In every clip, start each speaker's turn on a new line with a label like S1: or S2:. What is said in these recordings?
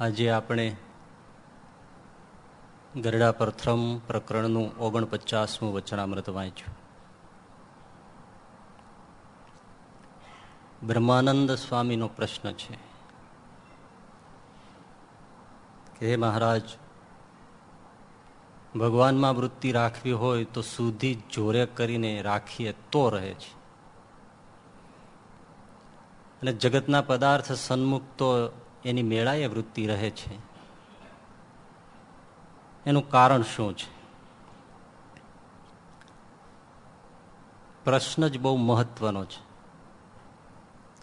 S1: આજે આપણે ગરડા પ્રથમ પ્રકરણનું ઓગણપચાસમું વચનામૃત વાંચ્યું. બ્રહ્માનંદ સ્વામીનો પ્રશ્ન છે. કે હે મહારાજ, ભગવાનમાં વૃત્તિ રાખવી હોય તો સુધી જોરે કરીને રાખીએ તો રહે છે. અને જગતના પદાર્થ સન્મુખ તો એની મેળાએ વૃત્તિ રહે છે. એનું કારણ શું છે? પ્રશ્ન જ બહુ મહત્વનો છે.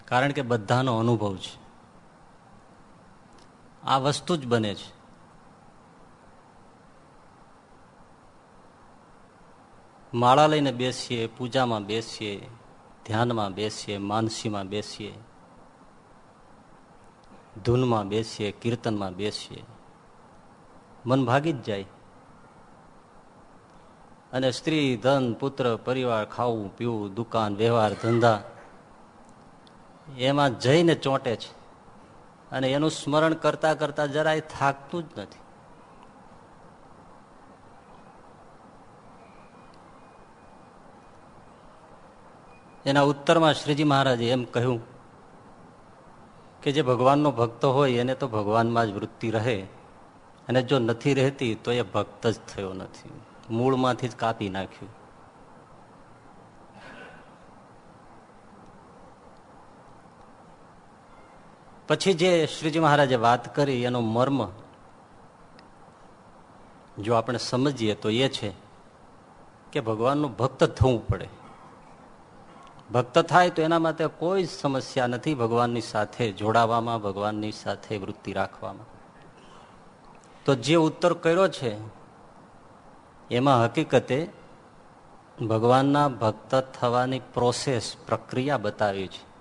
S1: કારણ કે બધાનો અનુભવ છે. આ વસ્તુ જ બને છે. માળા લઈને બેસીએ, પૂજામાં બેસીએ, ધ્યાનમાં બેસીએ, માનસીમાં બેસીએ ધૂનમાં બેસીએ, કીર્તનમાં બેસીએ. મન ભાગી જ જાય. અને સ્ત્રી, ધન, પુત્ર, પરિવાર, ખાવું, પીવું, દુકાન, વ્યવહાર, ધંધા, એમાં જઈને ચોંટે છે. અને એનું સ્મરણ કરતા કરતા જરાય થાકતું જ નથી. એના ઉત્તરમાં શ્રીજી મહારાજે એમ કહ્યું કે જે ભગવાનનો ભક્ત હોય એને તો ભગવાનમાં જ વૃત્તિ રહે. અને જો નથી રહેતી તો એ ભક્ત જ થયો નથી. મૂળમાંથી જ કાપી નાખ્યું. પછી જે શ્રીજી મહારાજે વાત કરી, એનો મર્મ જો આપણે સમજીએ તો એ છે કે ભગવાનનું ભક્ત થવું પડે. ભક્ત થાય તો એના માટે કોઈ સમસ્યા નથી ભગવાનની સાથે જોડાવામાં, ભગવાનની સાથે વૃત્તિ રાખવામાં. તો જે ઉત્તર કર્યો છે, એમાં હકીકતે ભગવાનના ભક્ત થવાની પ્રોસેસ પ્રક્રિયા બતાવી છે.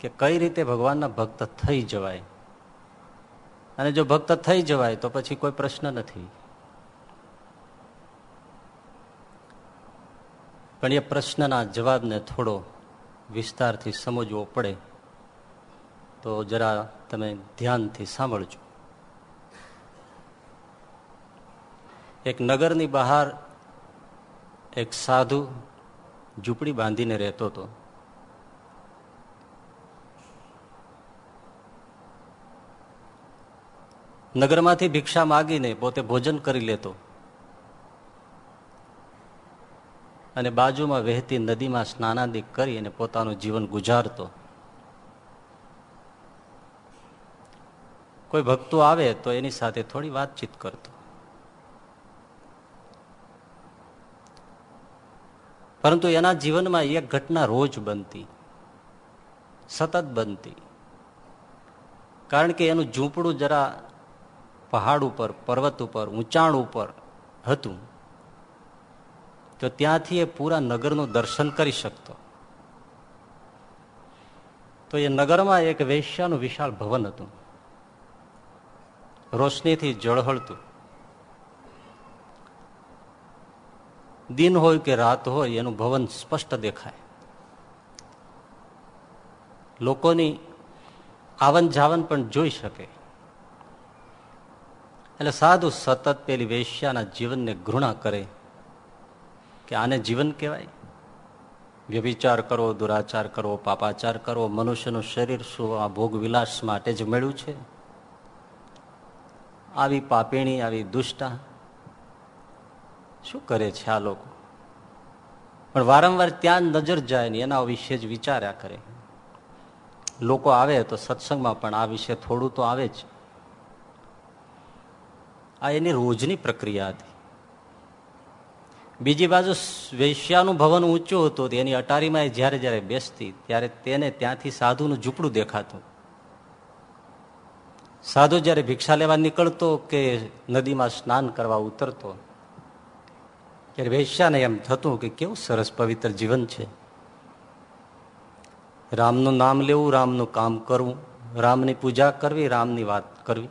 S1: કે કઈ રીતે ભગવાનના ભક્ત થઈ જવાય. અને જો ભક્ત થઈ જવાય તો પછી કોઈ પ્રશ્ન નથી. પણ એ પ્રશ્નના જવાબને થોડો વિસ્તારથી સમજવો પડે. તો જરા તમે ધ્યાનથી સાંભળજો. એક નગરની બહાર એક સાધુ ઝૂંપડી બાંધીને રહેતો હતો. નગરમાંથી ભિક્ષા માગીને પોતે ભોજન કરી લેતો. અને બાજુમાં વહેતી નદીમાં સ્નાનાદિક કરી અને પોતાનું જીવન ગુજારતો. કોઈ ભક્તો આવે તો એની સાથે થોડી વાતચીત કરતો. પરંતુ એના જીવનમાં એક ઘટના રોજ બનતી. સતત બનતી. કારણ કે એનું ઝૂંપડું જરા પહાડ ઉપર, પર્વત ઉપર, ઊંચાણ ઉપર હતું. તો ત્યાંથી એ પૂરા નગરનું દર્શન કરી શકતો. તો એ નગરમાં એક વેશ્યાનું વિશાળ ભવન હતું. રોશનીથી જળહળતું દિન હોય કે રાત હોય એનું ભવન સ્પષ્ટ દેખાય. લોકોની આવન જાવન પણ જોઈ શકે. એટલે સાધુ સતત પેલી વેશ્યાના જીવનને ઘૃણા કરે. કે આને જીવન કહેવાય? વ્યભિચાર કરો, દુરાચાર કરો, પાપાચાર કરો, મનુષ્યનું શરીર શું આ ભોગ વિલાસ માટે જ મળ્યું છે? આવી પાપીણી, આવી દુષ્ટા શું કરે છે આ લોકો? પણ વારંવાર ત્યાં નજર જાય ને એના વિશે જ વિચાર્યા કરે. લોકો આવે તો સત્સંગમાં પણ આ વિશે થોડું તો આવે જ. આ એની રોજની પ્રક્રિયા હતી. બીજી બાજુ વેશ્યાનું ભવન ઊંચું હતું એની અટારીમાં જ્યારે જ્યારે બેસતી ત્યારે તેને ત્યાંથી સાધુનું ઝૂંપડું દેખાતું. સાધુ જ્યારે ભિક્ષા લેવા નીકળતો કે નદીમાં સ્નાન કરવા ઉતરતો, ત્યારે વેશ્યાને એમ થતું કે કેવું સરસ પવિત્ર જીવન છે. રામનું નામ લેવું, રામનું કામ કરવું, રામની પૂજા કરવી, રામની વાત કરવી.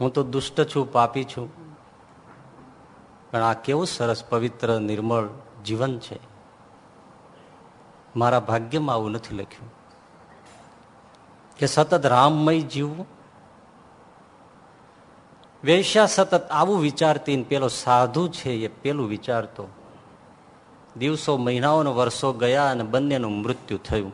S1: હું તો દુષ્ટ છું, પાપી છું. પણ આ કેવું સરસ પવિત્ર નિર્મળ જીવન છે. મારા ભાગ્યમાં આવું નથી લખ્યું. કે સતત રામમય જીવવું? વેશ્યા સતત આવું વિચારતી પેલો સાધુ છે એ પેલું વિચારતો. દિવસો મહિનાઓ વર્ષો ગયા અને બંનેનું મૃત્યુ થયું.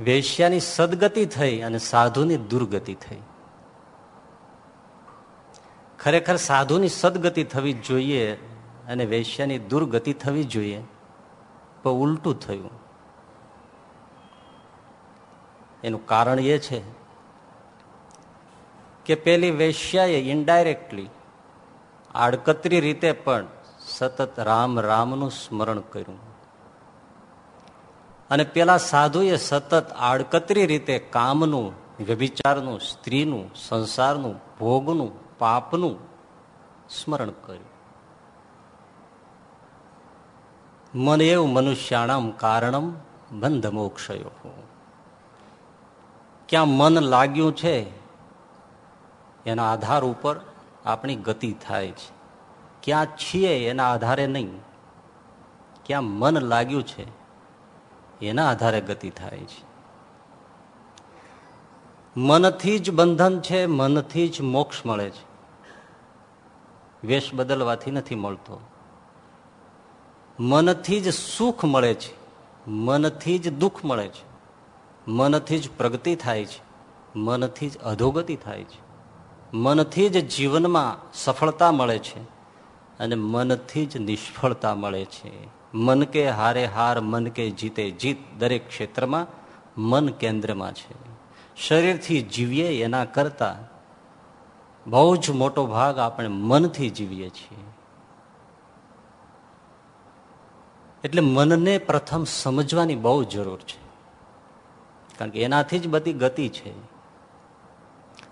S1: વેશ્યાની સદગતિ થઈ અને સાધુની દુર્ગતિ થઈ. ખરેખર સાધુની સદગતિ થવી જોઈએ અને વેશ્યાની દુર્ગતિ થવી જોઈએ. પણ ઉલટું થયું. એનું કારણ એ છે કે પેલી વેશ્યાએ ઇનડાયરેક્ટલી આડકતરી રીતે પણ સતત રામ રામનું સ્મરણ કર્યું. અને પેલા સાધુએ સતત આડકતરી રીતે કામનું, વ્યભિચારનું, સ્ત્રીનું, સંસારનું, ભોગનું પાપનું સ્મરણ કર્યું. મન એવું મનુષ્યાણામ કારણમ બંધ મોક્ષયો ક્યાં મન લાગ્યું છે, એના આધાર ઉપર આપણી ગતિ થાય છે. ક્યાં છીએ એના આધારે નહીં. ક્યાં મન લાગ્યું છે, એના આધારે ગતિ થાય છે. મનથી જ બંધન છે, મનથી જ મોક્ષ મળે છે. વેશ બદલવાથી નથી મળતો. મનથી જ સુખ મળે છે. મનથી જ દુઃખ મળે છે. મનથી જ પ્રગતિ થાય છે. મનથી જ અધોગતિ થાય છે. મનથી જ જીવનમાં સફળતા મળે છે અને મનથી જ નિષ્ફળતા મળે છે. મન કે હારે હાર, મન કે જીતે જીત દરેક ક્ષેત્રમાં મન કેન્દ્રમાં છે. શરીરથી જીવીએ એના કરતા બહુ જ મોટો ભાગ આપણે મનથી જીવીએ છીએ. એટલે મનને પ્રથમ સમજવાની બહુ જરૂર છે. કારણ કે એનાથી જ બધી ગતિ છે.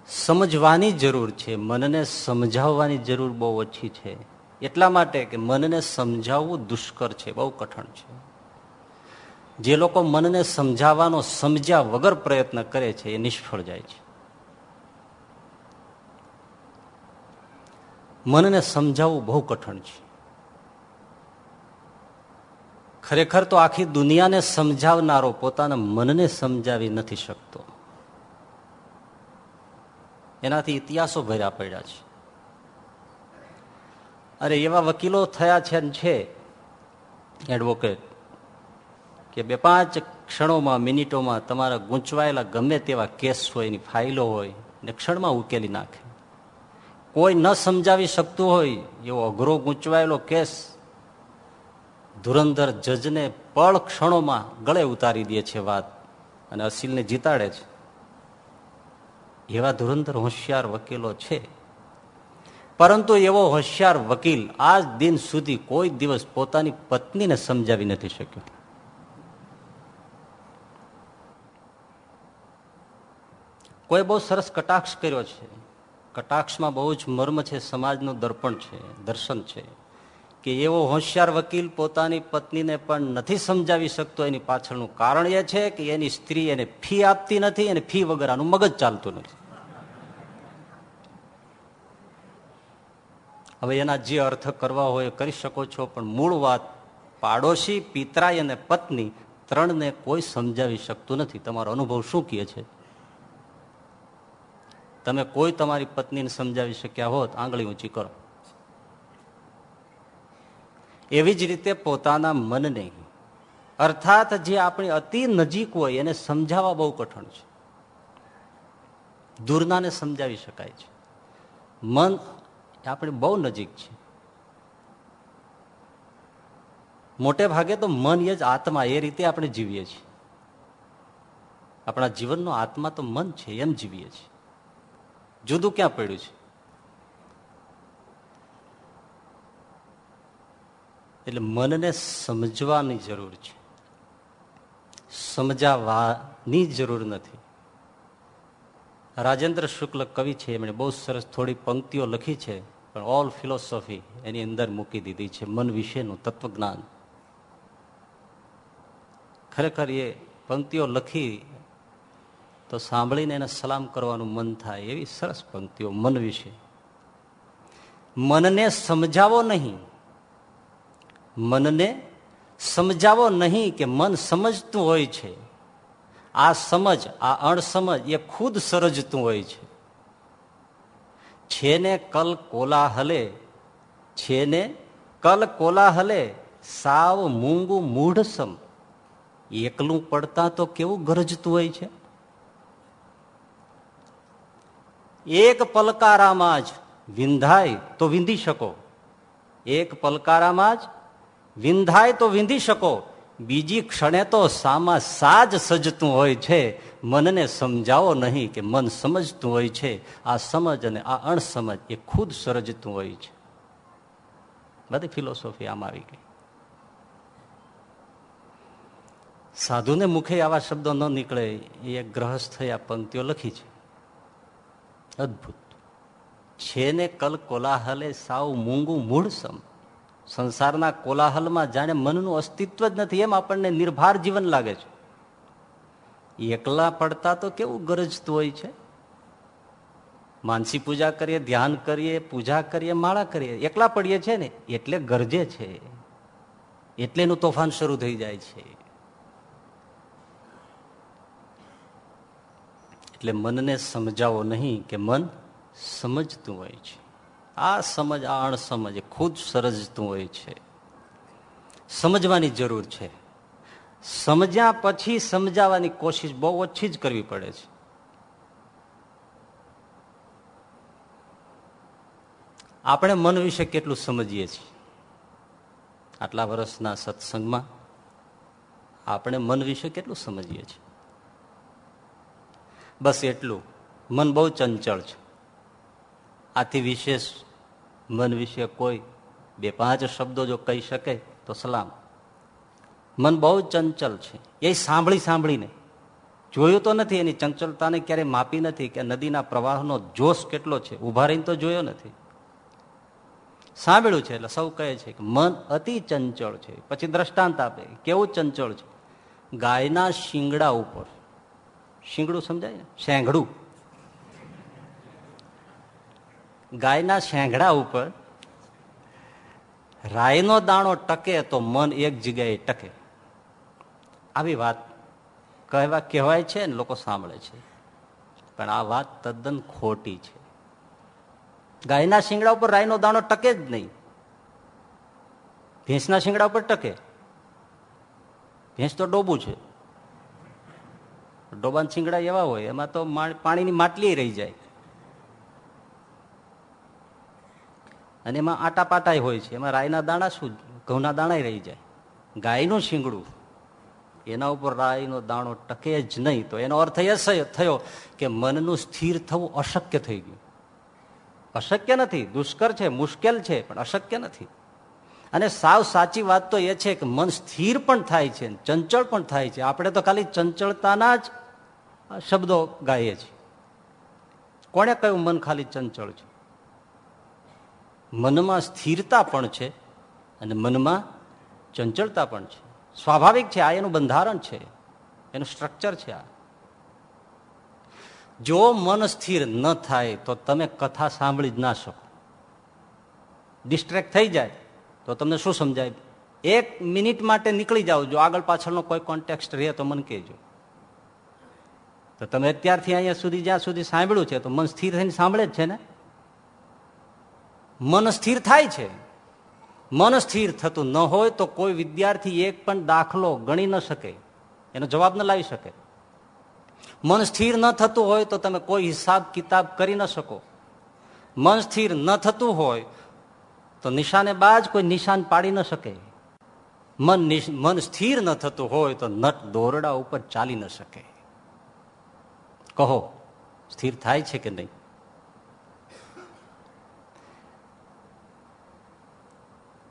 S1: સમજવાની જરૂર છે. મનને સમજાવવાની જરૂર બહુ ઓછી છે. એટલા માટે કે મનને સમજાવવું દુષ્કર છે. બહુ કઠણ છે. જે લોકો મનને સમજાવવાનો સમજ્યા વગર પ્રયત્ન કરે છે, એ નિષ્ફળ જાય છે. મનને સમજાવવું બહુ કઠણ છે. ખરેખર તો આખી દુનિયાને સમજાવનારો પોતાના મનને સમજાવી નથી શકતો. એનાથી ઇતિહાસો ભર્યા પડ્યા છે. અરે એવા વકીલો થયા છે છે એડવોકેટ કે બે પાંચ ક્ષણોમાં, મિનિટોમાં તમારા ગૂંચવાયેલા ગમે તેવા કેસ હોય, એની ફાઇલો હોય, ને ક્ષણમાં ઉકેલી નાખે. કોઈ ન સમજાવી શકતું હોય એવો અઘરો ગૂંચવાયેલો કેસ ધુરંધર જજને પળ ક્ષણોમાં ગળે ઉતારી દે છે વાત અને અસીલને જીતાડે છે. એવા ધુરંધર હોશિયાર વકીલો છે. પરંતુ એવો હોશિયાર વકીલ આજ દિન સુધી કોઈ દિવસ પોતાની પત્નીને સમજાવી નથી શક્યો. કોઈ બહુ સરસ કટાક્ષ કર્યો છે. કટાક્ષમાં બહુ જ મર્મ છે, સમાજનું દર્પણ છે, દર્શન છે, કે એવો હોશિયાર વકીલ પોતાની પત્નીને પણ નથી સમજાવી શકતો. એની પાછળનું કારણ એ છે કે એની સ્ત્રી એને ફી આપતી નથી, અને ફી વગર આનું મગજ ચાલતું નથી. હવે એના જે અર્થ કરવા હોય કરી શકો છો, પણ મૂળ વાત પાડોશી પિતરાય અને પત્ની ત્રણને કોઈ સમજાવી શકતું નથી. તમારો અનુભવ શું કહે છે? તમે કોઈ તમારી પત્નીને સમજાવી શક્યા હોત, આંગળી ઊંચી કરો. એવી જ રીતે પોતાના મનને. અર્થાત જે આપણી અતિ નજીક હોય, એને સમજાવવા બહુ કઠણ છે. દૂરનાને સમજાવી શકાય છે. મન આપણે બહુ નજીક છે. મોટે ભાગે તો મન એ જ આત્મા, એ રીતે આપણે જીવીએ છીએ. આપણા જીવનનો આત્મા તો મન છે, એમ જીવીએ છીએ. જુદું ક્યાં પડ્યું છે? એટલે મનને સમજવાની જરૂર છે. સમજાવવાની જરૂર નથી. રાજેન્દ્ર શુક્લ કવિ છે, એમણે બહુ સરસ થોડી પંક્તિઓ લખી છે, પણ ઓલ ફિલોસોફી એની અંદર મૂકી દીધી છે, મન વિશેનું તત્વજ્ઞાન. ખરેખર એ પંક્તિઓ લખી તો સાંભળીને એને સલામ કરવાનું મન થાય એવી સરસ પંક્તિઓ મન વિશે મનને સમજાવો નહીં. મનને સમજાવો નહીં કે મન સમજતું હોય છે. આ સમજ, આ અણસમજ એ ખુદ સર્જતું હોય છે. છે ને કલ કોલાહલે છે ને કલ કોલાહલે સાવ મૂંગું મૂઢસમ. એકલું પડતા તો કેવું ગરજતું હોય છે? એક પલકારામાં જ વિંધાય તો વિંધી શકો. એક પલકારામાં જ વિંધાય તો વિંધી શકો. બીજી ક્ષણે તો સામા સાજ સજતું હોય છે. મનને સમજાવો નહીં કે મન સમજતું હોય છે. આ સમજ અને આ અણસમજ એ ખુદ સર્જતું હોય છે. બધી ફિલોસોફી આમ આવી ગઈ. સાધુને મુખે આવા શબ્દો ન નીકળે. એ ગ્રહસ્થ આ પંક્તિઓ લખી છે. અદભુત. છે ને કલ કોલાહલે સાવ મૂંગું મૂળસમ સંસારના કોલાહલમાં જાણે મનનું અસ્તિત્વ જ નથી એમ આપણને નિર્ભાર જીવન લાગે છે. એકલા પડતા તો કેવું ગરજતું હોય છે? માનસી પૂજા કરીએ, ધ્યાન કરીએ, પૂજા કરીએ, માળા કરીએ. એકલા પડીએ છે ને? એટલે ગરજે છે. એટલે એનું તોફાન શરૂ થઈ જાય છે. એટલે મનને સમજાવો નહીં કે મન સમજતું હોય છે. આ સમજ, આ અણસમજ ખુદ સરજતું હોય છે. સમજવાની જરૂર છે. સમજ્યા પછી સમજાવવાની કોશિશ બહુ ઓછી જ કરવી પડે છે. આપણે મન વિશે કેટલું સમજીએ છીએ? આટલા વર્ષના સત્સંગમાં આપણે મન વિશે કેટલું સમજીએ છીએ? બસ એટલું. મન બહુ ચંચળ છે. આથી વિશેષ મન વિશે કોઈ બે પાંચ શબ્દો જો કહી શકે તો સલામ. મન બહુ ચંચલ છે. એ સાંભળી સાંભળીને. જોયું તો નથી એની ચંચલતાને ક્યારેય માપી નથી કે નદીના પ્રવાહનો જોશ કેટલો છે. ઊભા રહીને તો જોયો નથી. સાંભળ્યું છે એટલે સૌ કહે છે કે મન અતિ ચંચળ છે. પછી દ્રષ્ટાંત આપે. કેવું ચંચળ છે? ગાયના શિંગડા ઉપર. શિંગડું સમજાય ને? શેંગડું ગાયના શેંગડા ઉપર રાયનો દાણો ટકે તો મન એક જગ્યાએ ટકે. આવી વાત કહેવા, કહેવાય છે ને લોકો સાંભળે છે. પણ આ વાત તદ્દન ખોટી છે. ગાયના શિંગડા ઉપર રાયનો દાણો ટકે જ નહીં. ભેંસના શિંગડા ઉપર ટકે. ભેંસ તો ડોબું છે. ડોબાના છીંગડા એવા હોય, એમાં તો પાણીની માટલી રહી જાય. અને એમાં આટા પાટાય હોય છે, એમાં રાયના દાણા શું, ઘઉંના દાણા રહી જાય. ગાયનું શીંગડું એના ઉપર રાયનો દાણો ટકે જ નહીં, તો એનો અર્થ એ થયો કે મનનું સ્થિર થવું અશક્ય થઈ ગયું. અશક્ય નથી, દુષ્કર છે, મુશ્કેલ છે, પણ અશક્ય નથી. અને સાવ સાચી વાત તો એ છે કે મન સ્થિર પણ થાય છે, ચંચળ પણ થાય છે. આપણે તો ખાલી ચંચળતાના જ શબ્દો ગાઈએ છીએ. કોણે કહ્યું, મન ખાલી ચંચળ છે. મનમાં સ્થિરતા પણ છે અને મનમાં ચંચળતા પણ છે. સ્વાભાવિક છે, આ એનું બંધારણ છે. એનું સ્ટ્રક્ચર છે આ. જો મન સ્થિર ન થાય, તો તમે કથા સાંભળી જ ના શકો. ડિસ્ટ્રેક્ટ થઈ જાય, તો તમને શું સમજાય? એક મિનિટ માટે નીકળી જાઓ. જો આગળ પાછળનો કોઈ કોન્ટેક્સ્ટ રહે, તો મને કહેજો. તો તમે અત્યારથી અહીંયા સુધી જ્યાં સુધી સાંભળ્યું છે, તો મન સ્થિર થઈને સાંભળે જ છે ને? મન સ્થિર થાય છે. મન સ્થિર થતું ન હોય તો કોઈ વિદ્યાર્થી એક પણ દાખલો ગણી ન શકે. એનો જવાબ ન લાવી શકે. મન સ્થિર ન થતું હોય તો તમે કોઈ હિસાબ કિતાબ કરી ન શકો. મન સ્થિર ન થતું હોય તો નિશાને બાજ કોઈ નિશાન પાડી ન શકે. મન મન સ્થિર ન થતું હોય તો નટ દોરડા ઉપર ચાલી ન શકે. કહો, સ્થિર થાય છે કે નહીં?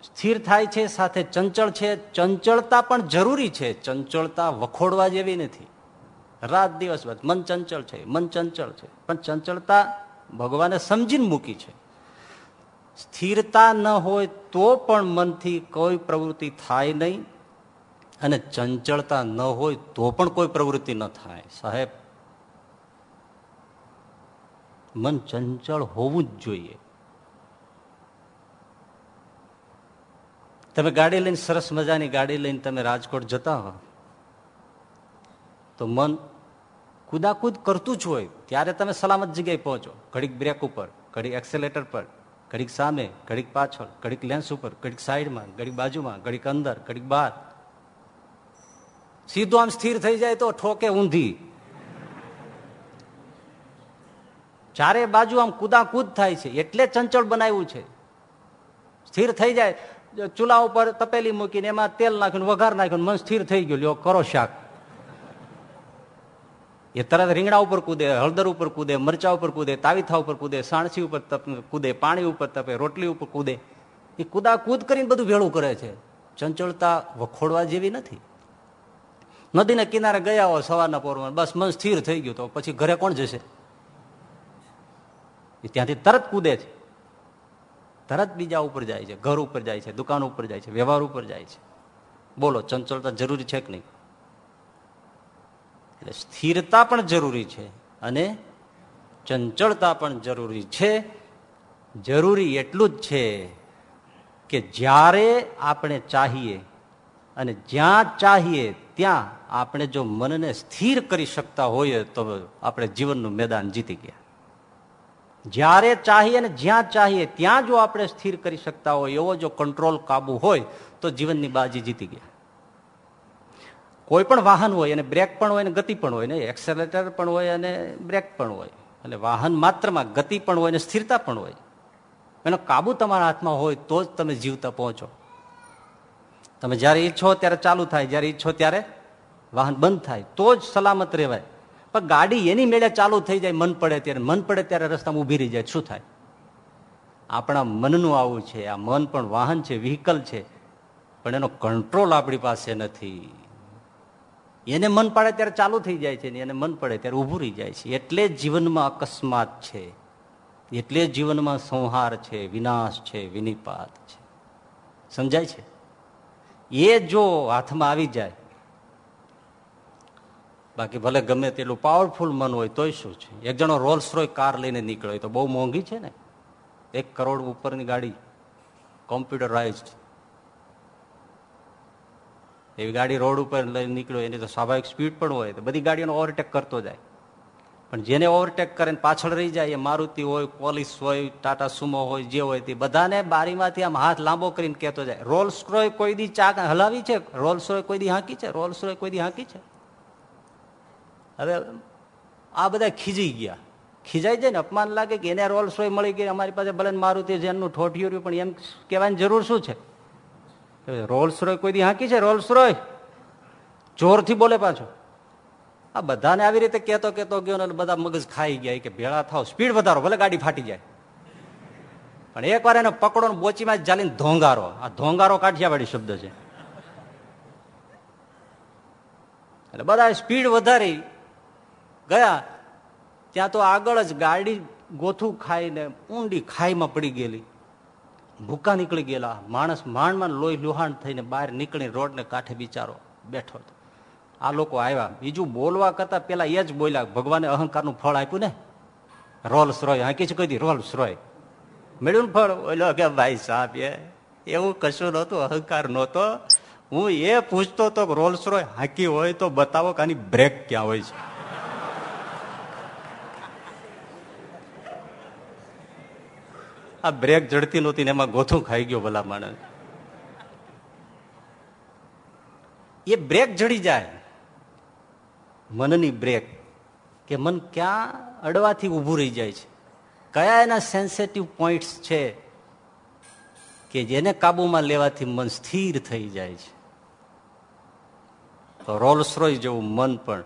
S1: સ્થિર થાય છે, સાથે ચંચળ છે. ચંચળતા પણ જરૂરી છે. ચંચળતા વખોડવા જેવી નથી. રાત દિવસ બાદ મન ચંચળ છે, મન ચંચળ છે. પણ ચંચળતા ભગવાને સમજીને મૂકી છે. સ્થિરતા ન હોય તો પણ મનથી કોઈ પ્રવૃત્તિ થાય નહીં. અને ચંચળતા ન હોય તો પણ કોઈ પ્રવૃત્તિ ન થાય. સાહેબ મન ચંચળ હોવું જ જોઈએ. તમે ગાડી લઈને સરસ મજાની ગાડી લઈને તમે રાજકોટ જતા હો, તો મન કુદાકુદ કરતું જ હોય. ત્યારે તમે સલામત જગ્યાએ પહોંચો. ઘડીક બ્રેક ઉપર, ઘડીક એક્સેલેટર પર, ઘડીક સામે, ઘડીક પાછળ, ઘડીક લેન્સ ઉપર, ઘડીક સાઈડમાં ઘડીક બાજુમાં, ઘડીક અંદર, ઘડીક બહાર. સીધું આમ સ્થિર થઈ જાય તો ઠોકે ઊંધી. ચારે બાજુ આમ કુદાકૂદ થાય છે, એટલે ચંચળ બનાવ્યું છે. સ્થિર થઈ જાય, ચૂલા ઉપર તપેલી મૂકીને એમાં તેલ નાખ્યું વઘાર નાખ્યું મન સ્થિર થઈ ગયું, લ્યો, કરો શાક. એ તરત રીંગણા ઉપર કૂદે, હળદર ઉપર કૂદે, મરચા ઉપર કૂદે, તાવીથા ઉપર કૂદે, સાણસી ઉપર કૂદે, પાણી ઉપર તપે, રોટલી ઉપર કૂદે. એ કુદા કૂદ કરીને બધું ભેળું કરે છે. ચંચળતા વખોડવા જેવી નથી. નદીના કિનારે ગયા હોય સવારના પોરમાં, બસ મન સ્થિર થઈ ગયું તો પછી ઘરે કોણ જશે? એ ત્યાંથી તરત કૂદે છે. તરત બીજા ઉપર જાય છે, ઘર ઉપર જાય છે, દુકાન ઉપર જાય છે, વ્યવહાર ઉપર જાય છે. બોલો, ચંચળતા જરૂરી છે કે નહીં? એટલે સ્થિરતા પણ જરૂરી છે અને ચંચળતા પણ જરૂરી છે. જરૂરી એટલું જ છે કે જ્યારે આપણે ચાહીએ અને જ્યાં ચાહીએ ત્યાં આપણે જો મનને સ્થિર કરી શકતા હોઈએ તો આપણે જીવનનું મેદાન જીતી ગયા. જ્યારે ચાહીએ અને જ્યાં ચાહીએ, ત્યાં જો આપણે સ્થિર કરી શકતા હોય, એવો જો કંટ્રોલ કાબુ હોય, તો જીવનની બાજી જીતી ગયા. કોઈ પણ વાહન હોય અને બ્રેક પણ હોય અને ગતિ પણ હોય ને એક્સેલેટર પણ હોય અને બ્રેક પણ હોય. એટલે વાહન માત્રમાં ગતિ પણ હોય અને સ્થિરતા પણ હોય. એનો કાબુ તમારા હાથમાં હોય, તો જ તમે જીવતા પહોંચો. તમે જ્યારે ઈચ્છો ત્યારે ચાલુ થાય, જ્યારે ઈચ્છો ત્યારે વાહન બંધ થાય, તો જ સલામત રહેવાય. પણ ગાડી એની મેળે ચાલુ થઈ જાય, મન પડે ત્યારે. મન પડે ત્યારે રસ્તામાં ઊભી રહી જાય. શું થાય? આપણા મનનું આવું છે. આ મન પણ વાહન છે વ્હીકલ છે. પણ એનો કંટ્રોલ આપણી પાસે નથી. એને મન પડે ત્યારે ચાલુ થઈ જાય છે ને એને મન પડે ત્યારે ઊભું રહી જાય છે. એટલે જ જીવનમાં અકસ્માત છે. એટલે જીવનમાં સંહાર છે, વિનાશ છે, વિનિપાત છે. સમજાય છે? એ જો હાથમાં આવી જાય બાકી ભલે ગમે તેટલું પાવરફુલ મન હોય તોય શું છે? એક જણો રોલ્સ રોય કાર લઈને નીકળ્યો તો બહુ મોંઘી છે ને? એક કરોડ ઉપરની ગાડી કોમ્પ્યુટરાઇઝડ એવી ગાડી રોડ ઉપર લઈને નીકળ્યો એની તો સ્વાભાવિક સ્પીડ પણ હોય, તો બધી ગાડીઓનો ઓવરટેક કરતો જાય. પણ જેને ઓવરટેક કરે પાછળ રહી જાય, એ મારુતિ હોય, પોલીસ હોય, ટાટા સુમો હોય, જે હોય તે બધાને બારીમાંથી આમ હાથ લાંબો કરીને કહેતો જાય. રોલ્સ રોય કોઈ દી ચાક હલાવી છે? રોલ્સ રોય કોઈ દી હાંકી છે? રોલ્સ રોય કોઈ દી હાંકી છે? હવે આ બધા ખીજી ગયા. ખીજાઈ જાય ને અપમાન લાગે કે એને રોલ્સ રોય મળી ગઈ અમારી પાસે ભલે મારુતિ જેનનું ઠોઠિયું પણ એમ કહેવાની જરૂર શું છે? રોલ્સ રોય કોઈ દી હાંકી છે? રોલ્સ રોય જોરથી બોલે પાછો. આ બધાને આવી રીતે કહેતો કેતો ગયો ને બધા મગજ ખાઈ ગયા. કે ભેળા થાવ, સ્પીડ વધારો, ભલે ગાડી ફાટી જાય. પણ એક વાર એને પકડો ને બોચીમાં ચાલીને ધોંગારો. આ ધોંગારો કાઠિયાવાડી શબ્દ છે. એટલે બધા સ્પીડ વધારી. ગયા, ત્યાં તો આગળ જ ગાડી ગોથું ખાઈને ઊંડી ખાઈમાં પડી ગયેલી. ભૂકા નીકળી ગયેલા. માણસ માંડમાં લોહી લુહાણ થઈને બહાર નીકળી રોડને કાંઠે બિચારો બેઠો આ લોકો આવ્યા. બીજું બોલવા કરતા પેલા એ જ બોલ્યા, ભગવાને અહંકારનું ફળ આપ્યું ને? રોલ્સ રોય હાંકી છે કહી રોલ્સ રોય મેળ્યું ફળ? ઓલો કે, ભાઈ સાહેબ, એ એવું કશું નહોતું, અહંકાર નહોતો. હું એ પૂછતો તો રોલ્સ રોય હાંકી હોય તો બતાવો કે આની બ્રેક ક્યાં હોય છે? આ બ્રેક જડતી નહોતી ને એમાં ગોથું ખાઈ ગયો ભલા માણસ. એ બ્રેક જડી જાય. મનની બ્રેક કે મન ક્યાં અડવાથી ઊભું રહી જાય છે. કયા એના સેન્સેટિવ પોઈન્ટ્સ છે કે જેને કાબુમાં લેવાથી મન સ્થિર થઈ જાય છે. તો રોલ્સ રોય જેવું મન પણ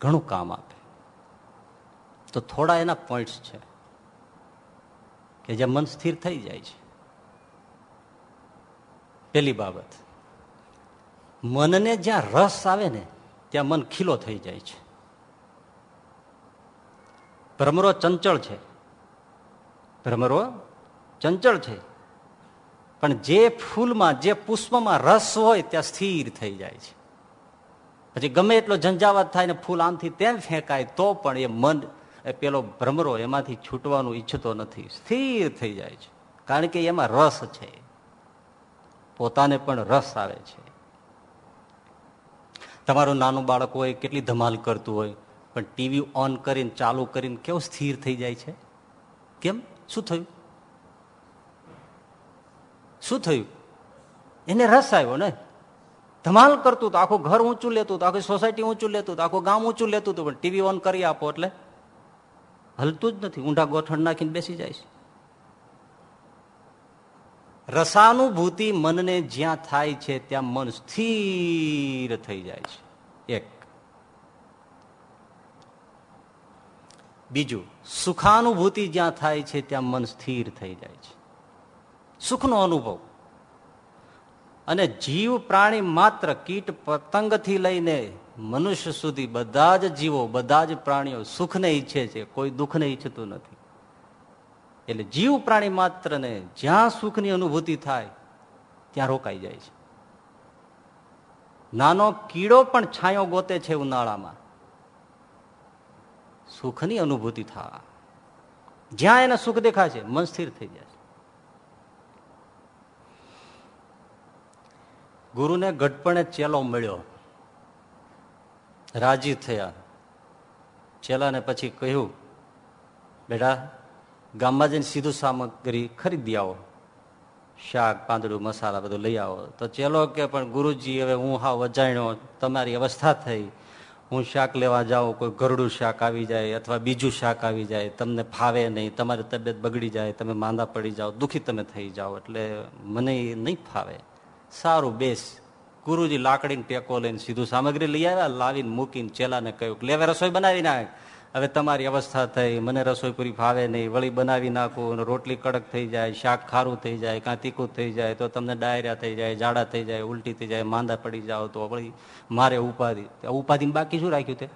S1: ઘણું કામ આપે. તો થોડા એના પોઈન્ટ્સ છે. કે જે મન સ્થિર થઈ જાય છે. પેલી બાબત. મનને જ્યાં રસ આવે ને, ત્યાં મન ખીલો થઈ જાય છે. ભ્રમરો ચંચળ છે. ભ્રમરો ચંચળ છે. પણ જે ફૂલમાં, જે પુષ્પમાં રસ હોય, ત્યાં સ્થિર થઈ જાય છે. પછી ગમે એટલો ઝંઝાવાત થાય ને ફૂલ આમથી તેમ ફેંકાય, તો પણ એ મન એ પેલો ભ્રમરો એમાંથી છૂટવાનું ઈચ્છતો નથી. સ્થિર થઈ જાય છે. કારણ કે એમાં રસ છે. પોતાને પણ રસ આવે છે. તમારું નાનું બાળક હોય, કેટલી ધમાલ કરતું હોય, પણ ટીવી ઓન કરીને, ચાલુ કરીને કેવું સ્થિર થઈ જાય છે? કેમ? શું થયું? શું થયું? એને રસ આવ્યો ને? ધમાલ કરતું તો આખું ઘર ઊંચું લેતું હતું આખી સોસાયટી ઊંચું લેતું તો, આખું ગામ ઊંચું લેતું હતું પણ ટીવી ઓન કરી આપો એટલે? હલતું જ નથી. ઊંડા ગોઠણ નાખીને બેસી જાય છે. રસાનુભૂતિ મનને જ્યાં થાય છે, ત્યાં મન સ્થિર થઈ જાય છે. એક. બીજું, સુખાનુભૂતિ જ્યાં થાય છે, ત્યાં મન સ્થિર થઈ જાય છે. સુખનો અનુભવ. અને જીવ પ્રાણી માત્ર કીટ પતંગથી લઈને મનુષ્ય સુધી બધા જ જીવો, બધા જ પ્રાણીઓ સુખને ઈચ્છે છે, કોઈ દુઃખને ઈચ્છતું નથી. એટલે જીવ પ્રાણી માત્રને જ્યાં સુખની અનુભૂતિ થાય, ત્યાં રોકાઈ જાય છે. નાનો કીડો પણ છાંયો ગોતે છે ઉનાળામાં. સુખની અનુભૂતિ થા જ્યાં એને સુખ દેખાય મન સ્થિર થઈ જાય ગુરુને ઘટપણે ચેલો મળ્યો. રાજી થયા. ચેલાને પછી કહ્યું, બેટા, ગામમાં જઈને સીધું સામગ્રી ખરીદી આવો. શાક, પાંદડું, મસાલા બધું લઈ આવો. તો ચેલો કે, પણ ગુરુજી, હવે હું હા વજાણ્યો તમારી અવસ્થા થઈ. હું શાક લેવા જાઉં, કોઈ ગરડું શાક આવી જાય અથવા બીજું શાક આવી જાય. તમને ફાવે નહીં, તમારી તબિયત બગડી જાય, તમે માંદા પડી જાઓ, દુઃખી તમે થઈ જાઓ. એટલે મને નહીં ફાવે. સારું, બેસ. ગુરુજી લાકડીને ટેકો લઈને સીધું સામગ્રી લઈ આવ્યા, લાવીને મૂકીને ચેલાને કહ્યું લેવે રસોઈ બનાવી નાખ. હવે તમારી અવસ્થા થઈ, મને રસોઈ પૂરી ફાવે નહીં. વળી બનાવી નાખું રોટલી કડક થઈ જાય, શાક ખારું થઈ જાય કાં તીખું થઈ જાય, તો તમને ડાયરિયા થઈ જાય જાડા થઈ જાય, ઉલટી થઈ જાય, માંદા પડી જાઓ તો વળી મારે ઉપાધિ. ઉપાધિ બાકી શું રાખ્યું તે?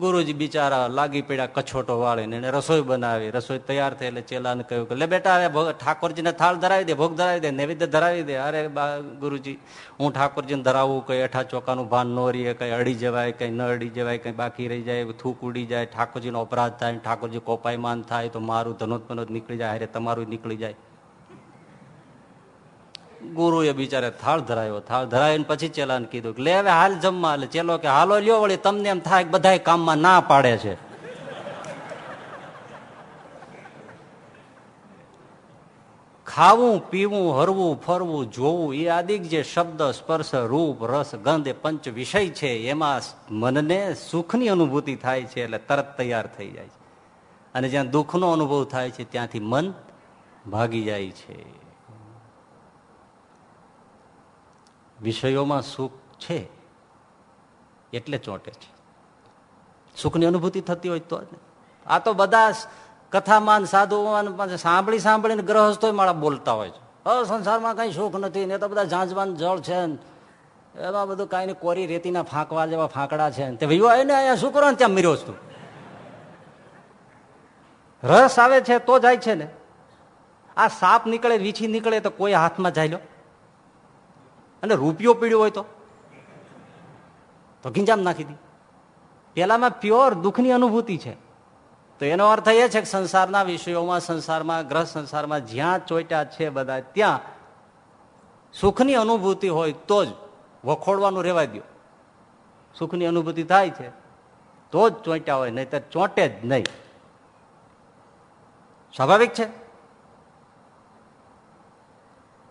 S1: ગુરુજી બિચારા લાગી પડ્યા કછોટો વાળીને એને રસોઈ બનાવી, રસોઈ તૈયાર થઈ એટલે ચેલાને કહ્યું કે, લે બેટા ઠાકોરજીને થાળ ધરાવી દે, ભોગ ધરાવી દે, નૈવેદ્ય ધરાવી દે. અરે ગુરુજી, હું ઠાકોરજીને ધરાવું, કંઈ અઠા ચોકાનું ભાન ન રહીએ, કંઈ અડી જવાય, કંઈ ન અડી જવાય, કંઈ બાકી રહી જાય, થૂક ઉડી જાય, ઠાકોરજીનો અપરાધ થાય, ઠાકોરજી કોપાયમાન થાય, તો મારું ધનોત નીકળી જાય અરે તમારું નીકળી જાય. ગુરુએ બિચારે થાળ ધરાયો, થાળ ધરાવીને પછી ચેલાને કીધું લે હવે હાલ જમવા ચેલો કે, હાલો, લ્યો વળી, તમને એમ થાય બધા કામમાં ના પાડે છે. ખાવું, પીવું, હરવું, ફરવું, જોવું એ આદિક જે શબ્દ, સ્પર્શ, રૂપ, રસ, ગંધ એ પંચ વિષય છે, એમાં મનને સુખની અનુભૂતિ થાય છે, એટલે તરત તૈયાર થઈ જાય છે. અને જ્યાં દુઃખનો અનુભવ થાય છે, ત્યાંથી મન ભાગી જાય છે. વિષયોમાં સુખ છે, એટલે ચોંટે છે. સુખની અનુભૂતિ થતી હોય તો આ તો બધા કથામાન સાધુમાન સાંભળી સાંભળીને ગ્રહસ્થો મારા બોલતા હોય છે. સંસારમાં કઈ સુખ નથી, ને તો બધા ઝાંઝવાન જળ છે એમાં બધું કઈ ને કોરી રેતીના ફાંકવા જેવા ફાંકડા છે તે ભાઈઓ આવીને અહીંયા શું કરો ને ત્યાં મર્યો છું. રસ આવે છે તો જાય છે ને. આ સાપ નીકળે, વીછી નીકળે તો કોઈ હાથમાં જાય લો અને રૂપિયો પીડ્યો હોય તો? તો ગીંજામ નાખી દી. પેલામાં પ્યોર દુઃખની અનુભૂતિ છે. તો એનો અર્થ એ છે કે સંસારના વિષયોમાં, સંસારમાં, ગ્રહ સંસારમાં જ્યાં ચોટ્યા છે બધા, ત્યાં સુખની અનુભૂતિ હોય તો જ વખોડવાનું રહેવા દો સુખની અનુભૂતિ થાય છે, તો જ ચોંટ્યા હોય નહીં તો ચોંટે જ નહીં. સ્વાભાવિક છે?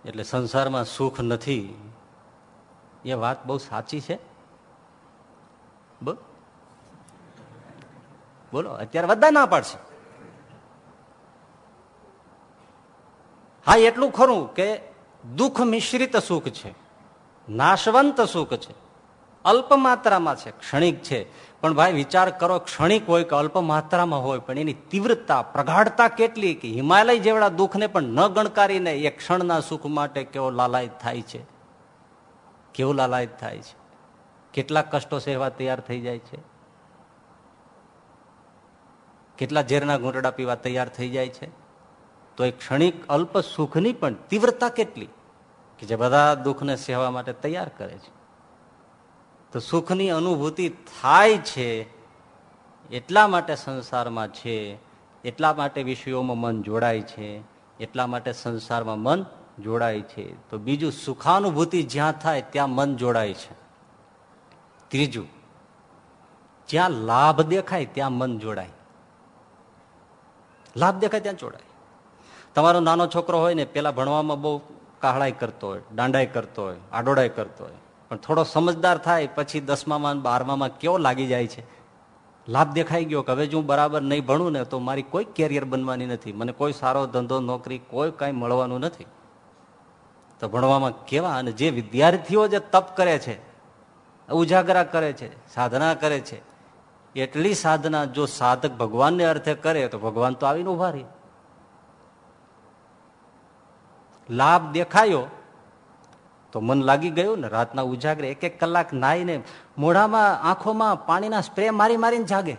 S1: એટલે સંસારમાં સુખ નથી. એ વાત બહુ સાચી છે. બોલો. અત્યારે બધા ના પાડશે. હા, એટલું ખરું કે દુઃખ મિશ્રિત સુખ છે, નાશવંત સુખ છે, અલ્પ માત્રામાં છે, ક્ષણિક છે. પણ ભાઈ, વિચાર કરો, ક્ષણિક હોય કે અલ્પ માત્રામાં હોય, પણ એની તીવ્રતા, પ્રગાઢતા કેટલી કે હિમાલય જેવડા દુઃખને પણ ન ગણકારીને એ ક્ષણના સુખ માટે કેવો લાલાય થાય છે. કેવું લાલાયત થાય છે? કેટલા કષ્ટો સહેવા તૈયાર થઈ જાય છે? કેટલા ઝેરના ઘૂંટડા પીવા તૈયાર થઈ જાય છે? તો એ ક્ષણિક અલ્પ સુખની પણ તીવ્રતા કેટલી? કે જે બધા દુઃખને સહેવા માટે તૈયાર કરે છે. તો સુખની અનુભૂતિ થાય છે, એટલા માટે સંસારમાં છે, એટલા માટે વિષયોમાં મન જોડાય છે, એટલા માટે સંસારમાં મન જોડાય છે. તો બીજું સુખાનુભૂતિ જ્યાં થાય ત્યાં મન જોડાય છે. ત્રીજું, જ્યાં લાભ દેખાય ત્યાં મન જોડાય. લાભ દેખાય ત્યાં જોડાય. તમારો નાનો છોકરો હોય ને, પેલા ભણવામાં બહુ કાહળાઈ કરતો હોય, દાંડાઈ કરતો હોય, આડોડાઈ કરતો હોય. પણ થોડો સમજદાર થાય, પછી દસમામાં બારમામાં કેવો લાગી જાય છે? લાભ દેખાઈ ગયો કે હવે જો હું બરાબર નહીં ભણું ને, તો મારી કોઈ કેરિયર બનવાની નથી. મને કોઈ સારો ધંધો, નોકરી, કોઈ કાંઈ મળવાનું નથી. તો ભણવામાં કેવા અને જે વિદ્યાર્થીઓ જે તપ કરે છે, ઉજાગરા કરે છે, સાધના કરે છે, એટલી સાધના જો સાધક ભગવાનને અર્થે કરે તો ભગવાન તો આવીને ઊભા રહે. લાભ દેખાયો તો મન લાગી ગયું ને રાતના ઉજાગરે એક એક કલાક નાહીને મોઢામાં, આંખોમાં પાણીના સ્પ્રે મારી મારીને જાગે.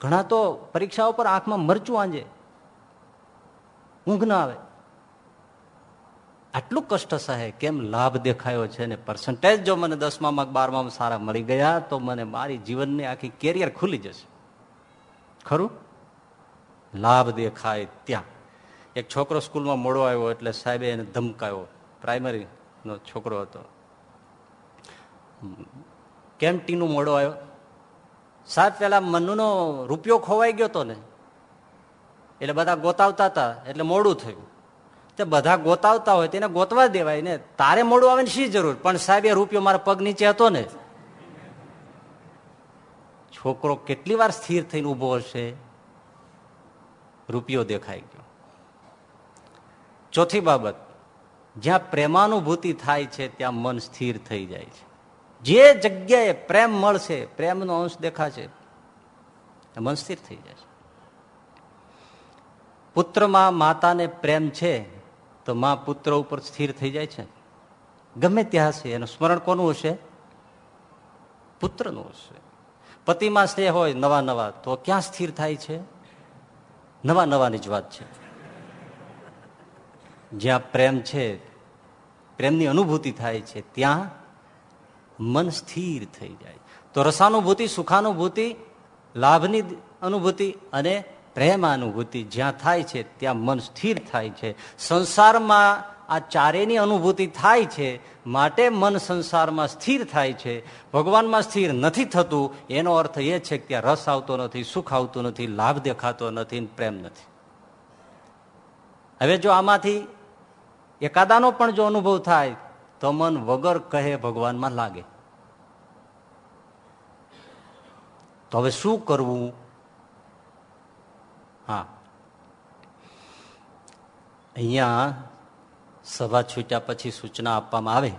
S1: ઘણા તો પરીક્ષાઓ પર આંખમાં મરચું આંજે. ઊંઘ ના આવે. આટલું કષ્ટ સહે કેમ લાભ દેખાયો છે ને પર્સન્ટેજ જો મને દસમામાં બારમામાં સારા મળી ગયા, તો મને મારી જીવનની આખી કેરિયર ખુલી જશે. ખરું? લાભ દેખાય ત્યાં. એક છોકરો સ્કૂલમાં મોડો આવ્યો એટલે સાહેબે એને ધમકાયો. પ્રાઇમરીનો છોકરો હતો. કેમ ટીનું મોડો આવ્યો? સાહેબ, પેલા મનુનો રૂપિયો ખોવાઈ ગયો હતો ને? એટલે બધા ગોતાવતા હતા, એટલે મોડું થયું. તે બધા ગોતાવતા હોય તેને ગોતવા દેવાય ને. તારે મોડું આવે ને શી જરૂર? પણ સાહેબ, એ રૂપિયો મારા પગ નીચે હતો ને. છોકરો કેટલી વાર સ્થિર થઈને ઊભો હશે? રૂપિયો દેખાઈ ગયો. ચોથી બાબત, જ્યાં પ્રેમાનુભૂતિ થાય છે, ત્યાં મન સ્થિર થઈ જાય છે. જે જગ્યાએ પ્રેમ મળશે, પ્રેમનો અંશ દેખાશે, મન સ્થિર થઈ જાય છે પુત્રમાં માતાને પ્રેમ છે, તો મા પુત્ર ઉપર સ્થિર થઈ જાય છે. ગમે ત્યાં હશે, એનું સ્મરણ કોનું હશે? પુત્રનું હશે. પતિમાં સ્નેહ હોય નવા નવા, તો ક્યાં સ્થિર થાય છે? નવા નવાની જ વાત છે. જ્યાં પ્રેમ છે, પ્રેમની અનુભૂતિ થાય છે, ત્યાં મન સ્થિર થઈ જાય. તો રસાનુભૂતિ, સુખાનુભૂતિ, લાભની અનુભૂતિ અને પ્રેમાનુભૂતિ જ્યાં થાય છે, ત્યાં મન સ્થિર થાય છે. સંસારમાં આ ચારેની અનુભૂતિ થાય છે, માટે મન સંસારમાં સ્થિર થાય છે. ભગવાનમાં સ્થિર નથી થતું, એનો અર્થ એ છે કે ત્યાં રસ આવતો નથી, સુખ આવતું નથી, લાભ દેખાતો નથી પ્રેમ નથી. હવે જો આમાંથી એકાદાનો પણ જો અનુભવ થાય, તો મન વગર કહે ભગવાનમાં લાગે. તો હવે શું કરવું? અહીંયા સભા છૂટ્યા પછી સૂચના આપવામાં આવે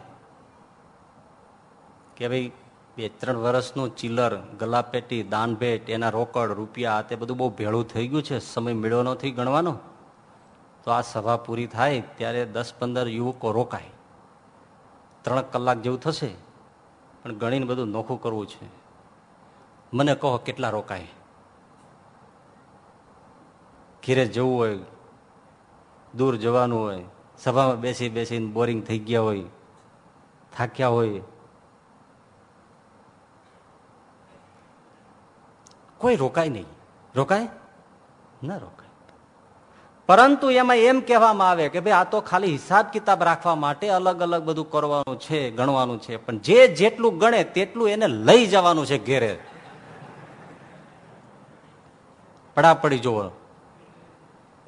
S1: કે ભાઈ બે ત્રણ વર્ષનું ચિલ્લર, ગલાપેટી, દાનભેટ, એના રોકડ, રૂપિયા તે બધું બહુ ભેળું થઈ ગયું છે. સમય મેળવો નથી ગણવાનો. તો આ સભા પૂરી થાય ત્યારે દસ પંદર યુવકો રોકાય. ત્રણ કલાક જેવું થશે, પણ ગણીને બધું નોખું કરવું છે. મને કહો કેટલા રોકાય? ઘીરે જવું હોય દૂર જવાનું હોય, સભામાં બેસી બેસીને બોરિંગ થઈ ગયા હોય, થાક્યા હોય. કોઈ રોકાય નહીં. રોકાય? ના રોકાય. પરંતુ એમાં એમ કહેવામાં આવે કે ભાઈ આ તો ખાલી હિસાબ કિતાબ રાખવા માટે અલગ અલગ બધું કરવાનું છે, ગણવાનું છે. પણ જે જેટલું ગણે તેટલું એને લઈ જવાનું છે ઘેરે. પડાપડી જોવો.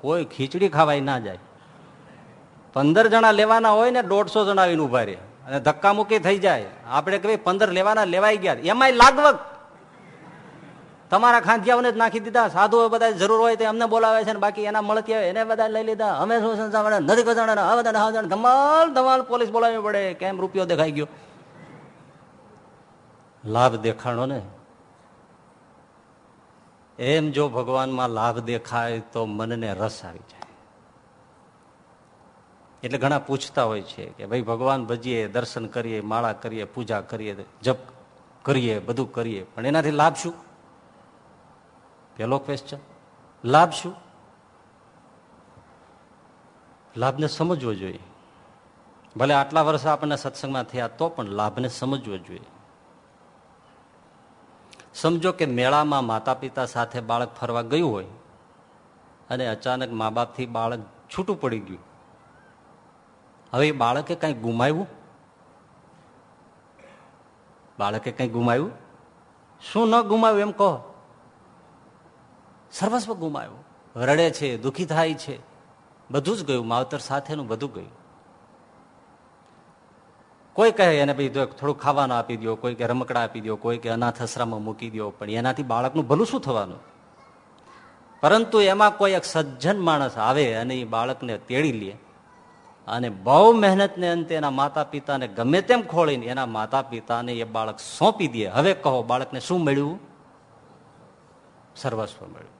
S1: કોઈ ખીચડી ખાવાય ના જાય. પંદર જણા લેવાના હોય ને દોઢસો જણા આવીને ઊભા રહે. અને ધક્કા મૂકી થઈ જાય. આપણે કહીએ પંદર લેવાના, લેવાઈ ગયા. એમાંય લાગવગ. તમારા ખાંધિયાઓને જ નાખી દીધા. સાધુઓ બધા જરૂર હોય તો અમને બોલાવે છે ને બાકી એના મળતી આવે, એને બધા લઈ લીધા. અમે શું સંસાર નથી કજાણા આ બધા હા ધમાલ ધમાલ પોલીસ બોલાવવી પડે. કેમ રૂપિયો દેખાઈ ગયો? લાભ દેખાણો ને. એમ જો ભગવાનમાં લાભ દેખાય તો મનને રસ આવી જાય. એટલે ઘણા પૂછતા હોય છે કે ભાઈ ભગવાન ભજીએ, દર્શન કરીએ, માળા કરીએ, પૂજા કરીએ, જપ કરીએ, બધું કરીએ, પણ એનાથી લાભ શું? પેલો ક્વેશ્ચન લાભ શું? લાભને સમજવો જોઈએ. ભલે આટલા વર્ષ આપણને સત્સંગમાં થયા તો પણ લાભને સમજવો જોઈએ. સમજો કે મેળામાં માતા પિતા સાથે બાળક ફરવા ગયું હોય અને અચાનક મા બાપથી બાળક છૂટું પડી ગયું. હવે એ બાળકે કંઈ ગુમાવ્યું? બાળકે કંઈ ગુમાવ્યું? શું ન ગુમાવ્યું એમ કહો. સર્વસ્વ ગુમાવ્યું. રડે છે, દુઃખી થાય છે. બધું જ ગયું. માવતર સાથેનું બધું ગયું. કોઈ કહે એને ભાઈ થોડું ખાવાનું આપી દો કોઈ કે રમકડા આપી દો કોઈ કે અનાથ આશ્રમમાં મૂકી દો પણ એનાથી બાળકનું ભલું શું થવાનું? પરંતુ એમાં કોઈ એક સજ્જન માણસ આવે અને એ બાળકને તેડી લે અને બહુ મહેનતને અંતે એના માતા પિતાને ગમે તેમ ખોળીને એના માતા પિતાને એ બાળક સોંપી દે. હવે કહો, બાળકને શું મળ્યું? સર્વસ્વ મળ્યું.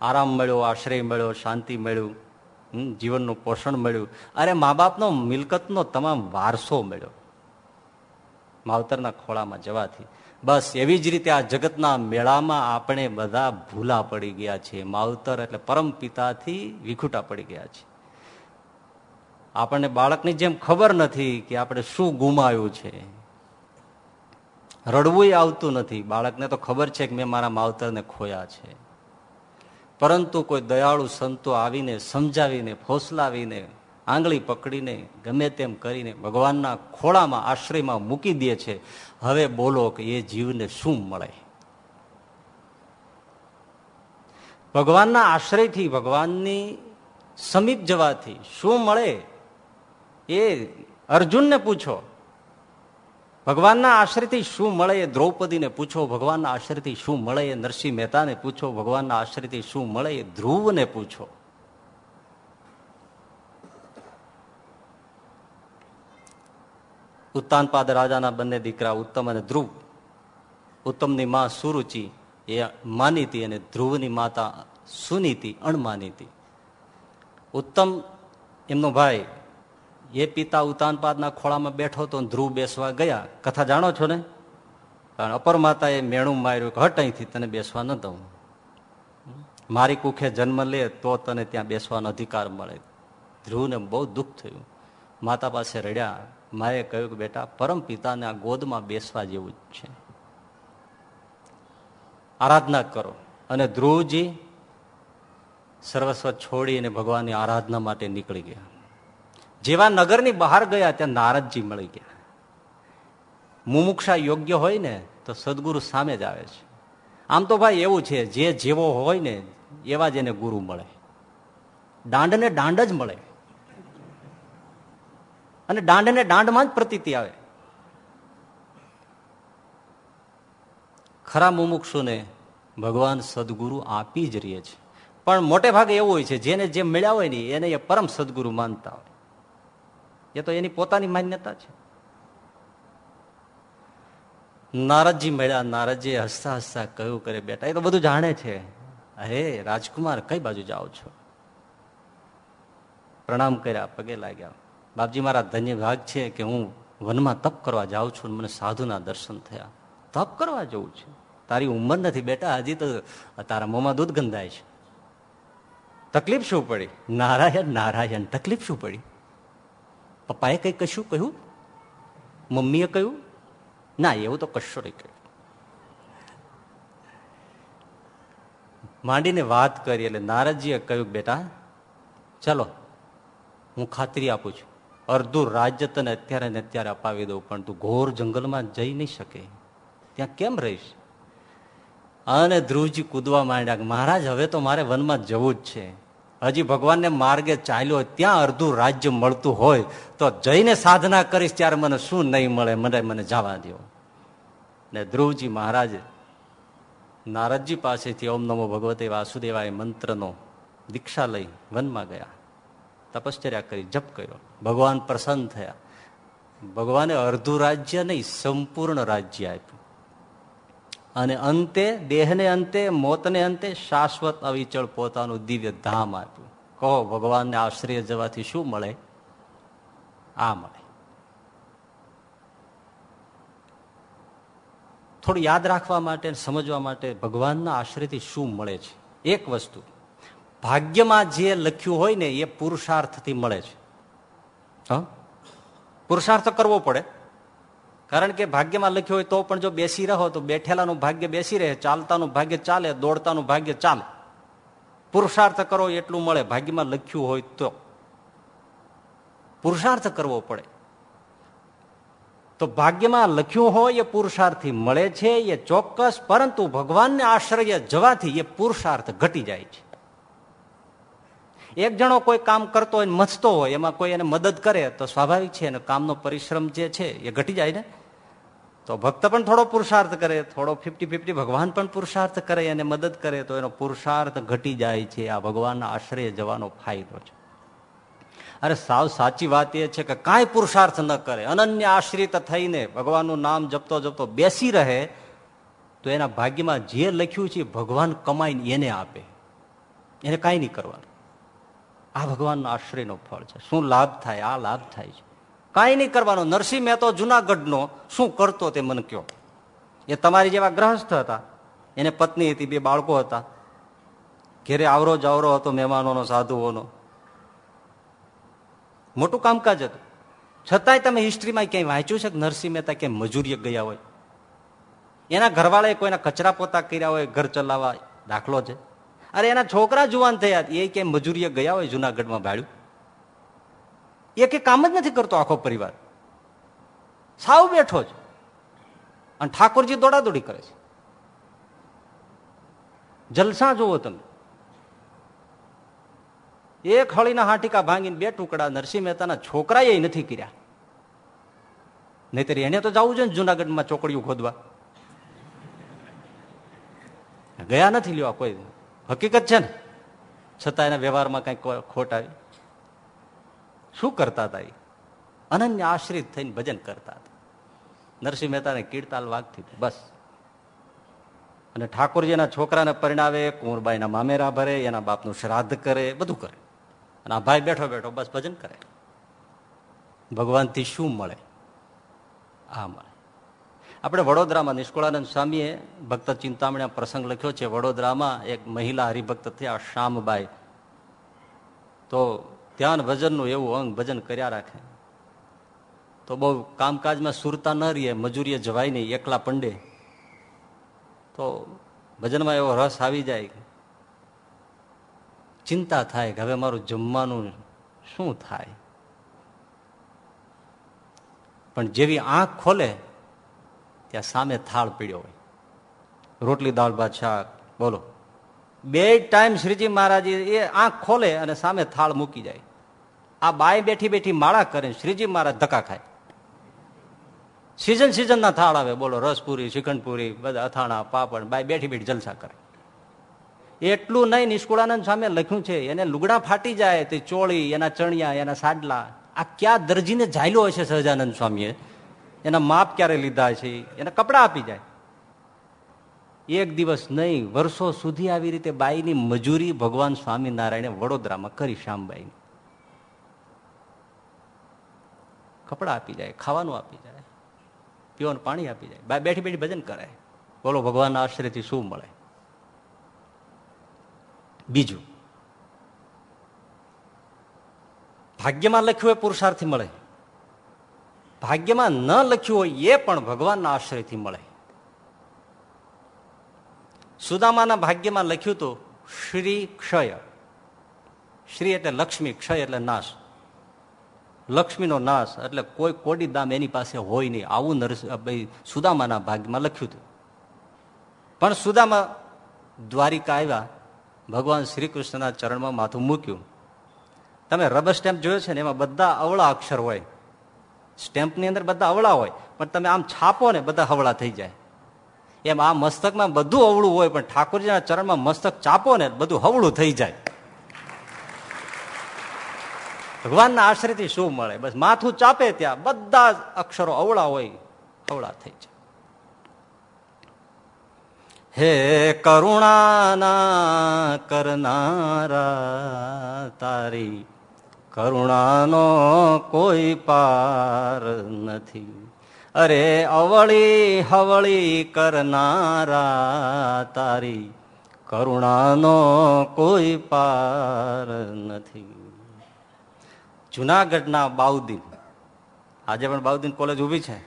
S1: આરામ મળ્યો, આશ્રય મળ્યો, શાંતિ મળ્યું જીવનનું પોષણ મળ્યું. અરે મા બાપનો મિલકતનો તમામ વારસો મળ્યો. માવતરના ખોળામાં જવાથી. બસ એવી જ રીતે આ જગતના મેળામાં આપણે બધા ભૂલા પડી ગયા છીએ. માવતર એટલે પરમ પિતાથી વિખુટા પડી ગયા છે આપણને બાળકની જેમ ખબર નથી કે આપણે શું ગુમાવ્યું છે. રડવું આવતું નથી. બાળકને તો ખબર છે કે મેં મારા માવતરને ખોયા છે. પરંતુ કોઈ દયાળુ સંતો આવીને, સમજાવીને, ફોસલાવીને આંગળી પકડીને ગમે તેમ કરીને ભગવાનના ખોળામાં આશ્રયમાં મૂકી દે છે. હવે બોલો કે એ જીવને શું મળે? ભગવાનના આશ્રયથી, ભગવાનની સમીપ જવાથી શું મળે? એ અર્જુનને પૂછો. ભગવાનના આશ્રયથી શું મળે એ દ્રૌપદીને પૂછો. ભગવાનના આશ્રયથી શું મળે એ નરસિંહ મહેતાને પૂછો. ભગવાનના આશ્રયથી શું મળે એ ધ્રુવને પૂછો. ઉત્તાનપાદ રાજાના બંને દીકરા ઉત્તમ અને ધ્રુવ. ઉત્તમની માં સુરુચિ એ માનીતી અને ધ્રુવની માતા સુનીતિ, અણમાનીતી. ઉત્તમ એમનો ભાઈ એ પિતા ઉતાનપાદના ખોળામાં બેઠો તો ધ્રુવ બેસવા ગયા. કથા જાણો છો ને? કારણ અપર માતાએ મેણું માર્યું કે હટ અહીંથી, તને બેસવા ન દઉં. મારી કુખે જન્મ લે તો તને ત્યાં બેસવાનો અધિકાર મળે. ધ્રુવને બહુ દુઃખ થયું. માતા પાસે રડ્યા. માએ કહ્યું કે બેટા, પરમ પિતાને આ ગોદમાં બેસવા જેવું જ છે. આરાધના કરો. અને ધ્રુવજી સર્વસ્વ છોડીને ભગવાનની આરાધના માટે નીકળી ગયા. જેવા નગરની બહાર ગયા, ત્યાં નારદજી મળી ગયા. મુમુક્ષા યોગ્ય હોય ને, તો સદગુરુ સામે જ આવે છે. આમ તો ભાઈ એવું છે, જે જેવો હોય ને, એવા જ એને ગુરુ મળે. દાંડને દાંડ જ મળે. અને દાંડ ને દાંડમાં જ પ્રતીતિ આવે. ખરા મુમુક્ષુને ભગવાન સદગુરુ આપી જ રહીએ છે. પણ મોટે ભાગે એવું હોય છે, જેને જે મળ્યા હોય ને, એને એ પરમ સદગુરુ માનતા હોય. એ તો એની પોતાની માન્યતા છે. નારદજી મળ્યા નારદજી હસતા હસતા કયું કરે બેટા, એ તો બધું જાણે છે. અરે, રાજકુમાર કઈ બાજુ જાઓ છો? પ્રણામ કર્યા, પગે લાગ્યા. બાપજી મારા ધન્ય ભાગ છે કે હું વનમાં તપ કરવા જાઉં છું મને સાધુના દર્શન થયા. તપ કરવા જવું છે. તારી ઉંમર નથી બેટા હજી તો તારા મોંમાં દૂધ ગંધાય છે. તકલીફ શું પડી? નારાયણ નારાયણ તકલીફ શું પડી? પપ્પાએ કઈ કશું કહ્યું? મમ્મીએ કહ્યું? ના એવું તો કશું નહીં કહ્યું. માંડીને વાત કરી એટલે નારદજીએ કહ્યું બેટા ચાલો હું ખાતરી આપું છું. અડધું રાજ્ય તને અત્યારે ને અત્યારે અપાવી દઉં, પણ તું ઘોર જંગલમાં જઈ નહીં શકે. ત્યાં કેમ રહીશ? અને ધ્રુવજી કૂદવા માંડ્યા મહારાજ, હવે તો મારે વનમાં જવું જ છે. હજી ભગવાનને માર્ગે ચાલ્યો ત્યાં અડધું રાજ્ય મળતું હોય, તો જઈને સાધના કરીશ ત્યારે મને શું નહીં મળે? મને મને જવા દો ને ધ્રુવજી મહારાજ નારદજી પાસેથી ઓમ નમો ભગવતે વાસુદેવાય મંત્રનો દીક્ષા લઈ વનમાં ગયા. તપશ્ચર્યા કરી, જપ કર્યો. ભગવાન પ્રસન્ન થયા. ભગવાને અર્ધું રાજ્ય નહીં, સંપૂર્ણ રાજ્ય આપ્યું. અને અંતે, દેહને અંતે, મોતને અંતે શાશ્વત અવિચળ પોતાનું દિવ્ય ધામ આપ્યું. કહો, ભગવાનને આશ્રય જવાથી શું મળે? આ મળે. થોડું યાદ રાખવા માટે સમજવા માટે ભગવાનના આશ્રયથી શું મળે છે? એક વસ્તુ. ભાગ્યમાં જે લખ્યું હોય ને એ પુરુષાર્થથી મળે છે. પુરુષાર્થ કરવો પડે. કારણ કે ભાગ્યમાં લખ્યું હોય તો પણ જો બેસી રહો તો બેઠેલાનું ભાગ્ય બેસી રહે, ચાલતાનું ભાગ્ય ચાલે, દોડતાનું ભાગ્ય ચાલે. પુરુષાર્થ કરો એટલું મળે, ભાગ્યમાં લખ્યું હોય તો. પુરુષાર્થ કરવો પડે. તો ભાગ્યમાં લખ્યું હોય એ પુરુષાર્થી મળે છે, એ ચોક્કસ, પરંતુ ભગવાનને આશ્રય જવાથી એ પુરુષાર્થ ઘટી જાય છે. એક જણો કોઈ કામ કરતો હોય મચતો હોય, એમાં કોઈ એને મદદ કરે તો સ્વાભાવિક છે કામનો પરિશ્રમ જે છે એ ઘટી જાય ને. તો ભક્ત પણ થોડો પુરુષાર્થ કરે, થોડો ફિફ્ટી ફિફ્ટી ભગવાન પણ પુરુષાર્થ કરે અને મદદ કરે તો એનો પુરુષાર્થ ઘટી જાય છે, આ ભગવાનના આશ્રય જવાનો ફાયદો છે. અરે સાવ સાચી વાત એ છે કે કાંઈ પુરુષાર્થ ન કરે, અનન્ય આશ્રિત થઈને ભગવાનનું નામ જપતો જપતો બેસી રહે, તો એના ભાગ્યમાં જે લખ્યું છે ભગવાન કમાઈને એને આપે. એને કાંઈ નહીં કરવાનું. આ ભગવાનનો આશ્રયનો ફળ છે. શું લાભ થાય? આ લાભ થાય છે. કાંઈ નહીં કરવાનો. નરસિંહ મહેતો જુનાગઢનો. શું કરતો તે મને કયો? એ તમારી જેવા ગ્રહસ્થ હતા. એને પત્ની હતી, બે બાળકો હતા. ઘેરે આવરો જાવરો હતો, મહેમાનોનો, સાધુઓનો. મોટું કામકાજ હતું. છતાંય તમે હિસ્ટ્રીમાં ક્યાંય વાંચ્યું છે કે નરસિંહ મહેતા ક્યાંય મજૂરીએ ગયા હોય? એના ઘરવાળાએ કોઈના કચરા પોતા કર્યા હોય, ઘર ચલાવવા? દાખલો છે. અરે એના છોકરા જુવાન થયા એ ક્યાંય મજૂરીએ ગયા હોય જુનાગઢમાં ભાડ્યું એ કે કામ જ નથી કરતો આખો પરિવાર. સાવ બેઠો જ અને ઠાકોરજી દોડાદોડી કરે છે. જલસા જુઓ તમે. એક હળીના હાટીકા ભાંગીને બે ટુકડા નરસિંહ મહેતાના છોકરા એ નથી કર્યા. નહીતર એને તો જવું જોઈએ ને જુનાગઢમાં ચોકડીઓ ખોદવા. ગયા નથી લેવા કોઈ હકીકત છે ને? છતાં એના વ્યવહારમાં કઈ ખોટ આવી. શું કરતા હતા એ? અનન્ય આશ્રિત થઈને ભજન કરતા હતા. નરસિંહ મહેતાને કીર્તાલ વાગતી બસ. અને ઠાકોરજીના છોકરાને પરિણાવે કુંવરબાઈના મામેરા ભરે, એના બાપનું શ્રાદ્ધ કરે, બધું કરે. અને આ ભાઈ બેઠો બેઠો બસ ભજન કરે. ભગવાનથી શું મળે? આ મળે. આપણે વડોદરામાં નિષ્કુળાનંદ સ્વામીએ ભક્ત ચિંતામણી પ્રસંગ લખ્યો છે, વડોદરામાં એક મહિલા હરિભક્ત થયા, શ્યામબાઈ. તો ધ્યાન ભજનનું એવું અંગ ભજન કર્યા રાખે. તો બહુ કામકાજમાં સુરતા ન રહીએ, મજૂરીએ જવાય નહીં, એકલા પંડે. તો ભજનમાં એવો રસ આવી જાય ચિંતા થાય કે હવે મારું જમવાનું શું થાય? પણ જેવી આંખ ખોલે ત્યાં સામે થાળ પીડ્યો હોય. રોટલી, દાળ, ભાત, શાક, બોલો. બે ટાઈમ શ્રીજી મહારાજ એ આંખ ખોલે અને સામે થાળ મૂકી જાય. આ બાય બેઠી બેઠી માળા કરે શ્રીજી મહારાજ ધક્કા ખાય. સિઝન સિઝન ના થાળ આવે. બોલો, રસપુરી, શ્રીખંડપુરી, બધા અથાણા, પાપડ બાય બેઠી બેઠી જલસા કરે. એટલું નહીં, નિષ્કુળાનંદ સામે લખ્યું છે, એને લુગડા ફાટી જાય, તે ચોળી, એના ચણિયા, એના સાડલા, આ ક્યાં દરજીને ઝાયલો હશે સહજાનંદ સ્વામીએ? એના માપ ક્યારે લીધા છે? એને કપડાં આપી જાય. એક દિવસ નહીં, વર્ષો સુધી આવી રીતે બાઈની મજૂરી ભગવાન સ્વામિનારાયણે વડોદરામાં કરી શ્યામબાઈની. કપડાં આપી જાય, ખાવાનું આપી જાય, પીવાનું પાણી આપી જાય બાઈ બેઠી બેઠી ભજન કરે બોલો, ભગવાનના આશ્રયથી શું મળે? બીજું. ભાગ્યમાં લખ્યું એ પુરુષાર્થી મળે. ભાગ્યમાં ન લખ્યું હોય એ પણ ભગવાનના આશ્રયથી મળે. સુદામાના ભાગ્યમાં લખ્યું હતું શ્રી ક્ષય. શ્રી એટલે લક્ષ્મી, ક્ષય એટલે નાશ. લક્ષ્મીનો નાશ એટલે કોઈ કોડી દામ એની પાસે હોય નહીં. આવું નરસ સુદામાના ભાગ્યમાં લખ્યું હતું. પણ સુદામા દ્વારિકા આવ્યા. ભગવાન શ્રી કૃષ્ણના ચરણમાં માથું મૂક્યું. તમે રબર સ્ટેમ્પ જોયો છે ને? એમાં બધા અવળા અક્ષર હોય. સ્ટેમ્પની અંદર બધા અવળા હોય, પણ તમે આમ છાપો ને બધા હવળા થઈ જાય. એમ આ મસ્તકમાં બધું અવળું હોય, પણ ઠાકોરજીના ચરણમાં મસ્તક ચાપો ને બધું હવળું થઈ જાય. ભગવાનના આશ્રયથી શું મળે? બસ માથું ચાપે ત્યાં બધા અક્ષરો અવળા હોય અવળા થઈ જાય. હે કરુણાના કરનારા, તારી કરુણાનો કોઈ પાર નથી. અરે અવળી હવળી કરનારા તારી કરુણાનો કોઈ પાર નથી. જુનાગઢના બાઉદ્દીન, આજે પણ બાઉદ્દીન કોલેજ ઊભી છે.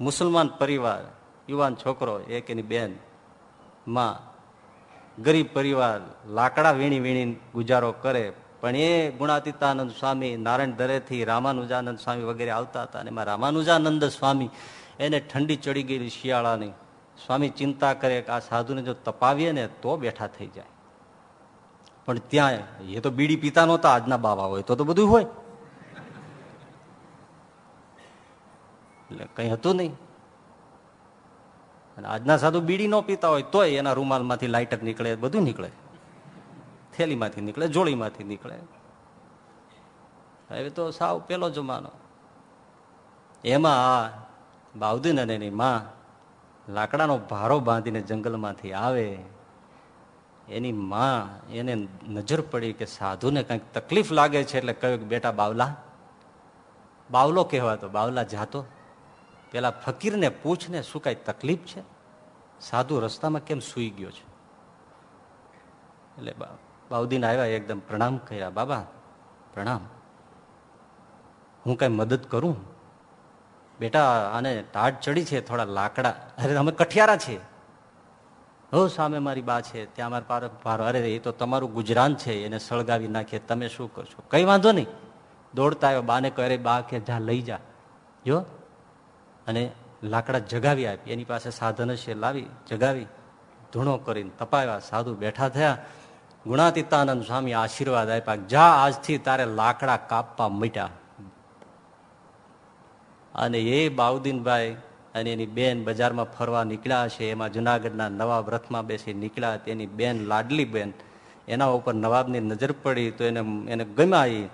S1: મુસલમાન પરિવાર, યુવાન છોકરો, એક એની બેન, માં, ગરીબ પરિવાર, લાકડા વીણી વીણી ગુજારો કરે પણ એ ગુણાતીતાનંદ સ્વામી નારાયણ દરેથી રામાનુજાનંદ સ્વામી વગેરે આવતા હતા અને એમાં રામાનુજાનંદ સ્વામી એને ઠંડી ચડી ગયેલી શિયાળાની. સ્વામી ચિંતા કરે કે આ સાધુને જો તપાવીએ ને તો બેઠા થઈ જાય. પણ ત્યાં એ તો બીડી પીતા નહોતા, આજના બાવા હોય તો તો બધું હોય. એટલે કઈ હતું નહીં. અને આજના સાધુ બીડી ન પીતા હોય તોય એના રૂમાલમાંથી લાઇટર નીકળે, બધું નીકળે. થેલીમાંથી નીકળે જોડીમાંથી નીકળે. હવે તો સાવ પેલો જમાનો. એમાં આ બાઉદીન અને એની માં લાકડાનો ભારો બાંધીને જંગલમાંથી આવે. એની માં એને નજર પડી કે સાધુને કંઈક તકલીફ લાગે છે એટલે કહ્યું બેટા બાવલા, બાવલો કહેવાતો, બાવલા જાતો. પેલા ફકીરને પૂછને શું કાંઈ તકલીફ છે? સાધુ રસ્તામાં કેમ સુઈ ગયો છે? એટલે બાઉદીન આવ્યા એકદમ પ્રણામ કર્યા, બાબા, પ્રણામ. હું કઈ મદદ કરું? બેટા, આને ટાઢ ચડી છે, થોડા લાકડા. અરે, અમે કઠિયારા છીએ. હો, સામે મારી બા છે, ત્યાં મારા પારો અરે, એ તો તમારું ગુજરાન છે, એને સળગાવી નાખીએ, તમે શું કરશો? કઈ વાંધો નહીં. દોડતા આવ્યો, બાને કહે બા, કે જા, લઈ જા. જો, અને લાકડા જગાવી આપી, એની પાસે સાધન છે લાવી, જગાવી, ધૂણો કરીને તપાવ્યા, સાધુ બેઠા થયા. ગુણાતીતાનંદ સ્વામી આશીર્વાદ આપ્યા જા આજથી તારે લાકડા કાપવા મટ્યા અને એ બાઉદીનભાઈ અને એની બેન બજારમાં ફરવા નીકળ્યા છે. એમાં જુનાગઢના નવાબ રથમાં બેસી નીકળ્યા. તેની બેન લાડલી બેન એના ઉપર નવાબની નજર પડી તો એને એને ગમ્યા એ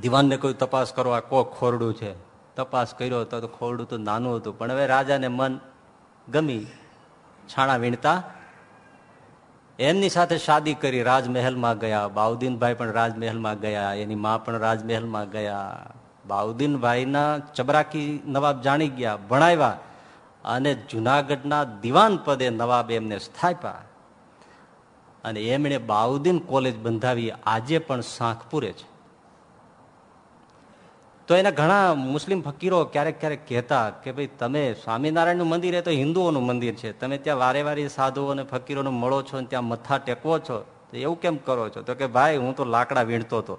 S1: દિવાનને કોઈ તપાસ કરવા કો ખોરડું છે. તપાસ કર્યો તો ખોરડું તો નાનું હતું. પણ હવે રાજાને મન ગમી. છાણા વીણતા એમની સાથે શાદી કરી રાજમહેલમાં ગયા. બાઉદીનભાઈ પણ રાજમહેલમાં ગયા. એની મા પણ રાજમહેલમાં ગયા. બાઉદીનભાઈના ચબરાકી નવાબ જાણી ગયા, ભણાવ્યા અને જુનાગઢના દિવાન પદે નવાબ એમને સ્થાપ્યા. અને એમણે બાઉદીન કોલેજ બંધાવી. આજે પણ સાંખપુરે છે. તો એના ઘણા મુસ્લિમ ફકીરો ક્યારેક ક્યારેક કહેતા કે ભાઈ, તમે સ્વામિનારાયણનું મંદિર એ તો હિન્દુઓનું મંદિર છે. તમે ત્યાં વારે વારે સાધુઓ અને ફકીરોને મળો છો અને ત્યાં મથા ટેકવો છો? તો એવું કેમ કરો છો? તો કે, ભાઈ, હું તો લાકડા વીણતો હતો.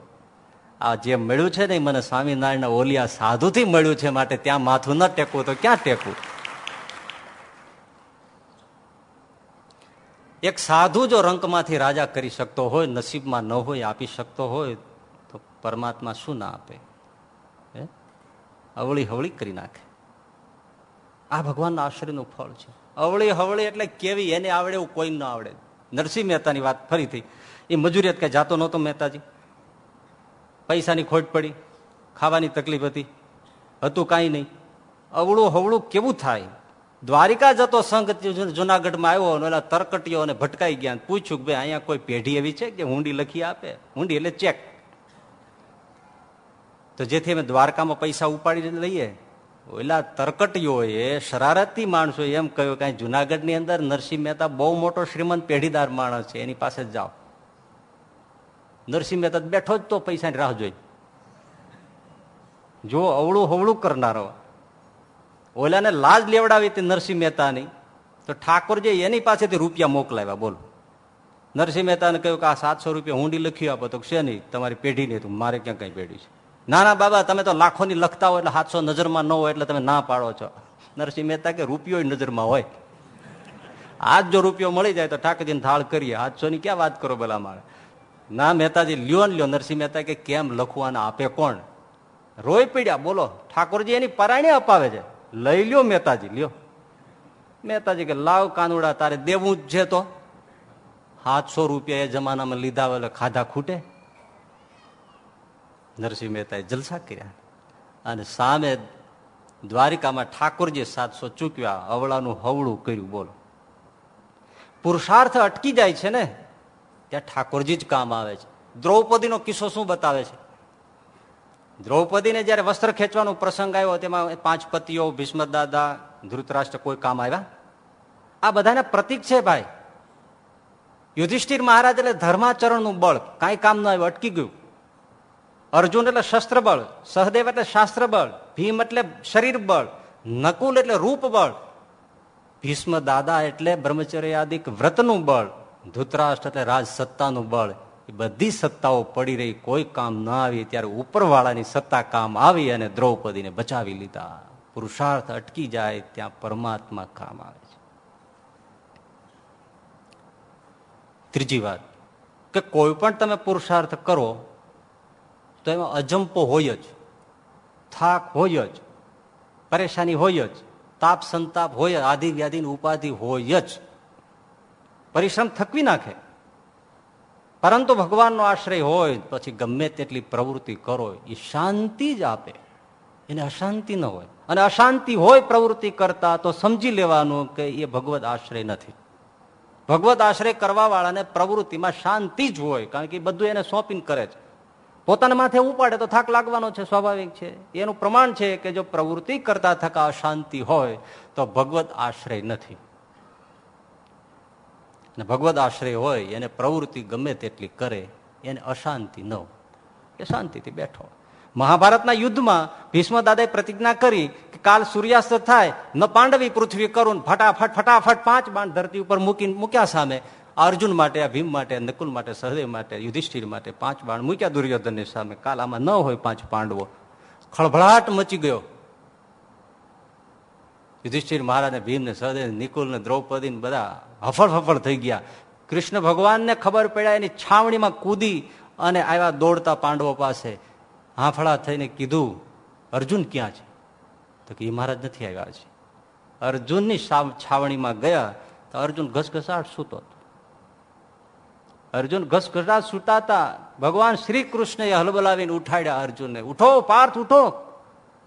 S1: આ જે મળ્યું છે ને મને સ્વામિનારાયણના ઓલિયા સાધુથી મળ્યું છે માટે ત્યાં માથું ન ટેકવું તો ક્યાં ટેકવું? એક સાધુ જો રંકમાંથી રાજા કરી શકતો હોય, નસીબમાં ન હોય, આપી શકતો હોય, તો પરમાત્મા શું ના આપે? અવળી હવળી કરી નાખે. આ ભગવાનના આશ્રયનું ફળ છે. અવળી હવળી એટલે કેવી એને આવડે એવું કોઈ ન આવડે. નરસિંહ મહેતાની વાત ફરીથી. એ મજૂરિયાત કઈ જાતો નહોતો મહેતાજી. પૈસાની ખોટ પડી, ખાવાની તકલીફ હતી, હતું કાંઈ નહીં. અવળું હવળું કેવું થાય? દ્વારિકા જતો સંઘ જુનાગઢમાં આવ્યો અને ઓલા તરકટીઓ અને ભટકાઈ ગયા પૂછ્યું કે ભાઈ, અહીંયા કોઈ પેઢી એવી છે કે હુંડી લખી આપે? હુંડી એટલે ચેક. તો જેથી અમે દ્વારકામાં પૈસા ઉપાડી લઈએ. ઓલા તરકટીઓએ શરારતી માણસો એમ કહ્યું કે જુનાગઢની અંદર નરસિંહ મહેતા બહુ મોટો શ્રીમંત પેઢીદાર માણસ છે, એની પાસે જાઓ. નરસિંહ મહેતા બેઠો જ તો પૈસાની રાહ જોઈ. જો અવળું હવળું કરનારો. ઓલાને લાજ લેવડાવી હતી નરસિંહ મહેતાની. તો ઠાકોરજી એની પાસેથી રૂપિયા મોકલાવ્યા, બોલો. નરસિંહ મહેતાને કહ્યું કે આ સાતસો રૂપિયા હુંડી લખી આપો, તો છે નહીં, તમારી પેઢી નહીં મારે ક્યાં કઈ પેઢી છે? ના ના બાબા, તમે તો લાખોની લખતા હોય એટલે હાથસો નજરમાં ન હોય એટલે તમે ના પાડો છો. નરસિંહ મહેતા કે રૂપિયો નજરમાં હોય. આજ જો રૂપિયો મળી જાય તો ઠાકરજીને થાળ કરીએ. હાથસો ની ક્યાં વાત કરો બોલા મારે? ના, મહેતાજી, લ્યો ને લ્યો. નરસિંહ મહેતા કે કેમ લખવાના આપે કોણ? રોય પીડ્યા, બોલો. ઠાકોરજી એની પરાયણે અપાવે છે. લઈ લ્યો મહેતાજી લ્યો. મહેતાજી કે, લાવ કાનુડા, તારે દેવું જ છે તો. સાતસો રૂપિયા એ જમાનામાં લીધા એટલે ખાધા ખૂટે. નરસિંહ મહેતાએ જલસા કર્યા અને સામે દ્વારિકામાં ઠાકોરજી સાતસો ચૂક્યા અવળાનું હવળું કર્યું, બોલો. પુરુષાર્થ અટકી જાય છે ને, ત્યાં ઠાકોરજી જ કામ આવે છે. દ્રૌપદીનો કિસ્સો શું બતાવે છે? દ્રૌપદીને જયારે વસ્ત્ર ખેંચવાનો પ્રસંગ આવ્યો, તેમાં પાંચ પતિઓ, ભીષ્મ દાદા, ધૃતરાષ્ટ્ર કોઈ કામ આવ્યા? આ બધાના પ્રતિક છે ભાઈ. યુધિષ્ઠિર મહારાજ એટલે ધર્માચરણનું બળ. કાંઈ કામ ન આવ્યું, અટકી ગયું. અર્જુન એટલે શસ્ત્ર બળ સહદેવ એટલે શાસ્ત્ર બળ ભીમ એટલે શરીર બળ નકુલ એટલે રૂપ બળ ભીષ્મ દાદા એટલે બ્રહ્મચર્યાદિક વ્રતનું બળ, ધૂતરાષ્ટ્ર એટલે રાજ સત્તાનું બળ. એ બધી સત્તાઓ પડી રહી, કોઈ કામ ન આવી. ત્યારે ઉપરવાળાની સત્તા કામ આવી અને દ્રૌપદીને બચાવી લીધા. પુરુષાર્થ અટકી જાય, ત્યાં પરમાત્મા કામ આવે છે. ત્રીજી વાત, કે કોઈ પણ તમે પુરુષાર્થ કરો તો એમાં અજંપો હોય જ, થાક હોય જ, પરેશાની હોય જ, તાપ સંતાપ હોય, આધિ વ્યાધિની ઉપાધિ હોય જ. પરિશ્રમ થકવી નાખે. પરંતુ ભગવાનનો આશ્રય હોય પછી ગમે તેટલી પ્રવૃત્તિ કરો, એ શાંતિ જ આપે. એને અશાંતિ ન હોય. અને અશાંતિ હોય પ્રવૃત્તિ કરતા તો સમજી લેવાનું કે એ ભગવત આશ્રય નથી. ભગવત આશ્રય કરવા વાળાને પ્રવૃત્તિમાં શાંતિ જ હોય, કારણ કે બધું એને સોંપીને કરે છે. પોતાના માથે ઉપાડે તો થાક લાગવાનો છે, સ્વાભાવિક છે. એનું પ્રમાણ છે કે જો પ્રવૃત્તિ કરતા થકા અશાંતિ હોય, તો ભગવત આશ્રય નથી. અને ભગવદ આશ્રય હોય, એને પ્રવૃત્તિ ગમે તેટલી કરે, એને અશાંતિ ન એ શાંતિથી બેઠો. મહાભારતના યુદ્ધમાં ભીષ્મ દાદાએ પ્રતિજ્ઞા કરી કે કાલ સૂર્યાસ્ત થાય, ન પાંડવી પૃથ્વી કરું ફટાફટ ફટાફટ પાંચ બાણ ધરતી ઉપર મૂકીને મૂક્યા સામે અર્જુન માટે ભીમ માટે, નકુલ માટે, સહદેવ માટે, યુધિષ્ઠિર માટે પાંચ બાણ મૂક્યા દુર્યોધનની સામે. કાલ આમાં ન હોય પાંચ પાંડવો. ખળભળાટ મચી ગયો. યુધિષ્ઠિર મહારાજ ભીમ ને સહદેવ નિકુલ ને દ્રૌપદી બધા હફળ ફફળ થઈ ગયા. કૃષ્ણ ભગવાનને ખબર પડ્યા, એની છાવણીમાં કૂદી અને આવ્યા દોડતા પાંડવો પાસે. હાંફળા થઈને કીધું, અર્જુન ક્યાં છે? તો કે, એ મહારાજ નથી આવ્યા છે અર્જુનની છાવણીમાં ગયા તો અર્જુન ઘસઘસાટ સૂતો. અર્જુન ઘસઘસા સૂતાતા. ભગવાન શ્રી કૃષ્ણએ હલબલાવીને ઉઠાડ્યા અર્જુનને. ઉઠો, પાર્થ, ઉઠો.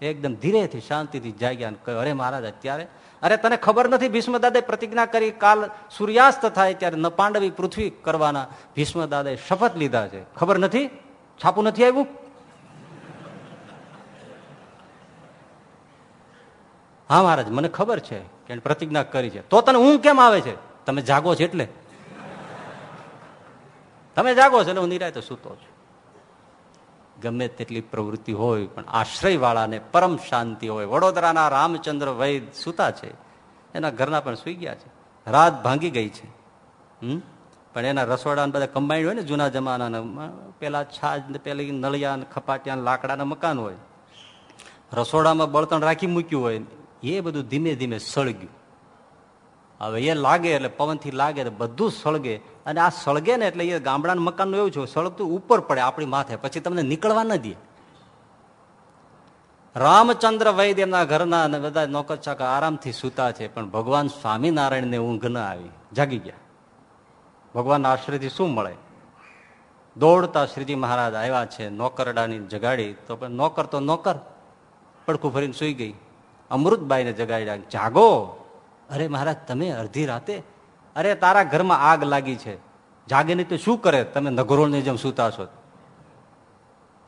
S1: એકદમ ધીરેથી, શાંતિથી જાગ્યા કહ્યું, અરે મહારાજ, અત્યારે? અરે, તને ખબર નથી ભીષ્મ દાદાએ પ્રતિજ્ઞા કરી, કાલ સૂર્યાસ્ત થાય ત્યારે ન, પાંડવી પૃથ્વી કરવાના ભીષ્મ દાદાએ શપથ લીધા છે. ખબર નથી? છાપું નથી આવ્યું? હા, મહારાજ, મને ખબર છે કે પ્રતિજ્ઞા કરી છે. તો તને ઊંઘ કેમ આવે છે? તમે જાગો છો એટલે. તમે જાગો છો એટલે હું નિરાય તો સૂતો છું. ગમે તેટલી પ્રવૃત્તિ હોય, પણ આશ્રય વાળાને પરમ શાંતિ હોય. વડોદરાના રામચંદ્ર વૈદ સૂતા છે. એના ઘરના પણ સુઈ ગયા છે. રાત ભાંગી ગઈ છે. હમ? પણ એના રસોડા બધા કમ્બાઈન્ડ હોય ને જૂના જમાનાના પેલા છાજ ને પેલી નળિયા ખપાટિયા લાકડાના મકાન હોય. રસોડામાં બળતણ રાખી મૂક્યું હોય એ બધું ધીમે ધીમે સળગ્યું. હવે એ લાગે એટલે પવનથી લાગે એટલે બધું સળગે. અને આ સળગે ને એટલે એ ગામડાના મકાનનું એવું છે સળગતું ઉપર પડે આપણી માથે. પછી તમને નીકળવા ન દે. રામચંદ્ર વૈદ એમના ઘરના બધા નોકર ચાકર આરામથી સૂતા છે, પણ ભગવાન સ્વામિનારાયણને ઊંઘ ન આવી. જાગી ગયા. ભગવાન આશ્રયથી શું મળે? દોડતા શ્રીજી મહારાજ આવ્યા છે, નોકરડાની જગાડી. તો પણ નોકર તો નોકર. પડખું ફરીને સુઈ ગઈ. અમૃતબાઈને જગાડ્યા. જાગો. અરે મહારાજ, તમે અડધી રાતે, અરે તારા ઘરમાં આગ લાગી છે. જાગે નહીં તો શું કરે? તમે નગરોળની જેમ સૂતા છો.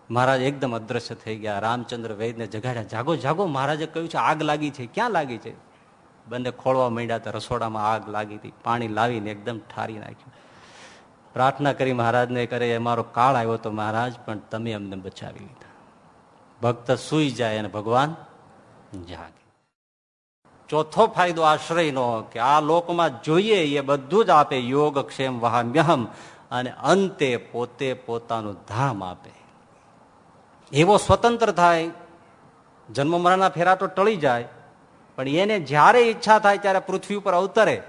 S1: મહારાજ એકદમ અદ્રશ્ય થઈ ગયા. રામચંદ્ર વૈદને જગાડ્યા. જાગો જાગો, મહારાજે કહ્યું છે, આગ લાગી છે. ક્યાં લાગી છે? બંને ખોળવા માંડ્યા તો રસોડામાં આગ લાગી હતી. પાણી લાવીને એકદમ ઠારી નાખ્યું. પ્રાર્થના કરી મહારાજને કરે અમારો કાળ આવ્યો તો મહારાજ, પણ તમે અમને બચાવી લીધા. ભક્ત સુઈ જાય અને ભગવાન જાગે. ચોથો ફાયદો આશ્રયનો કે આ લોકમાં જોઈએ એ બધું જ આપે યોગ ક્ષેમ વહામ્યહમ અને અંતે પોતે પોતાનું ધામ આપે. એવો સ્વતંત્ર થાય, જન્મ મરણના ફેરા તો ટળી જાય, પણ એને જ્યારે ઈચ્છા થાય ત્યારે પૃથ્વી ઉપર અવતરે.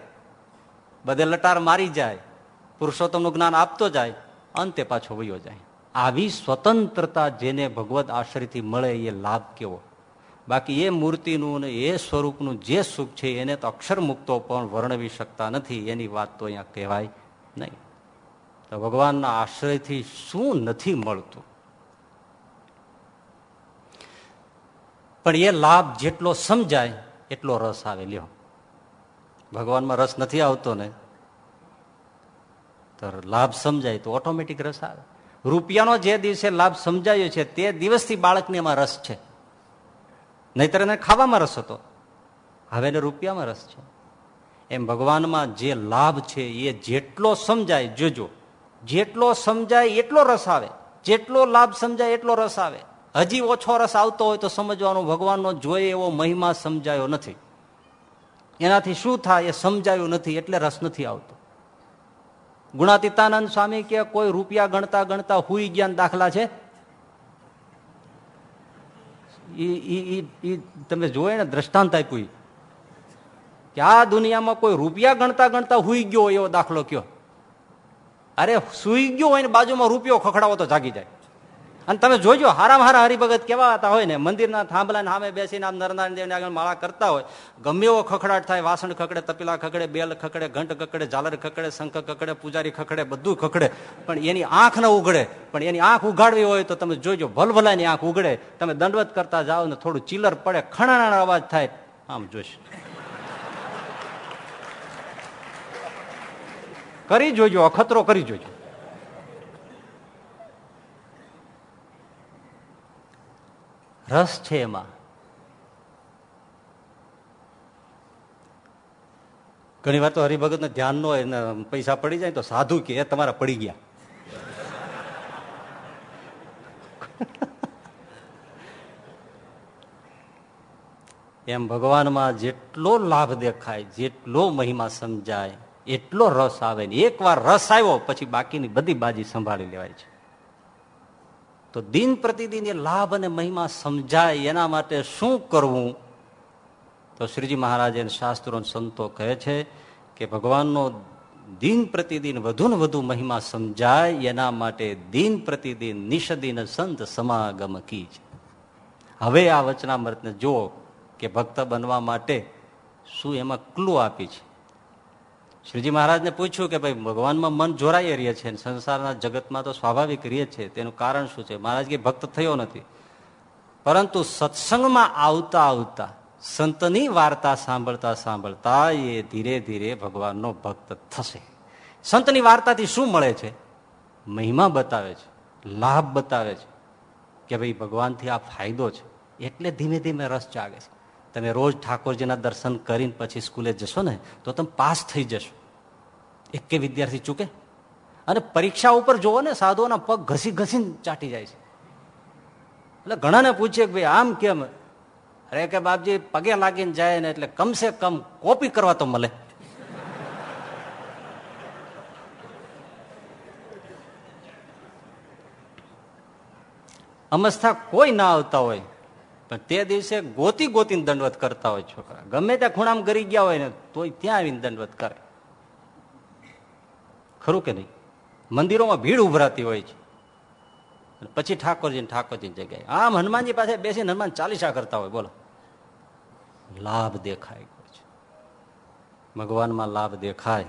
S1: બધે લટાર મારી જાય, પુરુષોત્તમનું જ્ઞાન આપતો જાય, અંતે પાછો વયો જાય. આવી સ્વતંત્રતા જેને ભગવત આશ્રયથી મળે એ લાભ કેવો? બાકી એ મૂર્તિનું ને એ સ્વરૂપનું જે સુખ છે, એને તો અક્ષર મુક્તો પણ વર્ણવી શકતા નથી, એની વાત તો અહીંયા કહેવાય નહીં. તો ભગવાનના આશ્રયથી શું નથી મળતું? પણ એ લાભ જેટલો સમજાય, એટલો રસ આવે. લ્યો, ભગવાનમાં રસ નથી આવતો ને, તો લાભ સમજાય તો ઓટોમેટિક રસ આવે. રૂપિયાનો જે દિવસે લાભ સમજાયો છે, તે દિવસથી બાળકને એમાં રસ છે. નહીતર એને ખાવામાં રસ હતો. હવે એને રૂપિયામાં રસ છે. એમ ભગવાનમાં જે લાભ છે એ જેટલો સમજાય, જોજો, જેટલો સમજાય એટલો રસ આવે. જેટલો લાભ સમજાય એટલો રસ આવે. હજી ઓછો રસ આવતો હોય તો સમજવાનો, ભગવાનનો જોઈએ એવો મહિમા સમજાયો નથી. એનાથી શું થાય એ સમજાયું નથી એટલે રસ નથી આવતો. ગુણાતીતાનંદ સ્વામી કે કોઈ રૂપિયા ગણતા ગણતા હુઈ જ્ઞાન દાખલા છે? તમે જોવે ને દ્રષ્ટાંત આપ્યું કે આ દુનિયામાં કોઈ રૂપિયા ગણતા ગણતા હુઈ ગયો એવો દાખલો કયો? અરે સુઈ ગયો હોય ને બાજુમાં રૂપિયો ખખડાવો તો જાગી જાય. અને તમે જોજો હારામ હારા હરિભગત કેવા હતા હોય ને, મંદિરના થાંભલા સામે બેસીને આમ નરનારાયણ દેવને આગળ માળા કરતા હોય, ગમે એવો ખખડાટ થાય, વાસણ ખકડે તપીલા ખકડે બેલ ખકડે ઘંટ ખકડે ઝાલર ખકડે શંખ ખકડે પૂજારી ખકડે બધું ખકડે પણ એની આંખ ન ઉઘડે પણ એની આંખ ઉઘાડવી હોય તો તમે જોજો, ભલભલાની આંખ ઉઘડે તમે દંડવત કરતા જાઓ ને થોડું ચીલર પડે ખણાના અવાજ થાય, આમ જોશ. કરી જોજો, અખતરો કરી જોજો. રસ છે એમાં. ઘણી વાર તો હરિભગત ને ધ્યાન નો હોય પૈસા પડી જાય તો સાધુ કે, એ, તમારા પડી ગયા. એમ ભગવાનમાં જેટલો લાભ દેખાય, જેટલો મહિમા સમજાય, એટલો રસ આવે ને. એકવાર રસ આવ્યો, પછી બાકીની બધી બાજી સંભાળી લેવાય છે. તો દિન પ્રતિદિન એ લાભ અને મહિમા સમજાય એના માટે શું કરવું? તો શ્રીજી મહારાજ શાસ્ત્રો સંતો કહે છે કે ભગવાનનો દિન પ્રતિદિન વધુ ને વધુ મહિમા સમજાય એના માટે દિન પ્રતિદિન નિષદિન સંત સમાગમ કી છે. હવે આ વચનામૃતને જુઓ કે ભક્ત બનવા માટે શું એમાં ક્લુ આપી છે? શ્રીજી મહારાજને પૂછ્યું કે ભાઈ, ભગવાનમાં મન જોરાઈ રહીએ છે સંસારના જગતમાં તો સ્વાભાવિક રહીએ છે, તેનું કારણ શું છે? મહારાજ કે ભક્ત થયો નથી. પરંતુ સત્સંગમાં આવતા આવતા, સંતની વાર્તા સાંભળતા સાંભળતા એ ધીરે ધીરે ભગવાનનો ભક્ત થશે. સંતની વાર્તાથી શું મળે છે? મહિમા બતાવે છે, લાભ બતાવે છે કે ભાઈ, ભગવાનથી આ ફાયદો છે. એટલે ધીમે ધીમે રસ જાગે છે. તમે રોજ ઠાકોરજીના દર્શન કરીને પછી સ્કૂલે જશો ને, તો તમે પાસ થઈ જશો. એક વિદ્યાર્થી ચૂકે. અને પરીક્ષા ઉપર જોવો ને, સાધુઓના પગ ઘસી ઘસીને ચાટી જાય છે. એટલે ઘણાને પૂછે કે ભાઈ, આમ કેમ? અરે કે બાપજી, પગે લાગીને જાય ને એટલે કમસે કમ કોપી કરવા તો મળે. અમસ્થા કોઈ ના આવતા હોય, પણ તે દિવસે ગોતી ગોતીને દંડવત કરતા હોય છોકરા. ગમે ત્યાં ખૂણામાં ગરી ગયા હોય ને, તોય ત્યાં આવીને દંડવત કરે. ખરું કે નહીં? મંદિરોમાં ભીડ ઉભરાતી હોય છે. પછી ઠાકોરજી ઠાકોરજી જગ્યાએ. આમ હનુમાનજી પાસે બેસીને હનુમાન ચાલીસા કરતા હોય, બોલો. લાભ દેખાય ભગવાનમાં લાભ દેખાય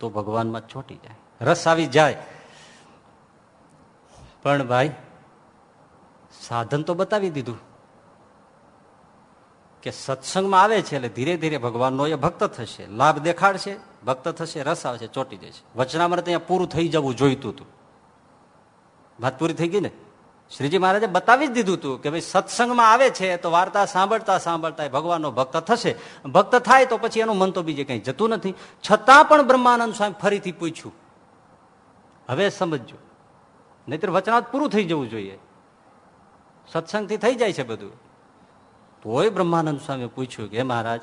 S1: તો ભગવાનમાં ચોટી જાય. રસ આવી જાય. પણ ભાઈ, સાધન તો બતાવી દીધું કે સત્સંગમાં આવે છે એટલે ધીરે ધીરે ભગવાનનો એ ભક્ત થશે. લાભ દેખાડશે. ભક્ત થશે, રસ આવશે, ચોટી જશે. વચનામૃત અહીંયા પૂરું થઈ જવું જોઈતું હતું. વાત પૂરી થઈ ગઈ ને? શ્રીજી મહારાજે બતાવી જ દીધું હતું કે ભાઈ, સત્સંગમાં આવે છે તો વાર્તા સાંભળતા સાંભળતા ભગવાનનો ભક્ત થશે. ભક્ત થાય તો પછી એનું મન તો બીજે કઈ જતું નથી. છતાં પણ બ્રહ્માનંદ સ્વામી ફરીથી પૂછ્યું. હવે સમજજો. નહીતર વચનાત પૂરું થઈ જવું જોઈએ. સત્સંગથી થઈ જાય છે બધું. તોય બ્રહ્માનંદ સ્વામી પૂછ્યું કે મહારાજ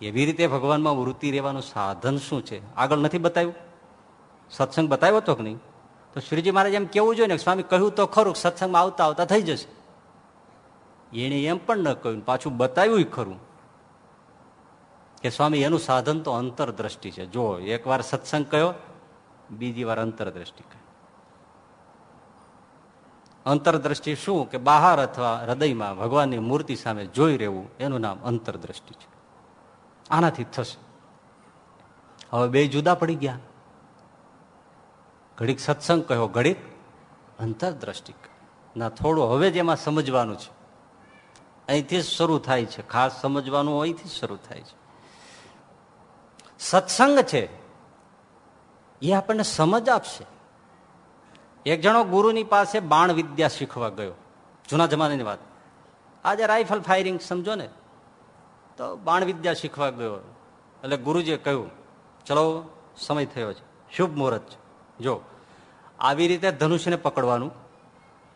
S1: એવી રીતે ભગવાનમાં વૃત્તિ રહેવાનું સાધન શું છે? આગળ નથી બતાવ્યું? સત્સંગ બતાવ્યો તો કે નહીં? તો શ્રીજી મહારાજ એમ કેવું જોઈએ ને સ્વામી કહ્યું તો ખરું સત્સંગમાં આવતા આવતા થઈ જશે. એને એમ પણ ન કહ્યું, પાછું બતાવ્યું ખરું કે સ્વામી, એનું સાધન તો અંતરદ્રષ્ટિ છે. જો એકવાર સત્સંગ કયો, બીજી વાર અંતરદ્રષ્ટિ કયો. અંતરદ્રષ્ટિ શું? કે બહાર અથવા હૃદયમાં ભગવાનની મૂર્તિ સામે જોઈ રહેવું, એનું નામ અંતરદ્રષ્ટિ છે. આનાથી થશે. હવે બે જુદા પડી ગયા. ઘડીક સત્સંગ કહ્યો, ઘડીક અંતરદ્રષ્ટિ ના, થોડું હવે જ એમાં સમજવાનું છે. અહીંથી જ શરૂ થાય છે. ખાસ સમજવાનું અહીંથી જ શરૂ થાય છે. સત્સંગ છે. એ આપણને સમજ આપશે. એક જણો ગુરુની પાસે બાણ વિદ્યા શીખવા ગયો. જૂના જમાનાની વાત. આજે રાઇફલ ફાયરિંગ, સમજો ને? તો બાણ વિદ્યા શીખવા ગયો. એટલે ગુરુજીએ કહ્યું, ચલો, સમય થયો છે. શુભ મુહૂર્ત જો, આવી રીતે ધનુષ્યને પકડવાનું,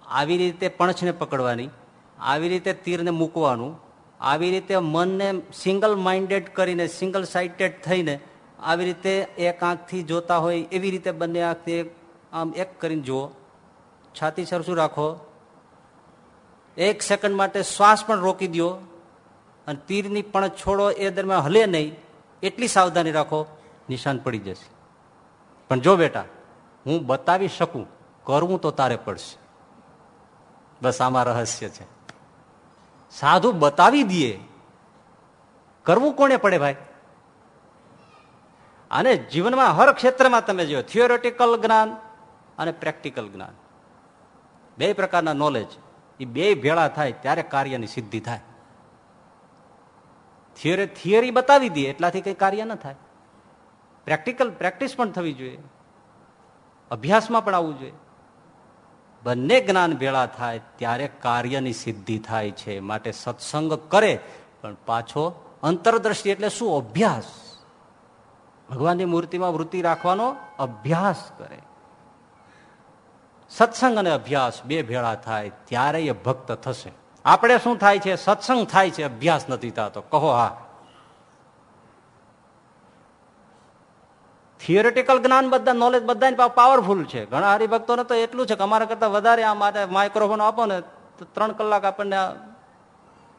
S1: આવી રીતે પણછને પકડવાની, આવી રીતે તીરને મૂકવાનું, આવી રીતે મનને સિંગલ માઇન્ડેડ કરીને સિંગલ સાઇટેડ થઈને, આવી રીતે એક આંખથી જોતા હોય, એવી રીતે બંને આંખથી આમ એક કરીને જુઓ. છાતી સરસું રાખો. એક સેકન્ડ માટે શ્વાસ પણ રોકી દો અને તીરની પણ છોડો એ દરમિયાન હલે નહીં, એટલી સાવધાની રાખો, નિશાન પડી જશે. પણ જો બેટા, હું બતાવી શકું, કરવું તો તારે પડશે. બસ આમાં રહસ્ય છે. સાધુ બતાવી દઈએ કરવું કોને પડે ભાઈ? અને જીવનમાં હર ક્ષેત્રમાં તમે જો થિયોરેટિકલ જ્ઞાન અને પ્રેક્ટિકલ જ્ઞાન. બે પ્રકારના નોલેજ એ બે ભેળા થાય, ત્યારે કાર્યની સિદ્ધિ થાય. થિયરી થિયરી બતાવી દઈએ, એટલાથી કઈ કાર્ય ન થાય. પ્રેક્ટિકલ પ્રેક્ટિસ પણ થવી જોઈએ. અભ્યાસમાં પણ આવવું જોઈએ. બંને જ્ઞાન ભેળા થાય ત્યારે કાર્યની સિદ્ધિ થાય છે, માટે સત્સંગ કરે, પણ પાછો અંતરદ્રષ્ટિ એટલે શું? અભ્યાસ. ભગવાનની મૂર્તિમાં વૃત્તિ રાખવાનો અભ્યાસ કરે. સત્સંગ અને અભ્યાસ બે ભેળા થાય ત્યારે એ ભક્ત થશે. આપણે શું થાય છે? સત્સંગ થાય છે. અભ્યાસ નથી થતો. કહો હા. થિયોરિટિકલ જ્ઞાન બધા નોલેજ બધા પાવરફુલ છે. ઘણા હરિભક્તોને તો એટલું છે કે અમારા કરતા વધારે આ માટે માઇક્રોફોન આપો ને, તો ત્રણ કલાક આપણને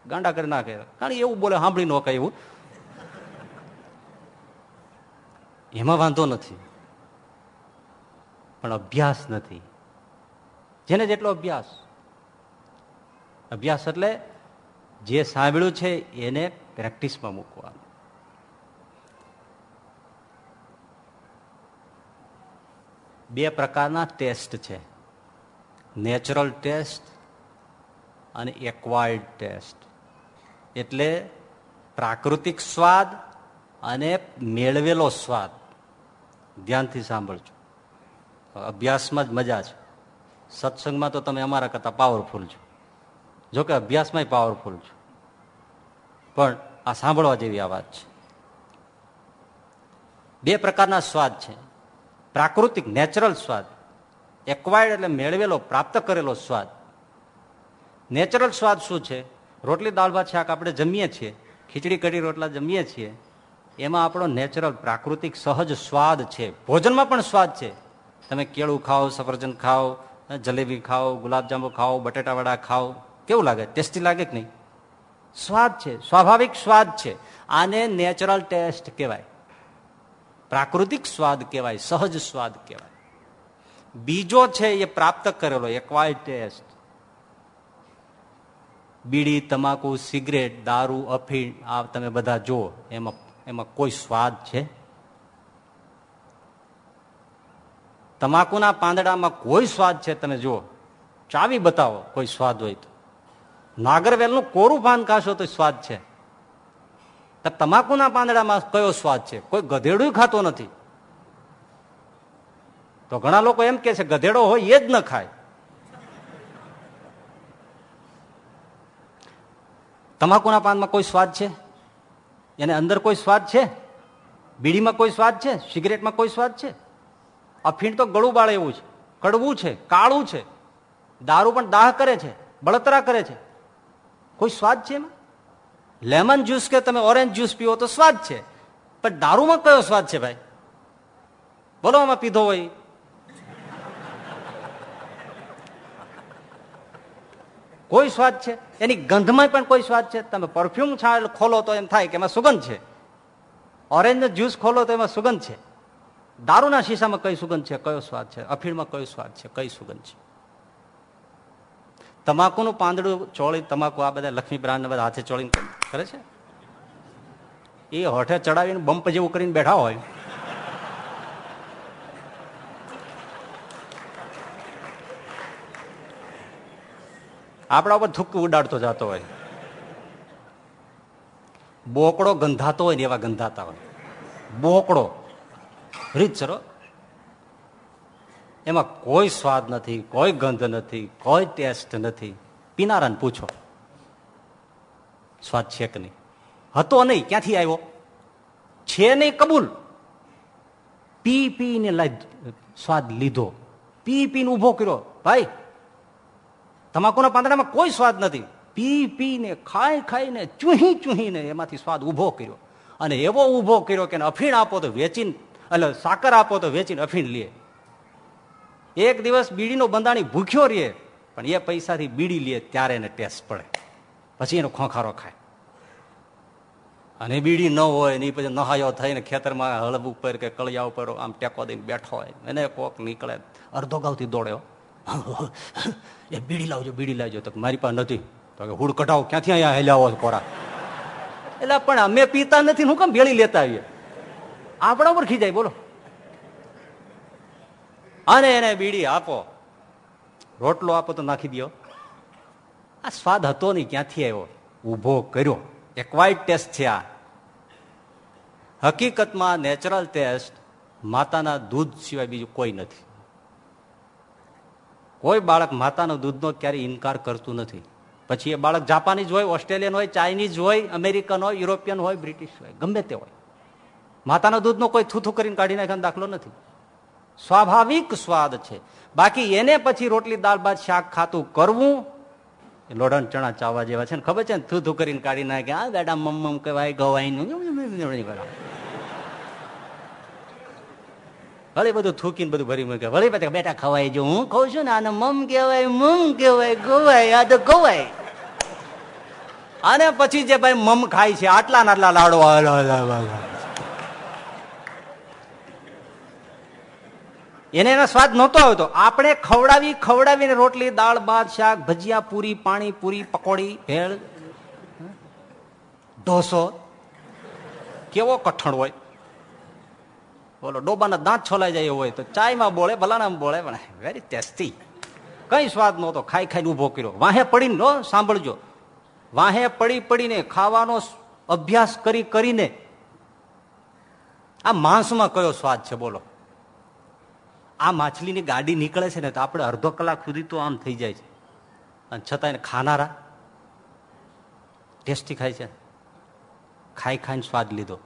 S1: ગાંડા કરી નાખે. કારણ એવું બોલે, સાંભળી ન કહ્યું એમાં વાંધો નથી. પણ અભ્યાસ નથી. જેને જેટલો અભ્યાસ અભ્યાસ એટલે જે સાંભળ્યું છે એને પ્રેક્ટિસમાં મૂકવાનું. બે પ્રકારના ટેસ્ટ છે. નેચરલ ટેસ્ટ અને એક્વાયર્ડ ટેસ્ટ. એટલે પ્રાકૃતિક સ્વાદ અને મેળવેલો સ્વાદ. ધ્યાનથી સાંભળજો. અભ્યાસમાં જ મજા છે. સત્સંગમાં તો તમે અમારા કરતાં પાવરફુલ છો. જોકે અભ્યાસમાં પાવરફુલ છું. પણ આ સાંભળવા જેવી આ વાત છે. બે પ્રકારના સ્વાદ છે. પ્રાકૃતિક નેચરલ સ્વાદ એક્વાયર્ડ એટલે મેળવેલો, પ્રાપ્ત કરેલો સ્વાદ. નેચરલ સ્વાદ શું છે? રોટલી, દાળ, ભાત, શાક આપણે જમીએ છીએ. ખીચડી, કઢી, રોટલા જમીએ છીએ. એમાં આપણો નેચરલ પ્રાકૃતિક, સહજ સ્વાદ છે. ભોજનમાં પણ સ્વાદ છે. તમે કેળું ખાઓ, સફરજન ખાઓ, જલેબી ખાઓ, ગુલાબજાંબુ ખાઓ, બટેટાવડા ખાઓ. કેવું લાગે? ટેસ્ટી લાગે કે નહીં? સ્વાદ છે. સ્વાભાવિક સ્વાદ છે. આને નેચરલ ટેસ્ટ કહેવાય. પ્રાકૃતિક સ્વાદ કહેવાય સહજ સ્વાદ કહેવાય. બીજો છે એ પ્રાપ્ત કરેલો એકવાય ટેસ્ટ. બીડી તમાકુ સિગરેટ દારૂ અફીણ આ તમે બધા જુઓ એમાં એમાં કોઈ સ્વાદ છે? તમાકુના પાંદડામાં કોઈ સ્વાદ છે? તમે જુઓ. ચાવી બતાવો કોઈ સ્વાદ હોય તો. નાગરવેલનું કોરું પાન ખાશો તો સ્વાદ છે. તમાકુના પાંદડામાં કયો સ્વાદ છે? કોઈ ગધેડું ખાતો નથી. તો ઘણા લોકો એમ કે છે, ગધેડો હોય એ જ ન ખાય. તમાકુના પાનમાં કોઈ સ્વાદ છે? એને અંદર કોઈ સ્વાદ છે? બીડીમાં કોઈ સ્વાદ છે? સિગરેટમાં કોઈ સ્વાદ છે? અફીણ તો ગળું બાળે એવું છે. કડવું છે, કાળું છે. દારૂ પણ દાહ કરે છે, બળતરા કરે છે. કોઈ સ્વાદ છે એમાં? લેમન જ્યુસ કે તમે ઓરેન્જ જ્યુસ પીવો તો સ્વાદ છે. પણ દારૂમાં કયો સ્વાદ છે ભાઈ? બોલો આમાં પીધો હોય. કોઈ સ્વાદ છે? એની ગંધમાં પણ કોઈ સ્વાદ છે? તમે પરફ્યુમ ખોલો તો એમ થાય કે એમાં સુગંધ છે. ઓરેન્જ જ્યુસ ખોલો તો એમાં સુગંધ છે. દારૂના શીશામાં કઈ સુગંધ છે? કયો સ્વાદ છે? અફીણમાં કયો સ્વાદ છે? કઈ સુગંધ છે? તમાકુનું પાંદડું ચોળી તમાકુ આ બધા લક્ષ્મી બ્રાન્ડ બધા હાથે ચોળીને કરે. છે? એ હોઠે ચડાવીને બમ્પ જેવું કરીને બેઠા હોય. આપણા ઉપર થૂક ઉડાડતો જતો હોય. બોકડો ગંધાતો હોય ને એવા ગંધાતા હોય. બોકડો. રીતસરો એમાં કોઈ સ્વાદ નથી, કોઈ ગંધ નથી, કોઈ ટેસ્ટ નથી. પીનારાને પૂછો. સ્વાદ છે કે નહીં? હતો નહીં, ક્યાંથી આવ્યો? છે નહીં કબૂલ. પી પીને સ્વાદ લીધો. પી પીને ઊભો કર્યો. ભાઈ, તમાકુના પાંદડામાં કોઈ સ્વાદ નથી. પી પીને ખાઈ ખાઈને, ચૂહી ચૂહીને એમાંથી સ્વાદ ઊભો કર્યો. અને એવો ઊભો કર્યો કે અફીણ આપો તો વેચીને એટલે સાકર આપો તો વેચીને અફીણ લે. એક દિવસ બીડીનો બંધાણી ભૂખ્યો રહે પણ એ પૈસાથી બીડી લે ત્યારે એને ટેસ્ટ પડે. પછી એનો ખોખારો ખાય. અને બીડી ન હોય ને પછી નહાયો થઈને ખેતરમાં હળબ ઉપર કે કળિયા ઉપર આમ ટેકો દઈને બેઠો હોય, એને કોક નીકળે, અડધો ગાવથી દોડ્યો. એ બીડી લાવજો બીડી લાવજો. તો મારી પાસે નથી. તો કે હુડ કઢાવો, ક્યાંથી અહીંયા હેલાવો કોરા? એટલે પણ અમે પીતા નથી હું કેમ ભેળી લેતા આવીએ? આપણા ઉપર ખીજાય, બોલો. અને એને બીડી આપો. રોટલો આપો તો નાખી દો. આ સ્વાદ હતો નહીં, ક્યાંથી આવ્યો? ઊભો કર્યો. એક્વાઇડ ટેસ્ટ છે આ. હકીકતમાં નેચરલ ટેસ્ટ માતાના દૂધ સિવાય બીજું કોઈ નથી. કોઈ બાળક માતાના દૂધનો ક્યારેય ઇનકાર કરતું નથી. પછી એ બાળક જાપાનીઝ હોય, ઓસ્ટ્રેલિયન હોય, ચાઇનીઝ હોય, અમેરિકન હોય, યુરોપિયન હોય, બ્રિટિશ હોય, ગમે તે હોય. માતાના દૂધનો કોઈ થૂથું કરીને કાઢી નાખવાનો દાખલો નથી. સ્વાભાવિક સ્વાદ છે. બાકી એને પછી રોટલી, દાળ, ભાત, શાક ખાતું કરવું લોઢણ ચણા ચાવવા જેવા છે ને, ખબર છે ને થૂથું કરીને કાઢી નાખે, આ બેડા મમ્મ કહેવાય, ગવાય ભલે બધું થૂકીને બધું ભરી મૂકે, ભલે પછી બેટા ખવાય જો, હું ખઉં છું ને, આને મમ કહેવાય મમ કહેવાય, ગવાય, આ તો ગવાય. અને પછી જે ભાઈ મમ ખાય છે આટલા ને આટલા લાડવા એને એનો સ્વાદ નહોતો આવતો. આપણે ખવડાવી, ખવડાવીને રોટલી, દાળ, ભાત, શાક, ભજીયા, પૂરી, પાણી, પૂરી, પકોડી, ભેળ, ઢોસો. કેવો કઠણ હોય. બોલો, ડોબાના દાંત છોલાઈ જાય હોય તો ચાયમાં બોલે ભલાના બોલે પણ વેરી ટેસ્ટી કઈ સ્વાદ નહોતો. ખાઈ ખાઈને ઊભો કર્યો. વાહે પડીને નો સાંભળજો. વાહે પડી પડીને, ખાવાનો અભ્યાસ કરી કરીને, આ માંસમાં કયો સ્વાદ છે, બોલો. આ માછલીની ગાડી નીકળે છે ને તો આપણે અડધો કલાક સુધી તો આમ થઈ જાય છે. અને છતાં એને ખાનારા ટેસ્ટી ખાય છે. ખાઈ ખાઈને સ્વાદ લીધો.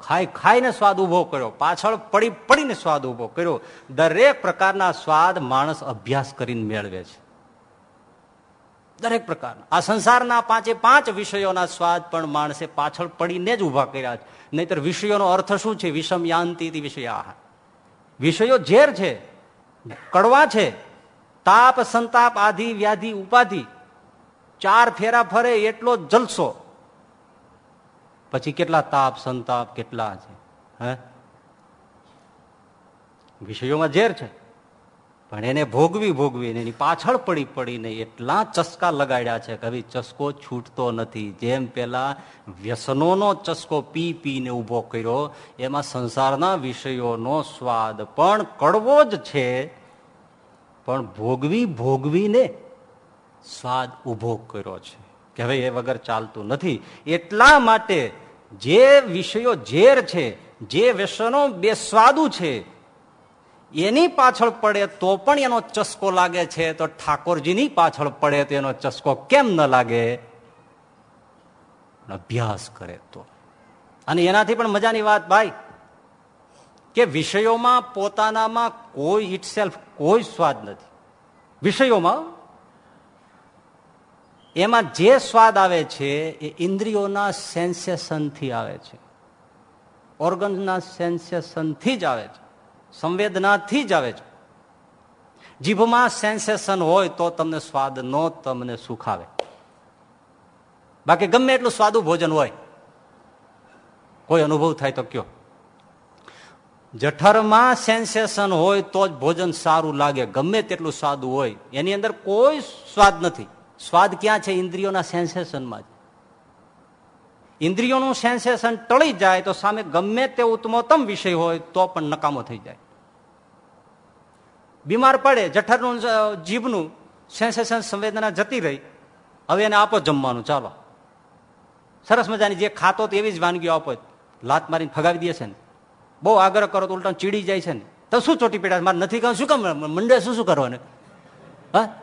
S1: ખાઈ ખાઈને સ્વાદ ઊભો કર્યો. પાછળ પડી પડીને સ્વાદ ઊભો કર્યો. દરેક પ્રકારના સ્વાદ માણસ અભ્યાસ કરીને મેળવે છે. દરેક પ્રકારના. આ સંસારના પાંચે પાંચ વિષયોના સ્વાદ પણ માણસે પાછળ પડીને જ ઊભા કર્યા છે. નહીતર વિષયોનો અર્થ શું છે? વિષમ યાંતિ વિષયા વિષયો ઝેર છે, કડવા છે, તાપ, સંતાપ, આધિ, વ્યાધિ, ઉપાધિ, ચાર ફેરા ફરે એટલો જલસો. પછી કેટલા તાપ, સંતાપ કેટલા છે, હે? વિષયોમાં ઝેર છે. પણ એને ભોગવી ભોગવી એની પાછળ પડી પડીને એટલા ચસ્કા લગાડ્યા છે કવિ ચસ્કો છૂટતો નથી. જેમ પેલા વ્યસનોનો ચસ્કો પી પીને ઊભો કર્યો, એમાં સંસારના વિષયોનો સ્વાદ પણ કડવો જ છે. પણ ભોગવી ભોગવીને સ્વાદ ઊભો કર્યો છે કે હવે એ વગર ચાલતું નથી. એટલા માટે જે વિષયો ઝેર છે, જે વ્યસનો બેસ્વાદુ છે એની પાછળ પડે તો પણ એનો ચસ્કો લાગે છે. તો ઠાકોરજીની પાછળ પડે તો એનો ચસ્કો કેમ ન લાગે? અભ્યાસ કરે તો. અને એનાથી પણ મજાની વાત ભાઈ, કે વિષયોમાં પોતાનામાં કોઈ ઇટ સેલ્ફ કોઈ સ્વાદ નથી. વિષયોમાં એમાં જે સ્વાદ આવે છે એ ઇન્દ્રિયોના સેન્સેશનથી આવે છે. ઓર્ગન્સના સેન્સેશનથી જ આવે છે. સંવેદનાથી જ આવે છે. જીભમાં સેન્સેશન હોય તો તમને સ્વાદ નો તમને સુખ આવે. બાકી ગમે એટલું સ્વાદુ ભોજન હોય, કોઈ અનુભવ થાય તો કયો. જઠરમાં સેન્સેશન હોય તો જ ભોજન સારું લાગે. ગમે તેટલું સ્વાદું હોય, એની અંદર કોઈ સ્વાદ નથી. સ્વાદ ક્યાં છે? ઇન્દ્રિયોના સેન્સેશનમાં ઇન્દ્રિયોનું સેન્સેશન ટળી જાય તો સામે ગમે તે ઉત્તમોત્તમ વિષય હોય તો પણ નકામો થઈ જાય. બીમાર પડે, જઠરનું જીભનું સેન્સેશન સંવેદના જતી રહી. હવે એને આપો જમવાનું, ચાલો. સરસ મજાની જે ખાતો તો એવી જ વાનગીઓ આપો. લાત મારીને ફગાવી દે છે ને. બહુ આગ્રહ કરો તો ઉલટા ચીડી જાય છે ને. તો શું ચોટી પીડા મારે નથી કહું શું કામ? મંડે શું શું કરવાનું? હા?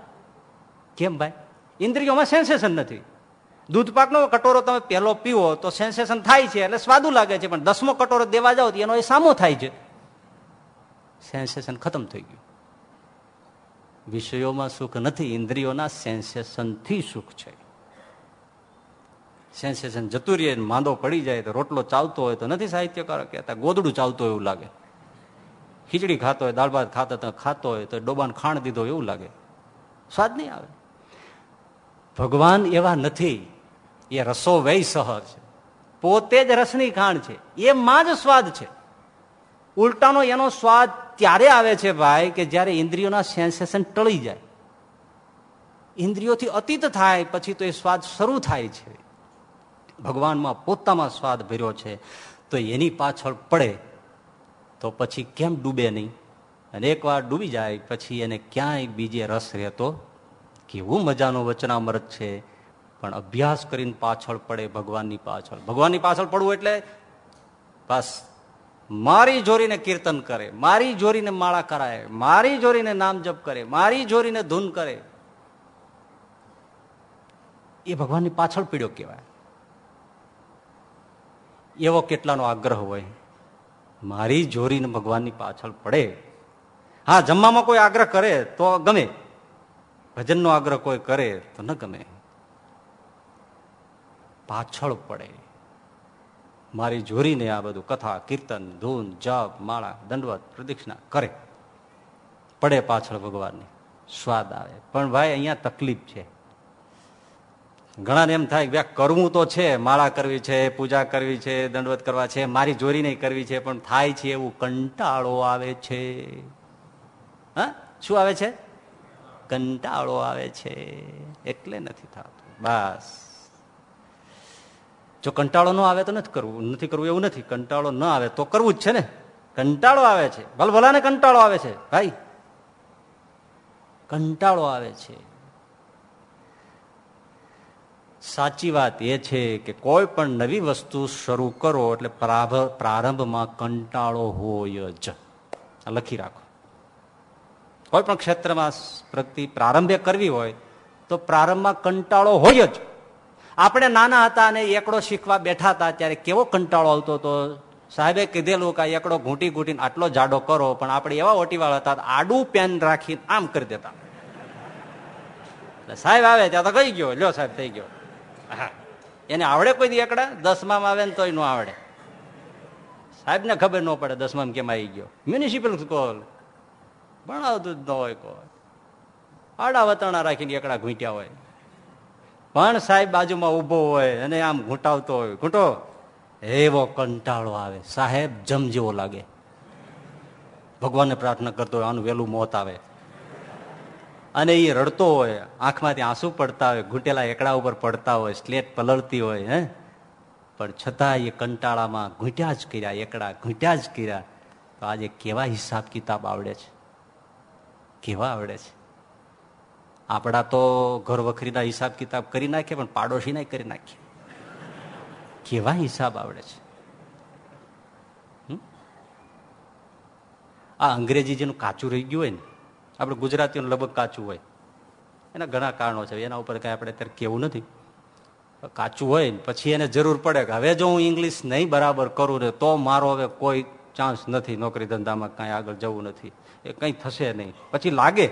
S1: કેમ ભાઈ? ઇન્દ્રિયોમાં સેન્સેશન નથી. દૂધ પાકનો કટોરો તમે પહેલો પીવો તો સેન્સેશન થાય છે એટલે સ્વાદુ લાગે છે, પણ દસમો કટોરો દેવા જાઓ એનો એ સામો થાય છે. સેન્સેશન ખતમ થઈ ગયું. વિષયોમાં સુખ નથી, ઇન્દ્રિયોના સેન્સેશનથી સુખ છે. સેન્સેશન જતું રહીએ માંદો પડી જાય તો રોટલો ચાવતો હોય તો નથી સાહિત્યકારો કહેતા, ગોદડું ચાવતો એવું લાગે. ખીચડી ખાતો હોય, દાળ ભાત ખાતો ખાતો હોય, તો ડોબાને ખાણ દીધો એવું લાગે. સ્વાદ નહીં આવે. ભગવાન એવા નથી. એ રસો વય સહર છે પોતે જ રસની ખાણ છે. એમાં જ સ્વાદ છે. ઉલટાનો એનો સ્વાદ ત્યારે આવે છે ભાઈ કે જ્યારે ઇન્દ્રિયોના સેન્સેશન ટળી જાય. ઇન્દ્રિયોથી અતીત થાય, પછી તો એ સ્વાદ શરૂ થાય છે. ભગવાનમાં પોતામાં સ્વાદ ભર્યો છે. તો એની પાછળ પડે, તો પછી કેમ ડૂબે નહીં? અને એકવાર ડૂબી જાય, પછી એને ક્યાંય બીજે રસ રહેતો? કેવું મજાનું વચનામૃત છે. પણ અભ્યાસ કરીને પાછળ પડે ભગવાનની પાછળ. ભગવાનની પાછળ પડવું એટલે બસ, મારી જોરીને કીર્તન કરે, મારી જોરીને માળા કરાય, મારી જોરીને નામ જપ કરે, મારી જોરીને ધૂન કરે. એ ભગવાનની પાછળ પીડ્યો કહેવાય. એવો કેટલાનો આગ્રહ હોય, મારી જોરીને ભગવાનની પાછળ પડે. હા, જમવામાં કોઈ આગ્રહ કરે તો ગમે. ભજનનો આગ્રહ કોઈ કરે તો ન ગમે. પાછળ પડે. મારી જોરીને આ બધું કથા, કીર્તન, ધૂન, જપ, માળા, દંડવત, પ્રદક્ષિણા કરે. પડે પાછળ ભગવાનની. સ્વાદ આવે. પણ ભાઈ, અહીંયા તકલીફ છે. ઘણાને એમ થાય કે કરવું તો છે, માળા કરવી છે, પૂજા કરવી છે, દંડવત કરવા છે, મારી જોરી નહીં કરવી છે, પણ થાય છે એવું કંટાળો આવે છે. હા? શું આવે છે? કંટાળો આવે છે. એટલે નથી થતું. બસ. જો કંટાળો ન આવે તો નથી કરવું નથી કરવું એવું નથી. કંટાળો ન આવે તો કરવું જ છે ને. કંટાળો આવે છે. ભલભલાને કંટાળો આવે છે, ભાઈ. કંટાળો આવે છે. સાચી વાત એ છે કે કોઈ પણ નવી વસ્તુ શરૂ કરો એટલે પ્રારંભમાં કંટાળો હોય જ. લખી રાખો. કોઈ પણ ક્ષેત્રમાં પ્રગતિ પ્રારંભે કરવી હોય તો પ્રારંભમાં કંટાળો હોય જ. આપણે નાના હતા અને એકડો શીખવા બેઠા હતા, ત્યારે કેવો કંટાળો આવતો હતો. સાહેબે કીધેલું કે એકડો ઘૂંટી ઘૂંટીને આટલો જાડો કરો, પણ આપણે એવા ઓટીવાળા હતા આડું પેન રાખીને આમ કરી દેતા. સાહેબ આવે, ત્યાં તો કઈ ગયો. લ્યો સાહેબ, થઈ ગયો. હા. એને આવડે કોઈ દી એકડા? દસમામાં આવે ને તોય ન આવડે. સાહેબને ખબર ન પડે દસમામાં કેમ આવી ગયો. મ્યુનિસિપલ સ્કૂલ ભણાવતું જ ન હોય કોઈ. આડા વતરણા રાખીને એકડા ઘૂંટ્યા હોય. પણ સાહેબ બાજુમાં ઊભો હોય અને આમ ઘૂંટાવતો હોય. ઘૂંટો. એવો કંટાળો આવે. સાહેબ જમ જેવો લાગે. ભગવાનને પ્રાર્થના કરતો હોય, આનું વહેલું મોત આવે. અને એ રડતો હોય, આંખમાંથી આંસુ પડતા હોય, ઘૂંટેલા એકડા ઉપર પડતા હોય, સ્લેટ પલળતી હોય, હે? પણ છતાં એ કંટાળામાં ઘૂંટ્યા જ કર્યા, એકડા ઘૂંટ્યા જ કર્યા. તો આજે કેવા હિસાબ કિતાબ આવડે છે? કેવા આવડે છે? આપણા તો ઘર વખરીના હિસાબ કિતાબ કરી નાખીએ પણ પાડોશીના કરી નાખીએ કેવા હિસાબ આવડે છે? આ અંગ્રેજી જેનું કાચું રહી ગયું હોય ને, આપણે ગુજરાતીઓનું લગભગ કાચું હોય. એના ઘણા કારણો છે. એના ઉપર કાંઈ આપણે અત્યારે કેવું નથી. કાચું હોય ને, પછી એને જરૂર પડે કે હવે જો હું ઇંગ્લિશ નહીં બરાબર કરું ને, તો મારો હવે કોઈ ચાન્સ નથી નોકરી ધંધામાં કાંઈ આગળ જવું નથી. એ કંઈ થશે નહીં. પછી લાગે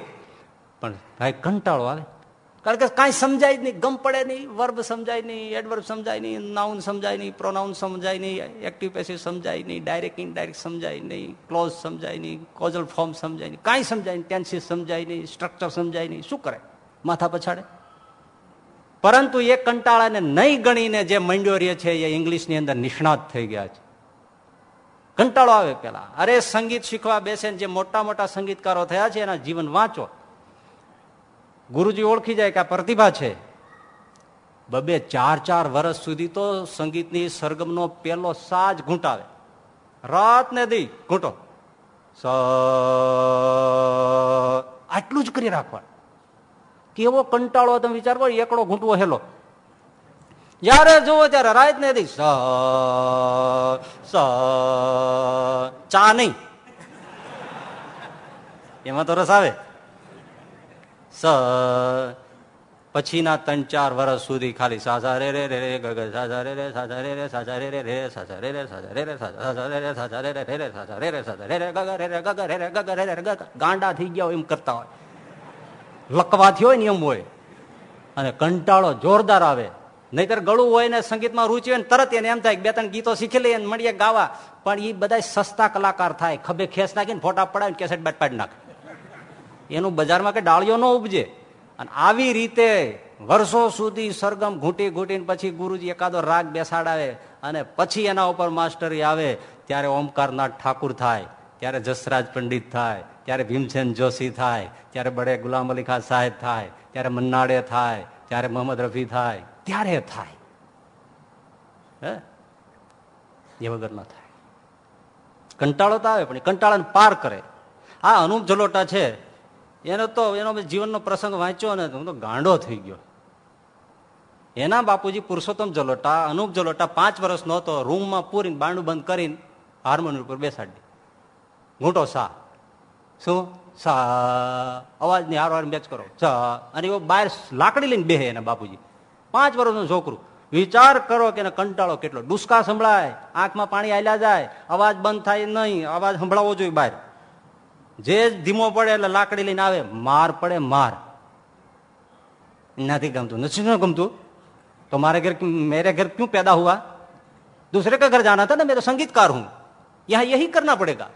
S1: પણ ભાઈ કંટાળો આવે કારણ કે કાંઈ સમજાય નહીં ગમ પડે નહીં વર્બ સમજાય નહીં એડવર્બ સમજાય નહીં નાઉન સમજાય નહીં પ્રોનાઉન સમજાય નહીં એક્ટિવ પેસિવ સમજાય નહીં ડાયરેક્ટ ઇનડાયરેક્ટ સમજાય નહીં ક્લોઝ સમજાય નહીં કોઝલ ફોર્મ સમજાય નહીં કાંઈ સમજાય નહીં ટેન્સિસ સમજાય નહીં સ્ટ્રક્ચર સમજાય નહીં શું કરે માથા પછાડે પરંતુ એ કંટાળાને નહીં ગણીને જે મંડ્યો છે એ ઇંગ્લિશની અંદર નિષ્ણાત થઈ ગયા છે કંટાળો આવે પેલા અરે સંગીત શીખવા બેસે જે મોટા મોટા સંગીતકારો થયા છે એના જીવન વાંચો ગુરુજી ઓળખી જાય કે આ પ્રતિભા છે. બબે ચાર ચાર વર્ષ સુધી તો સંગીતની સરગમનો પેલો સાજ ઘૂંટાવે. રાત ને દી ઘૂંટો. સ, આટલું જ કરી રાખવા કેવો કંટાળો તમે વિચાર કરો, એકડો ઘૂંટવો હેલો. જયારે જુઓ ત્યારે રાત ને દી સ, ચા નહીં. એમાં તો રસ આવે. સ પછીના ત્રણ ચાર વર્ષ સુધી ખાલી સાસા રે રે રે રે ગગ સાસા રે રે સાસા રે રે સાસા રે રે રે સાસા રે રે સાસા રે રે સાસા રે રે સાસા રે રે રે રે સાસા રે રે સાસા રે રે ગગ રે રે ગગ રે રે ગગ રે રે ગગ ગાંડા થઈ ગયા હોય એમ કરતા હોય લકવાથી હોય ને એમ હોય અને કંટાળો જોરદાર આવે નહીતર ગળું હોય ને સંગીતમાં રૂચિ હોય ને તરત એને એમ થાય બે ત્રણ ગીતો શીખી લઈએ મળીએ ગાવા પણ એ બધા સસ્તા કલાકાર થાય ખભે ખેસ નાખીને ફોટા પડાવીને કેસેટ બેટ પાડી નાખે એનું બજારમાં કે ડાળીઓ ન ઉપજે. અને આવી રીતે વર્ષો સુધી સરગમ ઘૂંટી ઘૂંટીને પછી ગુરુજી એકાદો રાગ બેસાડાવે અને પછી એના ઉપર માસ્ટરી આવે, ત્યારે ઓમકારનાથ ઠાકુર થાય, ત્યારે જસરાજ પંડિત થાય, ત્યારે ભીમસેન જોશી થાય, ત્યારે બડે ગુલામ અલી ખાન સાહેબ થાય, ત્યારે મન્નાડે થાય, ત્યારે મોહમ્મદ રફી થાય, ત્યારે થાય. હે? એ વગર ન થાય. કંટાળો તો આવે, પણ કંટાળાને પાર કરે. આ અનુપ જલોટા છે એનો તો, એનો જીવનનો પ્રસંગ વાંચ્યો ને હું તો ગાંડો થઈ ગયો. એના બાપુજી પુરુષોત્તમ જલોટા, અનુપ જલોટા પાંચ વર્ષનો હતો રૂમમાં પૂરીને બાંડું બંધ કરીને હાર્મોનિયમ ઉપર બેસાડી. ઘૂંટો સા. શું? સા. અવાજની હાર વાર મેચ કરો. સા. અને એવો બહાર લાકડી લઈને બેહે એના બાપુજી. પાંચ વર્ષનું છોકરું. વિચાર કરો કે કંટાળો કેટલો. ડુસકા સંભળાય, આંખમાં પાણી આલ્યા જાય, અવાજ બંધ થાય નહીં, અવાજ સંભળાવવો જોઈએ બહાર. જે ધીમો પડે એટલે લાકડી લઈને આવે માર પડે માર નથી ગમતું નથી ન ગમતું तो हमारे घर मेरे घर क्यों पैदा हुआ दूसरे का घर जाना था ना मैं तो संगीतकार हूं यहां यही करना पड़ेगा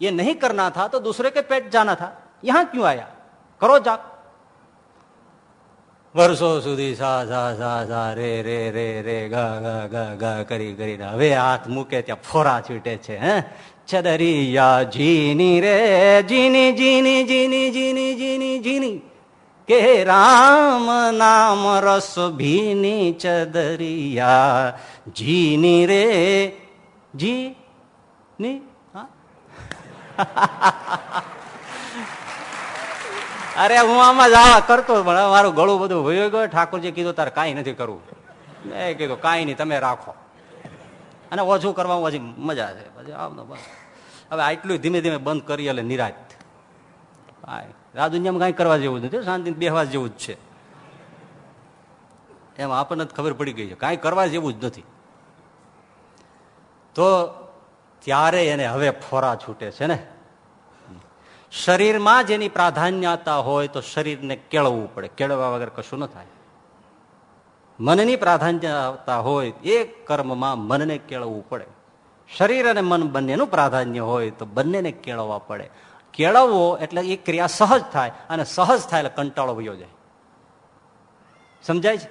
S1: ये नहीं करना था तो दूसरे के पेट जाना था यहां क्यों आया करो जा વર્ષો સુધી સા સા સા સા, રે રે રે રે, ગા ગા ગા ગા કરી, કરીને હવે હાથ મૂકે ત્યાં ફોરા છૂટે છે, હે? છદરિયા જીની રે જીની જીની જીની જીની જીની જીની કે રામ નામ રસ ભીની ચદરિયા જીની રે જી ની અરે હું આમાં જ આવા કરતો પણ મારું ગળું બધું ભયો ગયો. ઠાકોરજી કીધું, તારે કાંઈ નથી કરવું. મેં કીધું, કાંઈ નહીં, તમે રાખો. અને ઓછું કરવામાં પછી મજા છે. પછી આવનો બસ. હવે આટલું ધીમે ધીમે બંધ કરી એટલે નિરાત. આ દુનિયામાં કાંઈ કરવા જેવું નથી શાંતિ બેહવા જેવું જ છે. એમ આપણને ખબર પડી ગઈ છે, કાંઈ કરવા જેવું જ નથી. તો ત્યારે એને હવે ફોરા છૂટે છે ને? શરીરમાં જેની પ્રાધાન્યતા હોય તો શરીરને કેળવવું પડે. કેળવવા વગર કશું ન થાય. મનની પ્રાધાન્યતા હોય, એ કર્મમાં મનને કેળવવું પડે. શરીર અને મન બંનેનું પ્રાધાન્ય હોય તો બંનેને કેળવવા પડે. કેળવવો એટલે એ ક્રિયા સહજ થાય અને સહજ થાય એટલે કંટાળો વયો જાય. સમજાય છે?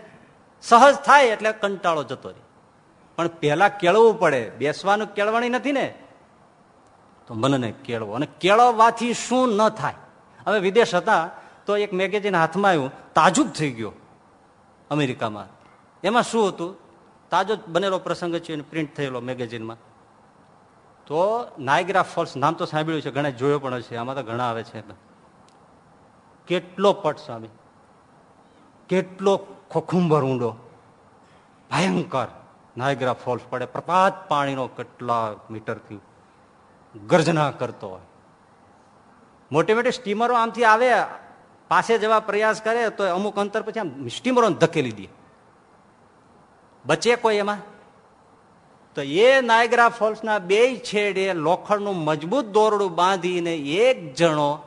S1: સહજ થાય એટલે કંટાળો જતો રહે. પણ પેલા કેળવવું પડે. બેસવાનું કેળવણી નથી ને? તો મનને કેળવો. અને કેળવવાથી શું ન થાય? હવે વિદેશ હતા તો એક મેગેઝિન હાથમાં આવ્યું, તાજુબ થઈ ગયો અમેરિકામાં. એમાં શું હતું? તાજો બનેલો પ્રસંગ છે પ્રિન્ટ થયેલો મેગેઝિનમાં. તો નાયગ્રા ફોલ્સ, નામ તો સાંભળ્યું છે, ઘણા જોયો પણ છે આમાં તો ઘણા આવે છે. કેટલો પટ સ્વામી. કેટલો ખોખુંબર ઊંડો. ભયંકર. નાયગ્રા ફોલ્સ પડે. પ્રપાત પાણીનો કેટલા મીટરથી ગર્જના કરતો હોય. મોટી મોટી સ્ટીમરો આમથી આવે, પાસે જવા પ્રયાસ કરે, તો અમુક અંતર પછી આમ સ્ટીમરો ધકેલી દે. બચે કોઈ એમાં? તો એ નાયગ્રા ફોલ્સના બે છેડે લોખંડનું મજબૂત દોરડું બાંધીને એક જણો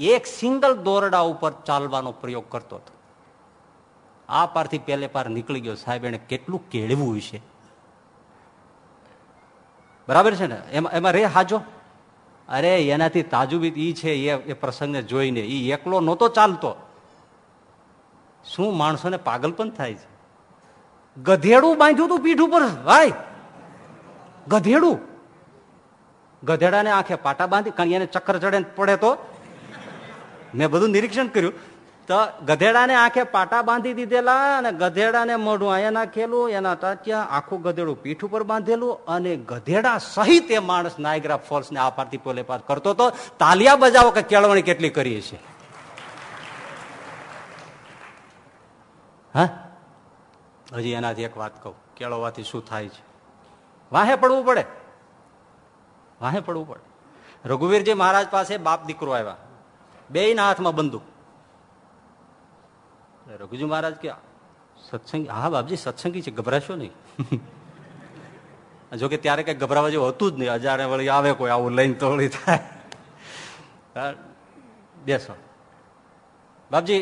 S1: એક સિંગલ દોરડા ઉપર ચાલવાનો પ્રયોગ કરતો હતો. આ પારથી પહેલે પાર નીકળી ગયો. સાહેબ એને કેટલું કેળવું છે બરાબર છે ને? એમાં એમાં રે હાજો. અરે, એનાથી તાજુબી ઈ છે, એ પ્રસંગને જોઈને. એ એકલો નહોતો ચાલતો. શું માણસોને પાગલ પણ થાય છે? ગધેડું બાંધ્યું હતું પીઠ ઉપર. ભાઈ! ગધેડું. ગધેડાને આંખે પાટા બાંધી, કારણ એને ચક્કર ચડે પડે તો. મેં બધું નિરીક્ષણ કર્યું. તો ગધેડાને આંખે પાટા બાંધી દીધેલા અને ગધેડાને મોઢું અહીંયા નાખેલું, એના ટાંચ્યા આખું ગધેડું પીઠ ઉપર બાંધેલું અને ગધેડા સહિત એ માણસ નાયગ્રા ફોલ્સ ને આ પારથી પોલે પાર કરતો તો તાલિયા બજાવો કે કેળવણી કેટલી કરીએ છીએ? હા? હજી એનાથી એક વાત કહું. કેળવવાથી શું થાય છે? વાહે પડવું પડે. વાહે પડવું પડે. રઘુવીરજી મહારાજ પાસે બાપ દીકરો આવ્યા. બે હાથમાં બંદૂક. રઘુજી મહારાજ કે, સત્સંગી, હા, બાપજી, સત્સંગી છે, ગભરાશો નહીં. જોકે ત્યારે કઈ ગભરાવા જેવું હતું જ નહીં. હજારે વળી આવે કોઈ, આવું લઈને તો વળી થાય બેસો. બાપજી,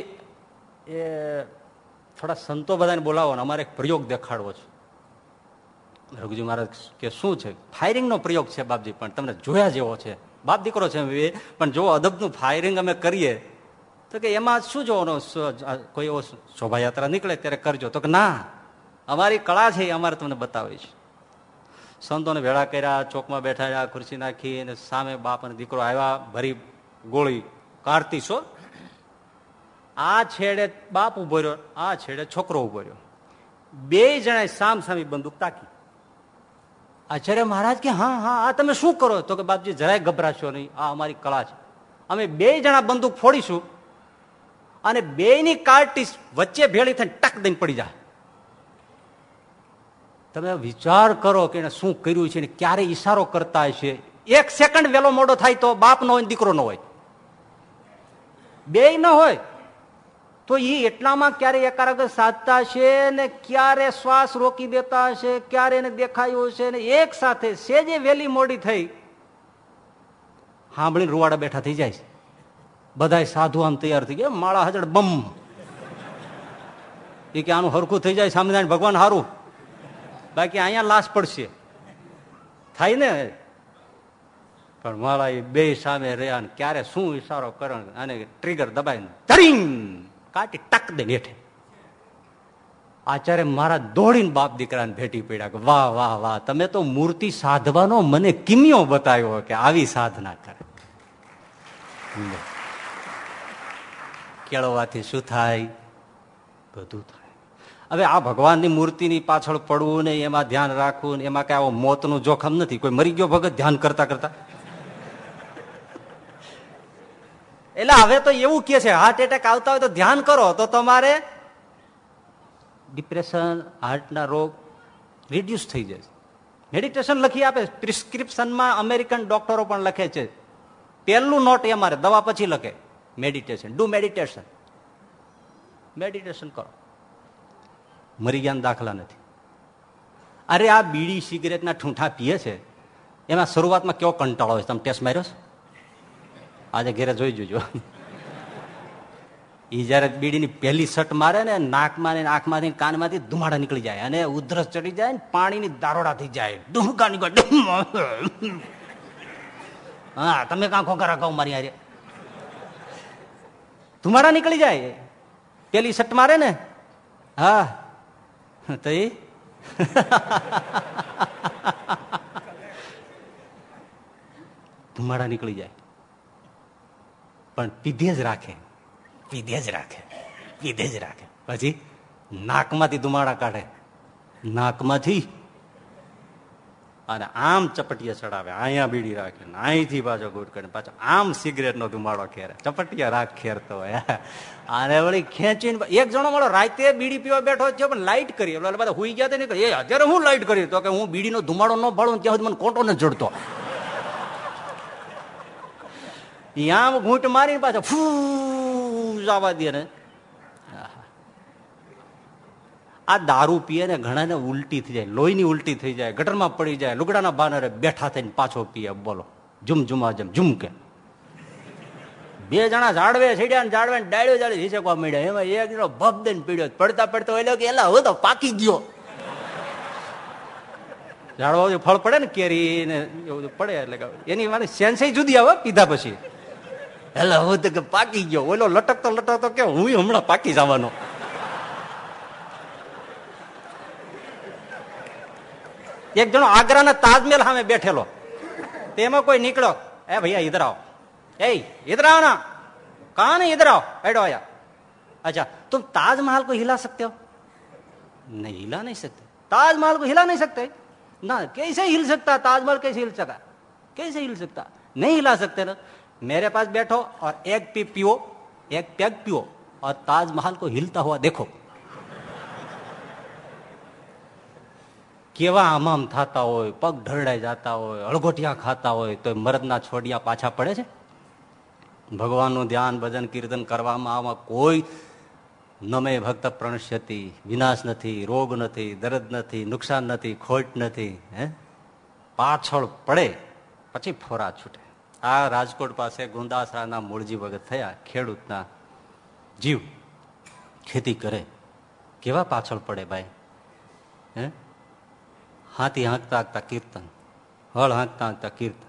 S1: એ થોડા સંતો બધાને બોલાવો ને, અમારે એક પ્રયોગ દેખાડવો છે. રઘુજી મહારાજ કે, શું છે? ફાયરિંગનો પ્રયોગ છે, બાપજી, પણ તમને જોયા જેવો છે. બાપ દીકરો છે પણ જો અદબનું ફાયરિંગ અમે કરીએ તો કે એમાં શું જોવાનો કોઈ એવો શોભાયાત્રા નીકળે ત્યારે કરજો. તો કે ના, અમારી કળા છે એ અમારે તમને બતાવી છે સંતોને ભેળા કર્યા, ચોકમાં બેઠા ખુરશી નાખી અને સામે બાપ અને દીકરો આવ્યા, ભરી ગોળી કાઢતી છો આ છેડે બાપ ઊભો રહ્યો, આ છેડે છોકરો ઊભો રહ્યો. બે જણા સામ સામી બંદૂક તાકી. આચાર્ય મહારાજ કે, હા હા, આ તમે શું કરો? તો કે, બાપજી, જરાય ગભરાશો નહીં, આ અમારી કળા છે. અમે બે જણા બંદૂક ફોડીશું અને બે ની કાર્ટીસ વચ્ચે ભેળી થઈને ટક દઈને પડી જાય. તમે વિચાર કરો કે એને શું કર્યું છે ક્યારે ઈશારો કરતા હશે એક સેકન્ડ વેલો મોડો થાય તો બાપ નો હોય દીકરો નો હોય. બે ન હોય તો એ એટલામાં ક્યારે એકાગ્ર સાધતા છે ને ક્યારે શ્વાસ રોકી દેતા હશે, ક્યારે એને દેખાયું હશે ને એક સાથે સેજે વેલી મોડી થઈ સાંભળીને રૂવાડા બેઠા થઈ જાય બધા સાધુ આમ તૈયાર થઈ ગયા. માળા હાજર બમ. એ કે આનું હરખું થઈ જાય સામે ભગવાન હારું. બાકી અહીંયા લાશ પડશે. થાય ને? પણ માળા એ બે સામે રહ્યા ને ક્યારે શું ઇશારો કરે અને ટ્રિગર દબાઈને તરીંગ કાટી ટક દે હેઠે. આચાર્ય મારા દોડીને બાપ દીકરાને ભેટી પડ્યા કે, વાહ વાહ વાહ, તમે તો મૂર્તિ સાધવાનો મને કિમિયો બતાવ્યો કે આવી સાધના કરે. કેળવવાથી શું થાય? બધું થાય. હવે આ ભગવાનની મૂર્તિની પાછળ પડવું ને એમાં ધ્યાન રાખવું ને એમાં કઈ આવો મોતનું જોખમ નથી. કોઈ મરી ગયો ભગત ધ્યાન કરતા કરતા? એટલે હવે તો એવું કે છે હાર્ટ એટેક આવતા હોય તો ધ્યાન કરો. તો તમારે ડિપ્રેશન હાર્ટના રોગ રિડ્યુસ થઈ જાય મેડિટેશન લખી આપે. પ્રિસ્ક્રિપ્શનમાં અમેરિકન ડોક્ટરો પણ લખે છે. પહેલું નોટ એ મારે દવા પછી લખે. મેડિટેશન ડુ મેડિટેશન મેડિટેશન કરો. મરી ગયા દાખલા નથી. અરે આ બીડી સિગરેટના ઠૂંઠા પીએ છે, એમાં શરૂઆતમાં કેવો કંટાળો હોય તમે ટેસ્ટ માર્યો આજે ઘેરે જોઈ જોજો. એ જયારે બીડીની પહેલી સટ મારે ને નાકમાં ને આંખમાંથી કાનમાંથી ધુમાડા નીકળી જાય અને ઉધરસ ચડી જાય ને, પાણીની દારોડા થઈ જાય ડુમકા નીકળે હા, તમે કાં ખોખા કહો મારી હારે? ધુમાડા નીકળી જાય. પેલી સટ મારે ને? હા. તો ધુમાડા નીકળી જાય. પણ પીધે જ રાખે. પીધે જ રાખે. પીધે જ રાખે. પછી નાકમાંથી ધુમાડા કાઢે. નાકમાંથી અને આમ ચપટિયા ચડાવે અહીંયા બીડી રાખે અહીંથી પાછો ગુટ કરીને પાછો આમ સિગરેટ નો ધુમાડો ખેરે. ચપટીયા રાખ ખેરતો અને વળી ખેંચીને એક જણો મળો રાતે બીડી પીવા બેઠો છે પણ લાઇટ કરી એટલે બધા હુઈ ગયા નહીં એ, અત્યારે હું લાઈટ કરી? તો કે, હું બીડીનો ધુમાડો ન ભાડું ત્યાં સુધી મને કોટો ન જડતો. આમ ઘૂંટ મારીને પાછો ફૂ જવા દે ને. આ દારૂ પીએ ને ઘણાને ઉલટી થઈ જાય, લોહીની ઉલટી થઈ જાય, ગટરમાં પડી જાય, લુગડાના બાનરે બેઠા થઈને પાછો પીએ, બોલો. ઝુમ ઝુમા જેમ ઝુમકે બે જણા ઝાડવે છેડ્યા ને ઝાડવે ડાળ્યો જાળી હિસેકવા મળ્યા. એમાં એક જણો ભગ દઈને પીડ્યો. પડતા પડતો એટલે કે, એલા હું તો પાકી ગયો. ઝાડવા ફળ પડે ને કેરી ને એવું પડે એટલે એની મારી સેન્સ જુદી આવે, પીધા પછી. એટલે હું તો પાકી ગયો. ઓલો લટકતો લટકતો કે, હું હમણાં પાકી જવાનો. એક જણો આગ્રાના તાજમહેલ સામે બેઠેલો તેમાં કોઈ નીકળ્યો એ ભૈયા ઇધર આવો એ ઇધર આવો ના कहा नहीं इधर आओ बैठो आया अच्छा तुम ताजमहल को हिला सकते हो नहीं हिला नहीं सकते ताजमहल को हिला नहीं सकते ना कैसे हिल सकता ताजमहल कैसे हिल सका कैसे हिल सकता नहीं हिला सकते ना मेरे पास बैठो और एक पी पियो एक पैग पियो और ताजमहल को हिलता हुआ देखो કેવા આમામ થતા હોય, પગ ઢરડાઈ જતા હોય, અળગોટિયા ખાતા હોય તો મરદના છોડિયા પાછા પડે છે? ભગવાનનું ધ્યાન, ભજન, કીર્તન કરવામાં આમાં કોઈ નમે ભક્ત પ્રણશ્યતી, વિનાશ નથી, રોગ નથી, દર્દ નથી, નુકસાન નથી, ખોટ નથી, હે? પાછળ પડે, પછી ફોરા છૂટે. આ રાજકોટ પાસે ગુંદાસરાના મૂળજી ભગત થયા, ખેડૂતના જીવ ખેતી કરે. કેવા પાછળ પડે ભાઈ? હે? હાથી હાંકતા હાંકતા કીર્તન, હળ હાંકતા હાંકતા કીર્તન.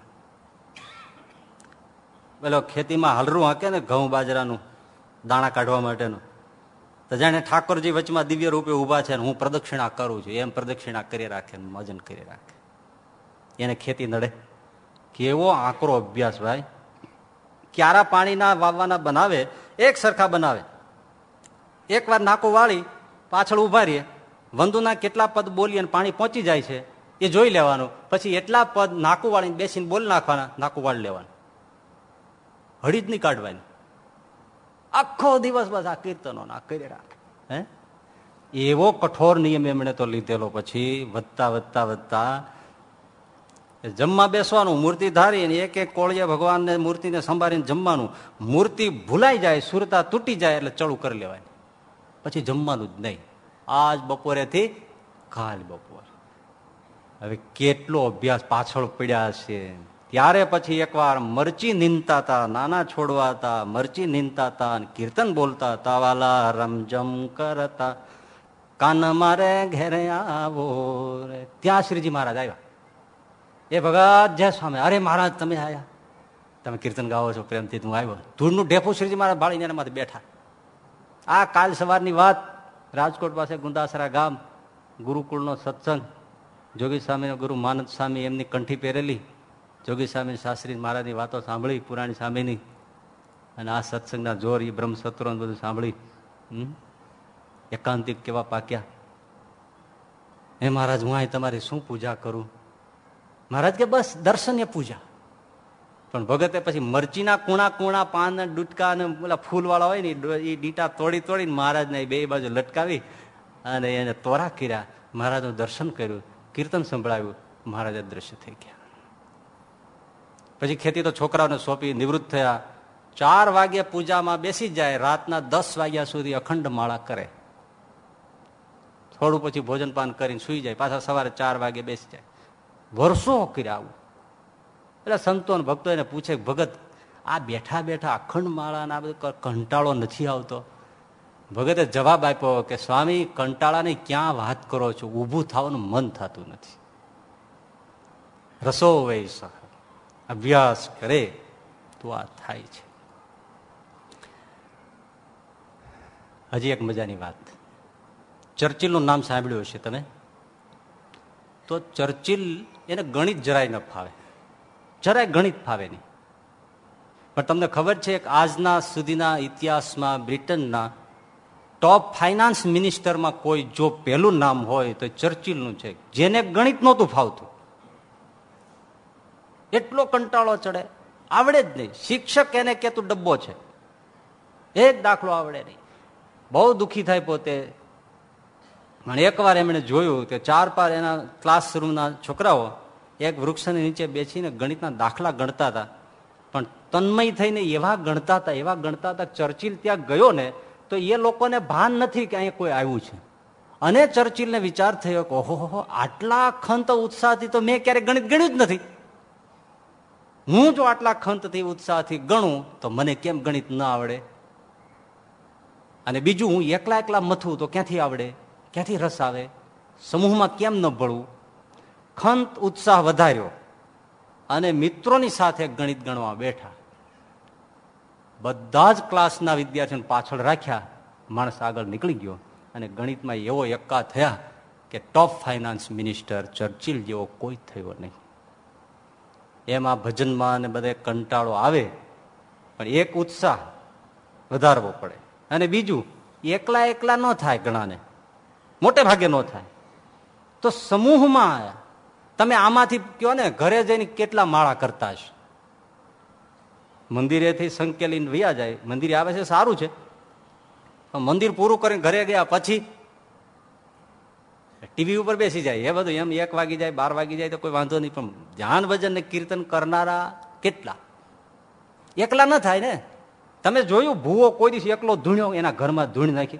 S1: પેલો ખેતીમાં હલરું હાંકે ને ઘઉં બાજરાનું દાણા કાઢવા માટેનું. તો જાણે ઠાકોરજી વચમાં દિવ્ય રૂપે ઊભા છે હું પ્રદક્ષિણા કરું છું, એમ પ્રદક્ષિણા કરી રાખે મજન કરી રાખે. એને ખેતી નડે. કેવો આકરો અભ્યાસ ભાઈ. ક્યારા પાણીના વાવવાના બનાવે, એક સરખા બનાવે. એક વાર નાકું વાળી, પાછળ ઊભા રહીએ. વંદુના કેટલા પદ બોલી અને પાણી પહોંચી જાય છે, એ જોઈ લેવાનું. પછી એટલા પદ નાકું વાળીને બેસીને બોલ નાખવાના નાકું વાળી લેવાનું. હળી જ નહીં કાઢવાની. આખો દિવસ બસ આ કીર્તનો ના કરી રાખે હે? એવો કઠોર નિયમ એમણે તો લીધેલો. પછી વધતા વધતા વધતા જમવા બેસવાનું, મૂર્તિ ધારી એક એક કોળિયા ભગવાનને મૂર્તિને સંભાળીને જમવાનું. મૂર્તિ ભૂલાઈ જાય, સુરતા તૂટી જાય એટલે ચડું કરી લેવાય. પછી જમવાનું જ નહીં. આજ બપોરેથી કાલ બપોર. હવે કેટલો અભ્યાસ પાછળ પડ્યા છે. ત્યારે પછી એકવાર મરચી નીંદતા હતા નાના છોડવા હતા મરચી નીંદતા હતા કીર્તન બોલતા હતા વાલા રમજમ કરતા, કાન મારે ઘેરે આવો રે. ત્યાં શ્રીજી મહારાજ આવ્યા. એ ભગત, જય સ્વામી. અરે મહારાજ, તમે આવ્યા તમે કીર્તન ગાવો છો, પ્રેમથી હું આવ્યો. ધૂળનું ઢેફું શ્રીજી મહારાજ બાળીને એના બેઠા. આ કાલ સવારની વાત રાજકોટ પાસે ગુંદાસરા ગામ, ગુરુકુળનો સત્સંગ. જોગી સ્વામીનો ગુરુ માનદ સ્વામી એમની કંઠી પહેરેલી. જોગી સ્વામી શાસ્ત્રી મહારાજની વાતો સાંભળી, પુરાણી સ્વામીની અને આ સત્સંગના જોર એ બ્રહ્મસત્રો બધું સાંભળી. એકાંતિક કેવા પાક્યા. હે મહારાજ, હું અહીં તમારી શું પૂજા કરું? મહારાજ કે બસ દર્શન્ય પૂજા. પણ ભગતે પછી મરચીના કુણા કુણા પાન ડૂટકા અને પેલા ફૂલવાળા હોય ને એ ડીટા તોડી તોડીને મહારાજને બે બાજુ લટકાવી અને એને તોરા કર્યા. મહારાજનું દર્શન કર્યું, કીર્તન સંભળાવ્યું, મહારાજ દ્રશ્ય થઈ ગયા. પછી ખેતી તો છોકરાઓને સોંપી, નિવૃત્ત થયા. ચાર વાગ્યે પૂજામાં બેસી જાય, રાતના દસ વાગ્યા સુધી અખંડ માળા કરે. થોડું પછી ભોજન પાન કરીને સુઈ જાય, પાછા સવારે ચાર વાગે બેસી જાય. વર્ષો કર્યા આવું. એટલે સંતો ભક્તો એને પૂછે ભગત, આ બેઠા બેઠા અખંડ માળાને આ બધું કંટાળો નથી આવતો? ભગતે જવાબ આપ્યો કે, સ્વામી, કંટાળાની ક્યાં વાત કરો છો? ઊભું થવાનું મન થતું નથી. રસો વૈસ અભ્યાસ કરે તો આ થાય છે. હજી એક મજાની વાત. ચર્ચિલનું નામ સાંભળ્યું હશે તમે? તો ચર્ચિલ એને ગણિત જરાય ન ફાવે. જરાય ગણિત ફાવે નહીં. પણ તમને ખબર છે કે આજના સુધીના ઇતિહાસમાં બ્રિટનના ટોપ ફાઇનાન્સ મિનિસ્ટરમાં કોઈ જો પહેલું નામ હોય તો ચર્ચિલનું છે, જેને ગણિત નહોતું ફાવતું. એટલો કંટાળો ચડે. આવડે જ નહીં. શિક્ષક એને કહેતું ડબ્બો છે. એક દાખલો આવડે નહીં. બહુ દુઃખી થાય પોતે. પણ એકવાર એમણે જોયું કે ચાર પાર એના ક્લાસરૂમના છોકરાઓ એક વૃક્ષની નીચે બેસીને ગણિતના દાખલા ગણતા હતા. પણ તન્મય થઈને એવા ગણતા હતા, એવા ગણતા હતા, ચર્ચિલ ત્યાં ગયો ને, તો એ લોકોને ભાન નથી કે અહીંયા કોઈ આવ્યું છે. અને ચર્ચિલને વિચાર થયો કે, ઓહો આટલા ખંત ઉત્સાહથી તો મેં ક્યારેક ગણિત ગણ્યું જ નથી. હું જો આટલા ખંતથી ઉત્સાહથી ગણું, તો મને કેમ ગણિત ન આવડે? અને બીજું, હું એકલા એકલા મથું, તો ક્યાંથી આવડે? ક્યાંથી રસ આવે? સમૂહમાં કેમ ન ભળવું ખંત ઉત્સાહ વધાર્યો અને મિત્રોની સાથે ગણિત ગણવા બેઠા. બધા જ ક્લાસના વિદ્યાર્થીઓને પાછળ રાખ્યા. માણસ આગળ નીકળી ગયો અને ગણિતમાં એવો એકા થયા કે ટોપ ફાઇનાન્સ મિનિસ્ટર ચર્ચિલ જેવો કોઈ થયો નહીં. એમાં ભજનમાં અને બધે કંટાળો આવે, પણ એક ઉત્સાહ વધારવો પડે. અને બીજું, એકલા એકલા ન થાય ઘણાને. મોટે ભાગે ન થાય. તો સમૂહમાં તમે આમાંથી કયો ને, ઘરે જઈને કેટલા માળા કરતા હશે? મંદિરેથી સંકેલીને વૈયા જાય. મંદિરે આવે છે, સારું છે. મંદિર પૂરું કરીને ઘરે ગયા પછી ટીવી ઉપર બેસી જાય. એ બધું, એમ એક વાગી જાય, બાર વાગી જાય તો કોઈ વાંધો નહીં. પણ ધ્યાન ભજન ને કીર્તન કરનારા કેટલા? એકલા ન થાય ને. તમે જોયું, ભૂવો કોઈ દિવસ એકલો ધૂણ્યો, એના ઘરમાં ધૂણી નાખી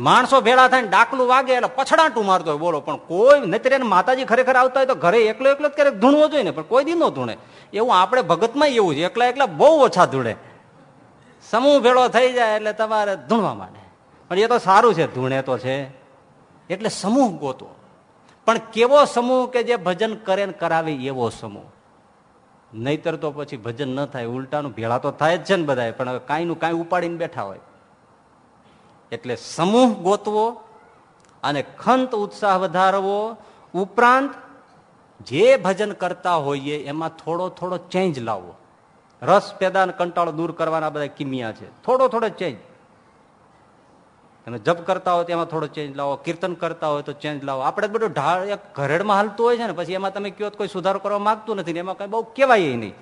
S1: માણસો ભેળા થાય ડાકલું વાગે એટલે પછડાટું મારતો હોય, બોલો. પણ કોઈ નહીતર એને માતાજી ખરેખર આવતા હોય તો ઘરે એકલો એકલો જ ક્યારેક ધૂણવો જોઈએ ને, પણ કોઈ દી ન ધૂણે. એવું આપણે ભગતમાં એવું છે, એકલા એકલા બહુ ઓછા ધૂણે. સમૂહ ભેળો થઈ જાય એટલે તમારે ધૂણવા માંડે. પણ એ તો સારું છે, ધૂણે તો છે. એટલે સમૂહ ગોતો. પણ કેવો સમૂહ કે જે ભજન કરે ને કરાવે એવો સમૂહ? નહીતર તો પછી ભજન ન થાય, ઉલટાનું ભેળા તો થાય જ છે ને બધા પણ કાંઈ નું કાંઈ ઉપાડીને બેઠા હોય. એટલે સમૂહ ગોતવો અને ખંત ઉત્સાહ વધારવો. ઉપરાંત જે ભજન કરતા હોઈએ એમાં થોડો થોડો ચેન્જ લાવવો. રસ પેદા કંટાળો દૂર કરવાના બધા કિમિયા છે. થોડો થોડો ચેન્જ તમે જપ કરતા હોય તેમાં થોડો ચેન્જ લાવો, કીર્તન કરતા હોય તો ચેન્જ લાવો. આપણે બધું ઢાળ એક ઘરેડમાં હાલતું હોય છે ને, પછી એમાં તમે કહો કોઈ સુધારો કરવા માંગતું નથી એમાં કઈ બહુ કહેવાય નહીં.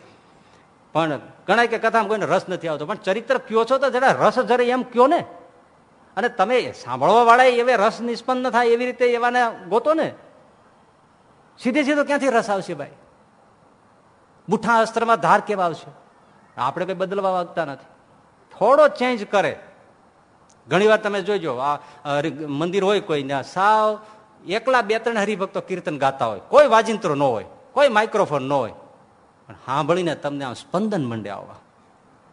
S1: પણ ગણાય કે કથામાં કોઈને રસ નથી આવતો. પણ ચરિત્ર કયો છો તો જરા રસ જરા એમ કયો ને? અને તમે સાંભળવા વાળા એવે રસ નિષ્પન્ન થાય એવી રીતે એવાને ગોતો ને, સીધે સીધો ક્યાંથી રસ આવશે ભાઈ? બુઠા અસ્ત્રમાં ધાર કેવા આવશે? આપણે કઈ બદલવા માંગતા નથી. થોડો ચેન્જ કરે. ઘણીવાર તમે જોઈજો આ મંદિર હોય કોઈ સાવ એકલા બે ત્રણ હરિભક્તો કીર્તન ગાતા હોય. કોઈ વાજિંત્રો ન હોય, કોઈ માઇક્રોફોન ન હોય. પણ સાંભળીને તમને આમ સ્પંદન મંડે આવવા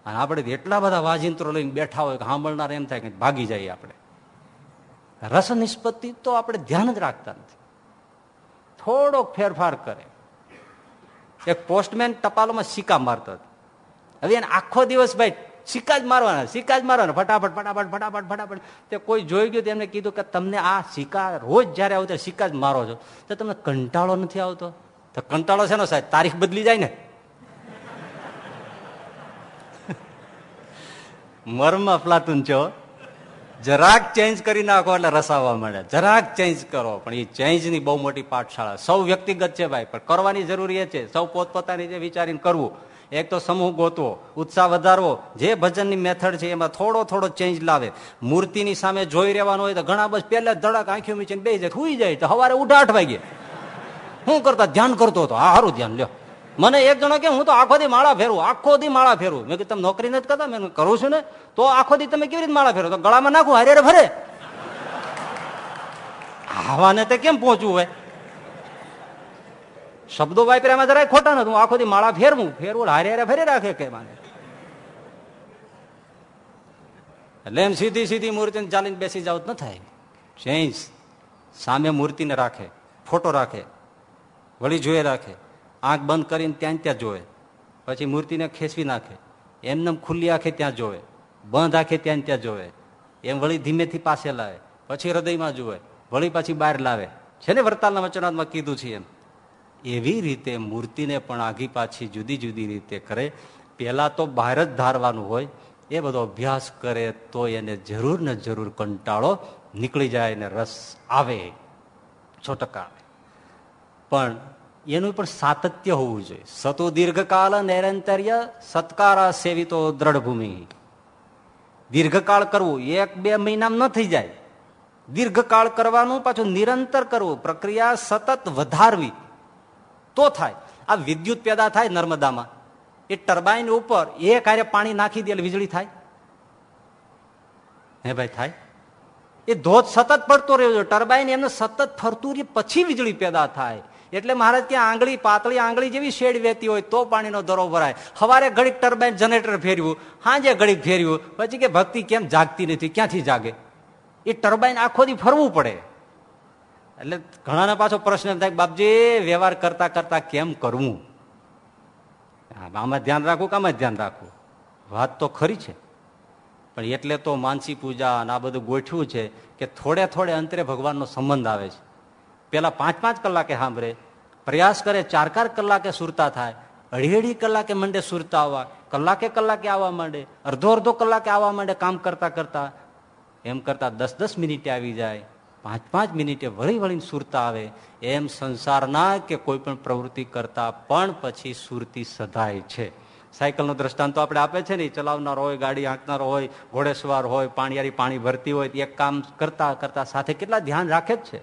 S1: અને આપણે એટલા બધા વાજિંત્રો લઈને બેઠા હોય કે સાંભળનાર એમ થાય કે ભાગી જઈએ આપણે. રસ નિષ્પત્તિ તો આપણે ધ્યાન જ રાખતા નથી. થોડોક ફેરફાર કરે. એક પોસ્ટમેન ટપાલોમાં સિક્કા મારતો હવે એને આખો દિવસ ભાઈ સિક્કા જ મારવાના, સિક્કા જ મારવાના. ફટાફટ ફટાફટ ફટાફટ ફટાફટ. તે કોઈ જોઈ ગયું એમને કીધું કે તમને આ સિક્કા રોજ જયારે આવો ત્યારે સિક્કા જ મારો છો. તો તમને કંટાળો નથી આવતો? તો કંટાળો છે ને સાહેબ? તારીખ બદલી જાય ને? મર્મ અફલાતું છો જરાક ચેન્જ કરી નાખો એટલે રસાવવા મળે જરાક ચેન્જ કરો, પણ એ ચેન્જની બહુ મોટી પાઠશાળા. સૌ વ્યક્તિગત છે ભાઈ, પણ કરવાની જરૂરી છે. સૌ પોતપોતાની જે વિચારીને કરવું. એક તો સમૂહ ગોતવો, ઉત્સાહ વધારવો. જે ભજનની મેથડ છે એમાં થોડો થોડો ચેન્જ લાવે. મૂર્તિની સામે જોઈ રહેવાનું હોય તો ઘણા બસ પહેલા ધડક આંખી મીચીને બે જાય. સુઈ જાય તો સવારે ઉઠા આઠ વાગે હું કરતા ધ્યાન કરતો હતો. આ સારું ધ્યાન લ્યો. મને એક જણો કે હું તો આખો દી માળા ફેરવું આખો દી માળા ફેરવું. મેં તમે નોકરી નથી કરતા? મેં કરું છું ને. તો આખો દી તમે કેવી રીતે માળા ફેરવો તો ગળામાં નાખું હારે ભરે. આવાને તે કેમ પહોંચવું હોય શબ્દો વાપર્યામાં જરાય ખોટા નથી. હું આખો દી માળા ફેરવું. ફેરવું હારે હારે ફેરી રાખે કે માને. એટલે એમ સીધી સીધી મૂર્તિ ચાલીને બેસી જાવ ન થાય. ચેન્જ સામે મૂર્તિને રાખે, ફોટો રાખે, વળી જોઈ રાખે. આંખ બંધ કરીને ત્યાં ત્યાં જોવે. પછી મૂર્તિને ખેંચવી નાખે. એમને ખુલ્લી આંખે ત્યાં જોવે. બંધ આંખે ત્યાં ત્યાં જોવે. એમ વળી ધીમેથી પાસે લાવે. પછી હૃદયમાં જોવે વળી પાછી બહાર લાવે. છે ને વર્તાલના વચનાત્મા કીધું છે એમ. એવી રીતે મૂર્તિને પણ આગી પાછી જુદી જુદી રીતે કરે. પહેલાં તો બહાર જ ધારવાનું હોય. એ બધો અભ્યાસ કરે તો એને જરૂર ને જરૂર કંટાળો નીકળી જાય ને રસ આવે. છો ટકા પણ એનું પણ સાતત્ય હોવું જોઈએ. સતુ દીર્ઘકાલ નૈરંતર્ય સત્કારા સેવિતો દ્રઢ ભૂમિ દીર્ઘકાળ કરવું, એક બે મહિનામાં ન થઈ જાય. દીર્ઘકાળ કરવાનું પાછું નિરંતર કરવું, પ્રક્રિયા સતત વધારવી. તો થાય. આ વિદ્યુત પેદા થાય નર્મદામાં. એ ટર્બાઇન ઉપર એ કાર્ય પાણી નાખી દે વીજળી થાય. હે ભાઈ, થાય. એ ધોધ સતત પડતો રહ્યો છે. ટર્બાઇન એમને સતત ફરતું રહે, પછી વીજળી પેદા થાય. એટલે મહારાજ ત્યાં આંગળી, પાતળી આંગળી જેવી શેડ વહેતી હોય તો પાણીનો દરો ભરાય. સવારે ઘડીક ટર્બાઇન જનરેટર ફેરવ્યું સાંજે ઘડીક ફેરવ્યું પછી કે ભક્તિ કેમ જાગતી નથી, ક્યાંથી જાગે? એ ટર્બાઇન આખો ફરવું પડે. એટલે ઘણાને પાછો પ્રશ્ન થાય બાપજી, વ્યવહાર કરતા કરતા કેમ કરવું? આમાં ધ્યાન રાખવું કે આમાં ધ્યાન રાખવું વાત તો ખરી છે. પણ એટલે તો માનસી પૂજા અને આ બધું ગોઠવું છે કે થોડે થોડે અંતરે ભગવાનનો સંબંધ આવે છે. પેલા પાંચ પાંચ કલાકે સાંભળે, પ્રયાસ કરે ચાર ચાર કલાકે સુરતા થાય અઢી અઢી કલાકે મંડે સુરતા આવવા, કલાકે કલાકે આવવા માંડે, અડધો અડધો કલાકે આવવા માંડે કામ કરતા કરતા, એમ કરતા દસ દસ મિનિટે આવી જાય પાંચ પાંચ મિનિટે વળી વળીને સુરતા આવે, એમ સંસારના કે કોઈ પણ પ્રવૃત્તિ કરતા પણ પછી સુરતી સધાય છે. સાયકલનો દ્રષ્ટાંતો આપણે આપે છે ને ચલાવનાર હોય, ગાડી આંકનાર હોય, ઘોડેસવાર હોય, પાણીયારી પાણી ભરતી હોય એક કામ કરતા કરતા સાથે કેટલા ધ્યાન રાખે જ છે.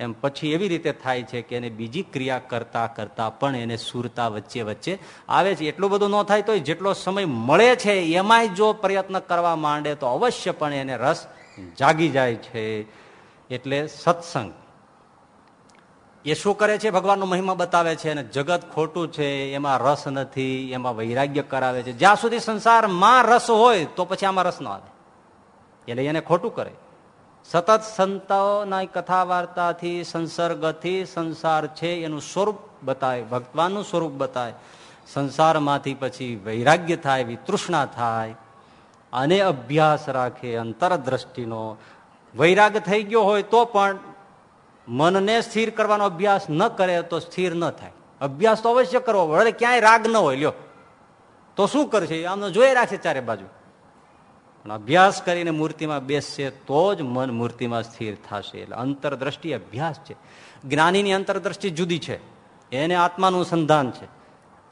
S1: એમ પછી એવી રીતે થાય છે કે એને બીજી ક્રિયા કરતા કરતા પણ એને સુરતા વચ્ચે વચ્ચે આવે છે. એટલું બધું ન થાય તો જેટલો સમય મળે છે એમાંય જો પ્રયત્ન કરવા માંડે તો અવશ્ય પણ એને રસ જાગી જાય છે. એટલે સત્સંગ. એ શું કરે છે? ભગવાનનો મહિમા બતાવે છે અને જગત ખોટું છે, એમાં રસ નથી, એમાં વૈરાગ્ય કરાવે છે. જ્યાં સુધી સંસારમાં રસ હોય તો પછી આમાં રસ ન આવે. એટલે એને ખોટું કરે. સતત સંતોના કથા વાર્તાથી સંસર્ગથી સંસાર છે, એનું સ્વરૂપ બતાવે ભગવાનનું સ્વરૂપ બતાવે સંસારમાંથી પછી વૈરાગ્ય થાય, વિતૃષ્ણા થાય. અને અભ્યાસ રાખે, અંતરદ્રષ્ટિનો. વૈરાગ થઈ ગયો હોય તો પણ મનને સ્થિર કરવાનો અભ્યાસ ન કરે તો સ્થિર ન થાય. અભ્યાસ તો અવશ્ય કરવો પડે ક્યાંય રાગ ન હોય, લ્યો. તો શું કરશે? આમ જોઈ રાખશે ચારે બાજુ. પણ અભ્યાસ કરીને મૂર્તિમાં બેસશે તો જ મન મૂર્તિમાં સ્થિર થશે. એટલે અંતરદ્રષ્ટિ અભ્યાસ છે. જ્ઞાનીની અંતરદ્રષ્ટિ જુદી છે. એને આત્માનું સંધાન છે.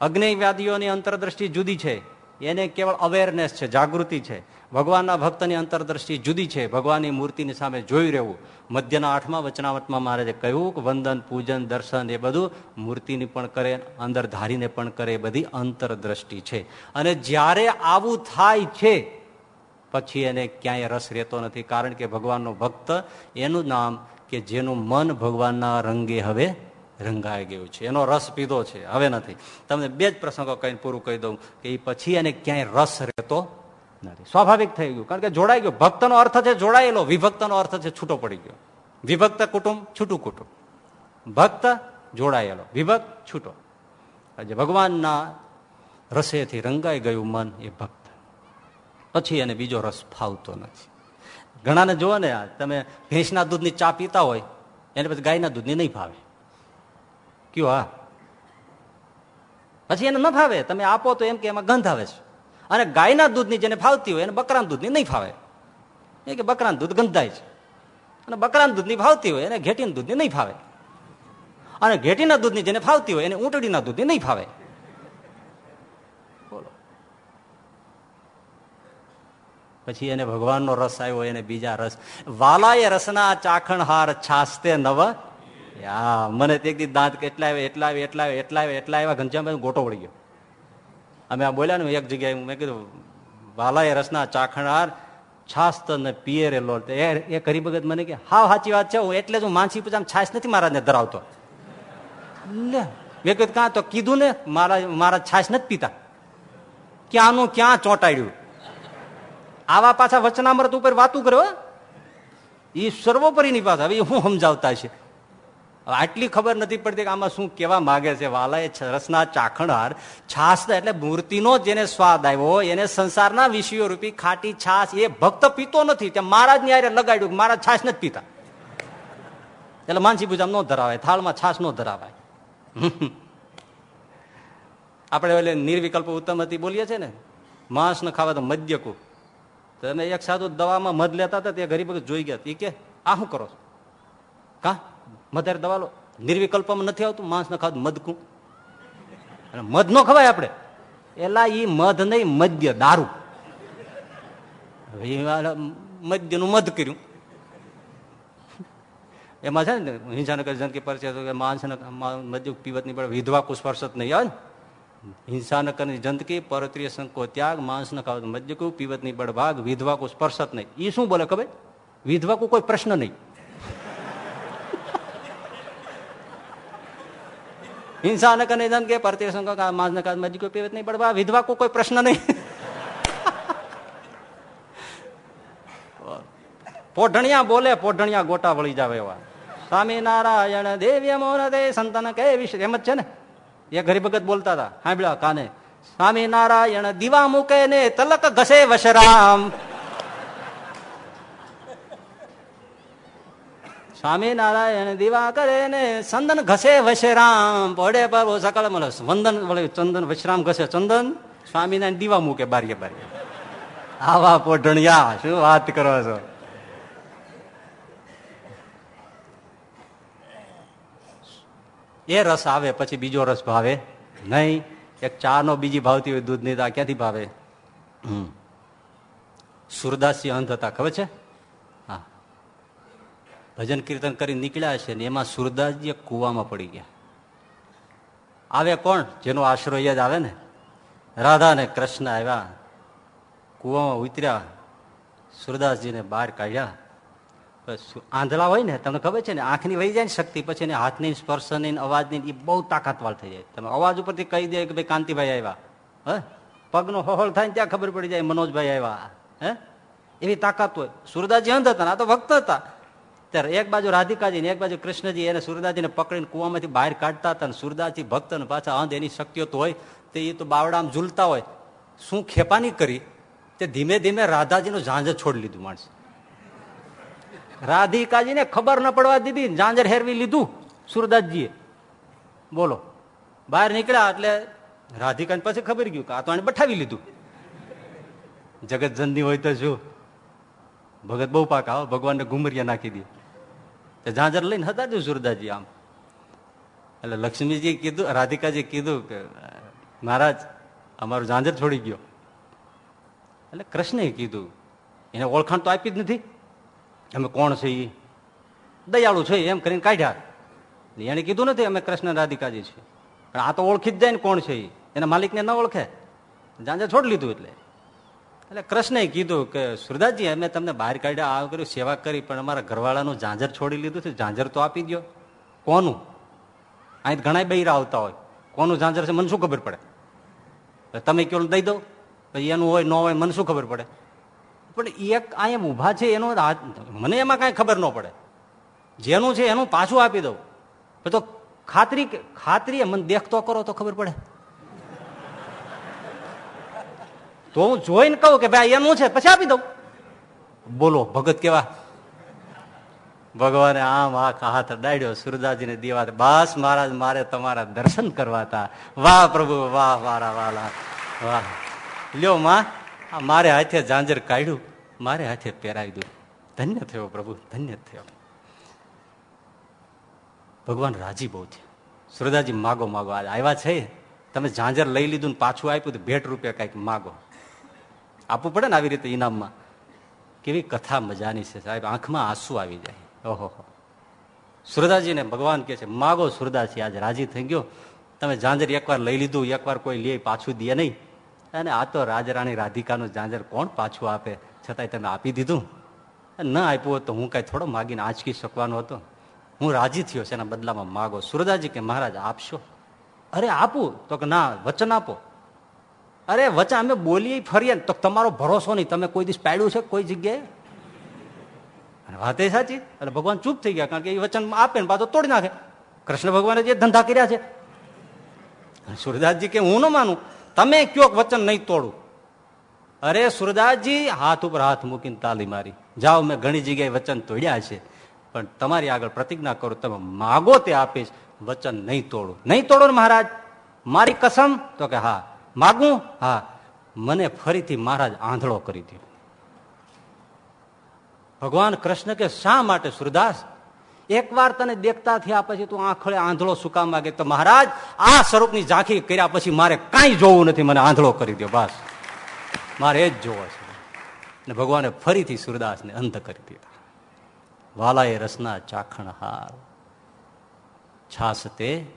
S1: અગ્નિવ્યાદીઓની અંતરદ્રષ્ટિ જુદી છે. એને કેવળ અવેરનેસ છે, જાગૃતિ છે. ભગવાનના ભક્તની અંતરદ્રષ્ટિ જુદી છે. ભગવાનની મૂર્તિની સામે જોઈ રહેવું. મધ્યના આઠમા વચનાવટમાં મહારાજે કહ્યું કે વંદન, પૂજન, દર્શન એ બધું મૂર્તિની પણ કરે અંદર ધારીને પણ કરે. બધી અંતરદ્રષ્ટિ છે. અને જ્યારે આવું થાય છે પછી એને ક્યાંય રસ રહેતો નથી. કારણ કે ભગવાનનો ભક્ત એનું નામ કે જેનું મન ભગવાનના રંગે હવે રંગાઈ ગયું છે. એનો રસ પીધો છે. હવે નથી. તમને બે જ પ્રસંગો કહીને પૂરું કહી દઉં કે એ પછી એને ક્યાંય રસ રહેતો નથી. સ્વાભાવિક થઈ ગયું. કારણ કે જોડાઈ ગયો. ભક્તનો અર્થ છે જોડાયેલો. વિભક્તનો અર્થ છે છૂટો પડી ગયો. વિભક્ત કુટુંબ છૂટું કુટુંબ. ભક્ત જોડાયેલો. વિભક્ત છૂટો. આજે ભગવાનના રસેથી રંગાઈ ગયું મન એ ભક્ત પછી એને બીજો રસ ફાવતો નથી. ઘણાને જુઓ ને તમે ભેંસના દૂધની ચા પીતા હોય, એને પછી ગાયના દૂધની નહીં ફાવે. કયો હા? પછી એને ન ફાવે, તમે આપો તો એમ કે એમાં ગંધ આવે છે. અને ગાયના દૂધની જેને ફાવતી હોય, એને બકરાના દૂધની નહીં ફાવે. એ કે બકરાનું દૂધ ગંધાય છે. અને બકરાના દૂધની ફાવતી હોય, એને ઘેટીના દૂધની નહીં ફાવે. અને ઘેટીના દૂધની જેને ફાવતી હોય, એને ઊંટડીના દૂધની નહીં ફાવે. પછી એને ભગવાનનો રસ આવ્યો, એને બીજા રસ. વાલાએ રસના ચાખણહાર છાસતે નવ. મને તે દાંત કેટલા આવે એટલા આવે એટલા આવે એટલા આવે એટલા આવ્યા ઘનશ્યામ ગોટો વળી ગયો. અમે આ બોલ્યા ને એક જગ્યાએ, મેં કીધું વાલાએ રસના ચાખણહાર છાસ ને પિયરે લો એ કરી ભગત મને કે, હા, સાચી વાત છે, હું એટલે જ હું માનસી પૂજા છાસ નથી મહારાજને ધરાવતો. લે, મેં કીધું, કાં તો કીધું ને, મારા મારા છાસ નથી પીતા. ક્યાંનું ક્યાં ચોંટાડ્યું? આવા પાછા વચનામૃત ઉપર વાતું કરો એ સર્વોપરીની વાત. હવે હું સમજાવતા છે? આટલી ખબર નથી પડતી કે આમાં શું કેવા માગે છે. વાલા એ રસના ચાખણહાર, છાસ એટલે મૂર્તિનો જેને સ્વાદ આવ્યો એને સંસારના વિષયો રૂપી ખાટી છાસ એ ભક્ત પીતો નથી. ત્યાં મહારાજની આરે લગાડ્યું મહારાજ છાસ નથી પીતા. એટલે માનસી પૂજા નો ધરાવાય, થાળમાં છાસ નો ધરાવાય. આપણે નિર્વિકલ્પ ઉત્તમ હતી બોલીએ છીએ ને? માંસ ન ખાવા તો મદ્યકુ. તમે એક સાધુ દવામાં મધ લેતા હતા, તે ગરીબ જોઈ ગયા. એ કે, આ શું કરો કા? મધારે દવા લો. નિર્વિકલ્પમાં નથી આવતું, માંસ ન ખાધું મધકું અને મધ નો ખવાય આપણે. એલા ઈ મધ નહીં, મદ્ય, દારૂ. મદ્યનું મધ કર્યું. એમાં છે ને, હિંસાનગર કરી જનકી પરિચય માંસ મદ્ય પીવત નહીં પડે, વિધવા કુસ્પર્શત નહીં આવે હિંસા ન કરી જંતકી પરત્રીય સંકો ત્યાગ માંસ ન ખાવ મદ્ય કુ પીવત નહીં બળભાગ વિધવા કો સ્પર્શત નહીં એ શું બોલે ખબર વિધવા કો કોઈ પ્રશ્ન નહીં હિંસા ન કરે જન કે પરતીય સંકો માંસ ન ખાવ મદ્ય કો પીવત નહીં બળભાગ વિધવા કો કોઈ પ્રશ્ન નહીં પોઢણિયા બોલે પોઢણિયા ગોટા વળી જાવ એવા સ્વામિનારાયણ દેવ્ય મોન દે સંતન કે વિશે એમ જ છે ને એ ગરીબગત બોલતા હતા. સાંભળ્યા, કાને? સ્વામિનારાયણ દીવા મૂકે ને તલક ઘસે વશરામ. સ્વામિનારાયણ દીવા કરે ને ચંદન ઘસે વશરામ. પડે પર સકાળ મળે. વંદન વળે ચંદન, વશરામ ઘસે ચંદન. સ્વામિનારાયણ દીવા મૂકે બારીએ બારીએ. આવા પોઢણિયા, શું વાત કરો છો? એ રસ આવે, પછી બીજો રસ ભાવે. નહીં, એક ચા નો બીજી ભાવતી હોય દૂધની, તો ક્યાંથી ભાવે? સુરદાસજી અંધ હતા, ખબર છે? હા. ભજન કીર્તન કરી નીકળ્યા છે ને એમાં સુરદાસજી કુવામાં પડી ગયા. આવે કોણ? જેનો આશ્રય જ આવે ને. રાધા ને કૃષ્ણ આવ્યા, કુવામાં ઉતર્યા, સુરદાસજીને બહાર કાઢ્યા. આંધળા હોય ને, તમને ખબર છે ને, આંખની વહી જાય ને શક્તિ, પછી એને હાથની સ્પર્શની અવાજની એ બહુ તાકાતવાળ થઈ જાય. તમે અવાજ ઉપરથી કહી દે કે ભાઈ કાંતિભાઈ આવ્યા. હે? પગનો હોહોળ થાય ને ત્યાં ખબર પડી જાય મનોજભાઈ આવ્યા. હે? એવી તાકાત હોય. સુરદાસજી અંધ હતા આ તો ભક્ત હતા. ત્યારે એક બાજુ રાધિકાજી ને, એક બાજુ કૃષ્ણજી, એને સુરદાસજીને પકડીને કુવામાંથી બહાર કાઢતા હતા અને સુરદાસજી ભક્ત ને પાછા અંધ એની શક્તિઓ તો હોય, તે એ તો બાવડામાં ઝૂલતા હોય. શું ખેપાની કરી? તે ધીમે ધીમે રાધાજીનું ઝાંઝ છોડી લીધું માણસ. રાધિકાજીને ખબર ન પડવા દીધી, ઝાંઝર હેરવી લીધું, સુરદાસજીએ. બોલો, બહાર નીકળ્યા એટલે રાધિકાને પછી ખબર ગયું કે આ તો આને બઠાવી લીધું. જગત જનની હોય તો શું ભગત બહુ પાક આવો ભગવાનને ઘુમરિયા નાખી દે. તે ઝાંઝર લઈને હતા જ સુરદાસજી આમ. એટલે લક્ષ્મીજી કીધું રાધિકાજી કીધું કે, મહારાજ, અમારું ઝાંઝર છોડી ગયો. એટલે કૃષ્ણે કીધું, એને ઓળખાણ તો આપી જ નથી. અમે કોણ છે એ દયાળુ છે એમ કરીને કાઢ્યા. એને કીધું નથી, અમે કૃષ્ણ રાધિકાજી છીએ. પણ આ તો ઓળખી જ જાય ને કોણ છે એના માલિકને ન ઓળખે. ઝાંઝર છોડી લીધું એટલે. એટલે કૃષ્ણે કીધું કે, સુરદાસજી, અમે તમને બહાર કાઢ્યા, આ કર્યું, સેવા કરી, પણ અમારા ઘરવાળાનું ઝાંઝર છોડી લીધું છે. ઝાંઝર તો આપી દો કોનું? અહીં ઘણા બૈરા આવતા હોય. કોનું ઝાંઝર છે મને શું ખબર પડે? તમે કયો દઈ દો? પછી એનું હોય, ન હોય, મને શું ખબર પડે? પણ એક અહીંયા ઊભા છે એનો મને એમાં કાંઈ ખબર ન પડે. જેનું છે એનું પાછું આપી દઉં. તો ખાતરી ખાતરી મને દેખતો કરો તો ખબર પડે. તો હું જોઈને કહું કે ભાઈ એનું છે, પછી આપી દઉં. બોલો, ભગત કેવા? ભગવાને આમ આ હાથ ડાયડ્યો સુરદાસજીને દેવા બસ મહારાજ, મારે તમારા દર્શન કરવા હતા. વાહ પ્રભુ, વાહ વાહ વાલા. વાહ. લ્યો માં મારે હાથે ઝાંઝર કાઢ્યું. મારે હાથે પહેરાવી દઉં. ધન્ય થયો પ્રભુ, ધન્ય થયો. ભગવાન રાજી બહુ છે સુરદાજી, માગો માગો આજ આવ્યા છે? તમે ઝાંઝર લઈ લીધું ને પાછું આપ્યું તો ભેટ રૂપિયા કંઈક માગો. આપવું પડે ને આવી રીતે ઇનામમાં? કેવી કથા મજાની છે સાહેબ, આંખમાં આંસુ આવી જાય. ઓહો સુરદાજીને ભગવાન કે છે, માગો સુરદાસજી આજે રાજી થઈ ગયો. તમે ઝાંઝર એકવાર લઈ લીધું, એકવાર કોઈ લે, પાછું દે નહીં. અને આ તો રાજરાણી રાધિકાનું ઝાંઝર કોણ પાછું આપે? છતાંય તમે આપી દીધું. ન આપ્યું હોત તો હું કાંઈ થોડો માગીને આંચકી શકવાનો હતો. હું રાજી થયો છે એના બદલામાં માગો. સુરદાજી કે મહારાજ આપશો? અરે આપું. તો કે ના, વચન આપો. અરે વચન અમે બોલીએ ફરીએ તો તમારો ભરોસો નહીં. તમે કોઈ દિવસ પાડ્યું છે કોઈ જગ્યાએ? અને વાત એ સાચી. એટલે ભગવાન ચૂપ થઈ ગયા. કારણ કે એ વચન આપે ને પાછો તોડી નાખે. કૃષ્ણ ભગવાને જે ધંધા કર્યા છે. સુરદાસજી કે હું ન માનું. તમે કયો વચન નહીં તોડું? અરે સુરદાસજી, હાથ ઉપર હાથ મૂકીને તાલી મારી. જાઓ, મેં ઘણી જગ્યાએ વચન તોડ્યા છે. પણ તમારી આગળ પ્રતિજ્ઞા કરો, તમે માગો તે આપીશ વચન નહીં તોડો. નહીં તોડો ને મહારાજ. મારી કસમ? તો કે હા. માગું? હા. મને ફરીથી મહારાજ આંધળો કરી દો. ભગવાન કૃષ્ણ કે, શા માટે સુરદાસ? એકવાર તને દેખતા થયા પછી તું આંખળે આંધળો સુકા માગે તો મહારાજ, આ સ્વરૂપની ઝાંખી કર્યા પછી મારે કાંઈ જોવું નથી. મને આંધળો કરી દો. બસ. મારે એ જ જોવો છે. ને ભગવાને ફરીથી સુરદાસને અંધ કરી દીધા. વાલાએ રસના ચાખણ હાર છાસ તે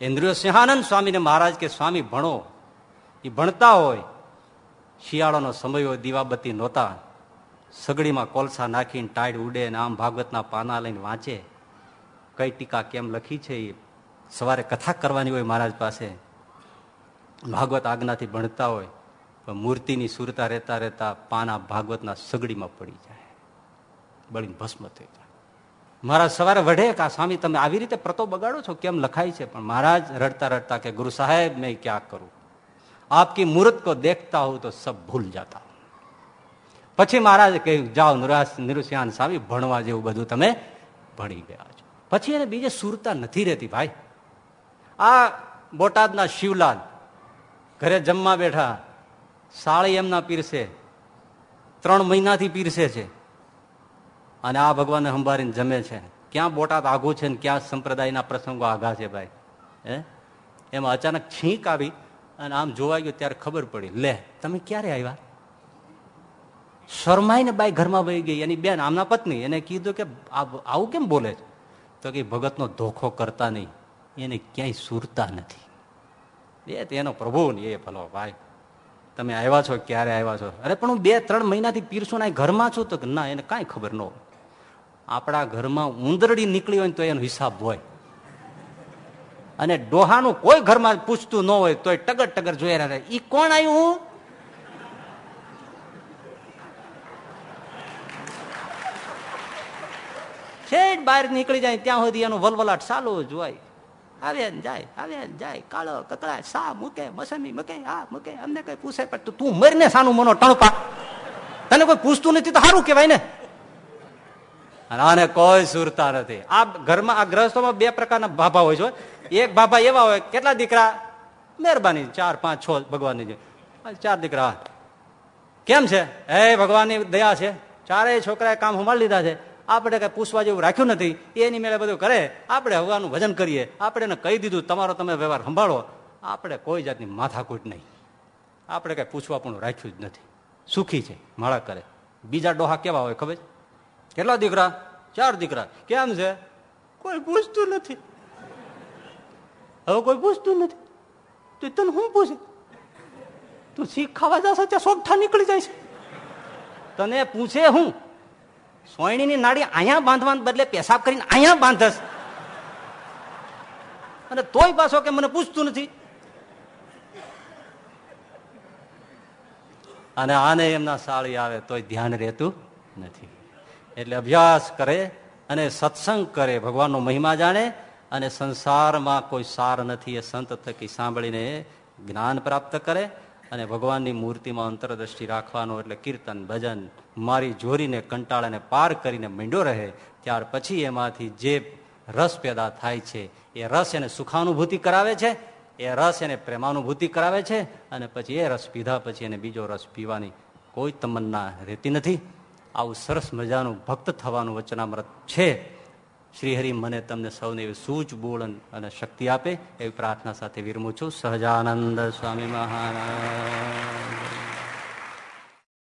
S1: ઇન્દ્રિયો સિંહાનંદ સ્વામીને મહારાજ કે, સ્વામી, ભણો. એ ભણતા હોય. શિયાળાનો સમય હોય, દીવાબત્તી નહોતા. સગડીમાં કોલસા નાખીને ટાઈડ ઉડે ને આમ ભાગવતના પાના લઈને વાંચે. કઈ ટીકા કેમ લખી છે એ સવારે કથા કરવાની હોય મહારાજ પાસે. ભાગવત આજ્ઞાથી ભણતા હોય. મૂર્તિની સુરતા રહેતા રહેતા પાના ભાગવતના સગડીમાં પડી જાય. બળીને ભસ્મ થઈ જાય. મહારાજ, સવારે વઢે કે સ્વામી, તમે આવી રીતે પ્રતો બગાડો છો? કેમ લખાય છે? પણ મહારાજ રડતા રડતા કે, ગુરુ સાહેબ, મેં ક્યાં કરું? આપકી મૂર્ત કો દેખતા હું તો સબ ભૂલ જાતા પછી મહારાજ કહ્યું, જાઓ નિરાશ નિરુશ્યાન સ્વામી, ભણવા જેવું બધું તમે ભણી ગયા છો. પછી એને બીજે સુરતા નથી રહેતી, ભાઈ, આ બોટાદના શિવલાલ ઘરે જમવા બેઠા સાળી એમના પીરસે. ત્રણ મહિનાથી પીરસે છે. અને આ ભગવાનને સંભાળીને જમે છે. ક્યાં બોટાદ આઘું છે ને ક્યાં સંપ્રદાયના પ્રસંગો આઘા છે ભાઈ? હે? એમાં અચાનક છીંક આવી અને આમ જોવા ગયો ત્યારે ખબર પડી. લે, તમે ક્યારે આવ્યા? શરમાઈને બાઈ ઘરમાં વહી ગઈ. એની બેન, આમના પત્ની, એને કીધું કે આવું કેમ બોલે છે? તો કે, ભગતનો ધોખો કરતા નહીં. એને ક્યાંય સુરતા નથી. એ તેનો પ્રભુ ને એ ભલો ભાઈ. તમે આવ્યા છો, ક્યારે આવ્યા છો? અરે, પણ હું બે, ત્રણ મહિનાથી પીરસું ના ઘરમાં છું તો ના, એને કાંઈ ખબર ન હોય. આપણા ઘરમાં ઉંદરડી નીકળી હોય તો એનો હિસાબ હોય. અને ડોહાનું કોઈ ઘરમાં પૂછતું ન હોય તોય ટગર ટગર જોઈ રહ્યા ઈ કોણ આવ્યું હું? બહાર નીકળી જાય ત્યાં સુધી એનું વલવલાટ ચાલુ જ આવે ને જાય આવે ને જાય, કાળો કકડા સા મૂકે, મસમી મૂકે, આ મૂકે, અમને કઈ પૂછે, પણ તું મરીને સાનું મનો ટણપા. તને કોઈ પૂછતું નથી તો સારું કેવાય ને. આને કોઈ સુરતા નથી. આ ઘરમાં, આ ગ્રહસ્થોમાં બે પ્રકારના ભાભા હોય છે એક ભાભા એવા હોય, કેટલા દીકરા? મહેરબાની, ચાર, પાંચ, છ ભગવાનની ચાર દીકરા. કેમ છે? હે ભગવાનની દયા છે. ચારેય છોકરાએ કામ સંભાળી લીધા છે. આપણે કઈ પૂછવા જેવું રાખ્યું નથી. એની મેળે બધું કરે. આપણે હવાનું ભજન કરીએ. આપણે એને કહી દીધું, તમારો તમે વ્યવહાર સંભાળો. આપણે કોઈ જાતની માથાકૂટ નહીં. આપણે કઈ પૂછવા પણ રાખ્યું જ નથી. સુખી છે, માળા કરે. બીજા ડોહા કેવા હોય ખબર? કેટલા દીકરા? ચાર દીકરા. કેમ છે? કોઈ પૂછતું નથી. હવે કોઈ પૂછતું નથી. તો તને શું પૂછે? તું શીખ ખાવા જશે, ત્યાં સોગઠા નીકળી જાય છે. તને પૂછે હું? સોયણીની નાડી અહીંયા બાંધવાને બદલે પેશાબ કરીને અહીંયા બાંધસ અને તોય પાછો કે મને પૂછતું નથી. અને આને એમના સાળી આવે તોય ધ્યાન રહેતું નથી. એટલે અભ્યાસ કરે અને સત્સંગ કરે, ભગવાનનો મહિમા જાણે અને સંસારમાં કોઈ સાર નથી. એ સંત થકી સાંભળીને જ્ઞાન પ્રાપ્ત કરે અને ભગવાનની મૂર્તિમાં અંતરદ્રષ્ટિ રાખવાનો એટલે કીર્તન, ભજન, મારી જોરીને કંટાળાને પાર કરીને મીંડો રહે, ત્યાર પછી એમાંથી જે રસ પેદા થાય છે, એ રસ એને સુખાનુભૂતિ કરાવે છે, એ રસ એને પ્રેમાનુભૂતિ કરાવે છે, અને પછી એ રસ પીધા પછી એને બીજો રસ પીવાની કોઈ તમન્ના રહેતી નથી. આવું સરસ મજાનું ભક્ત થવાનું વચનામૃત છે. શ્રીહરિ, મને તમને સૌને સૂચ બોળ અને શક્તિ આપે એવી પ્રાર્થના સાથે વિરમું છું. સહજાનંદ સ્વામી મહારાજ.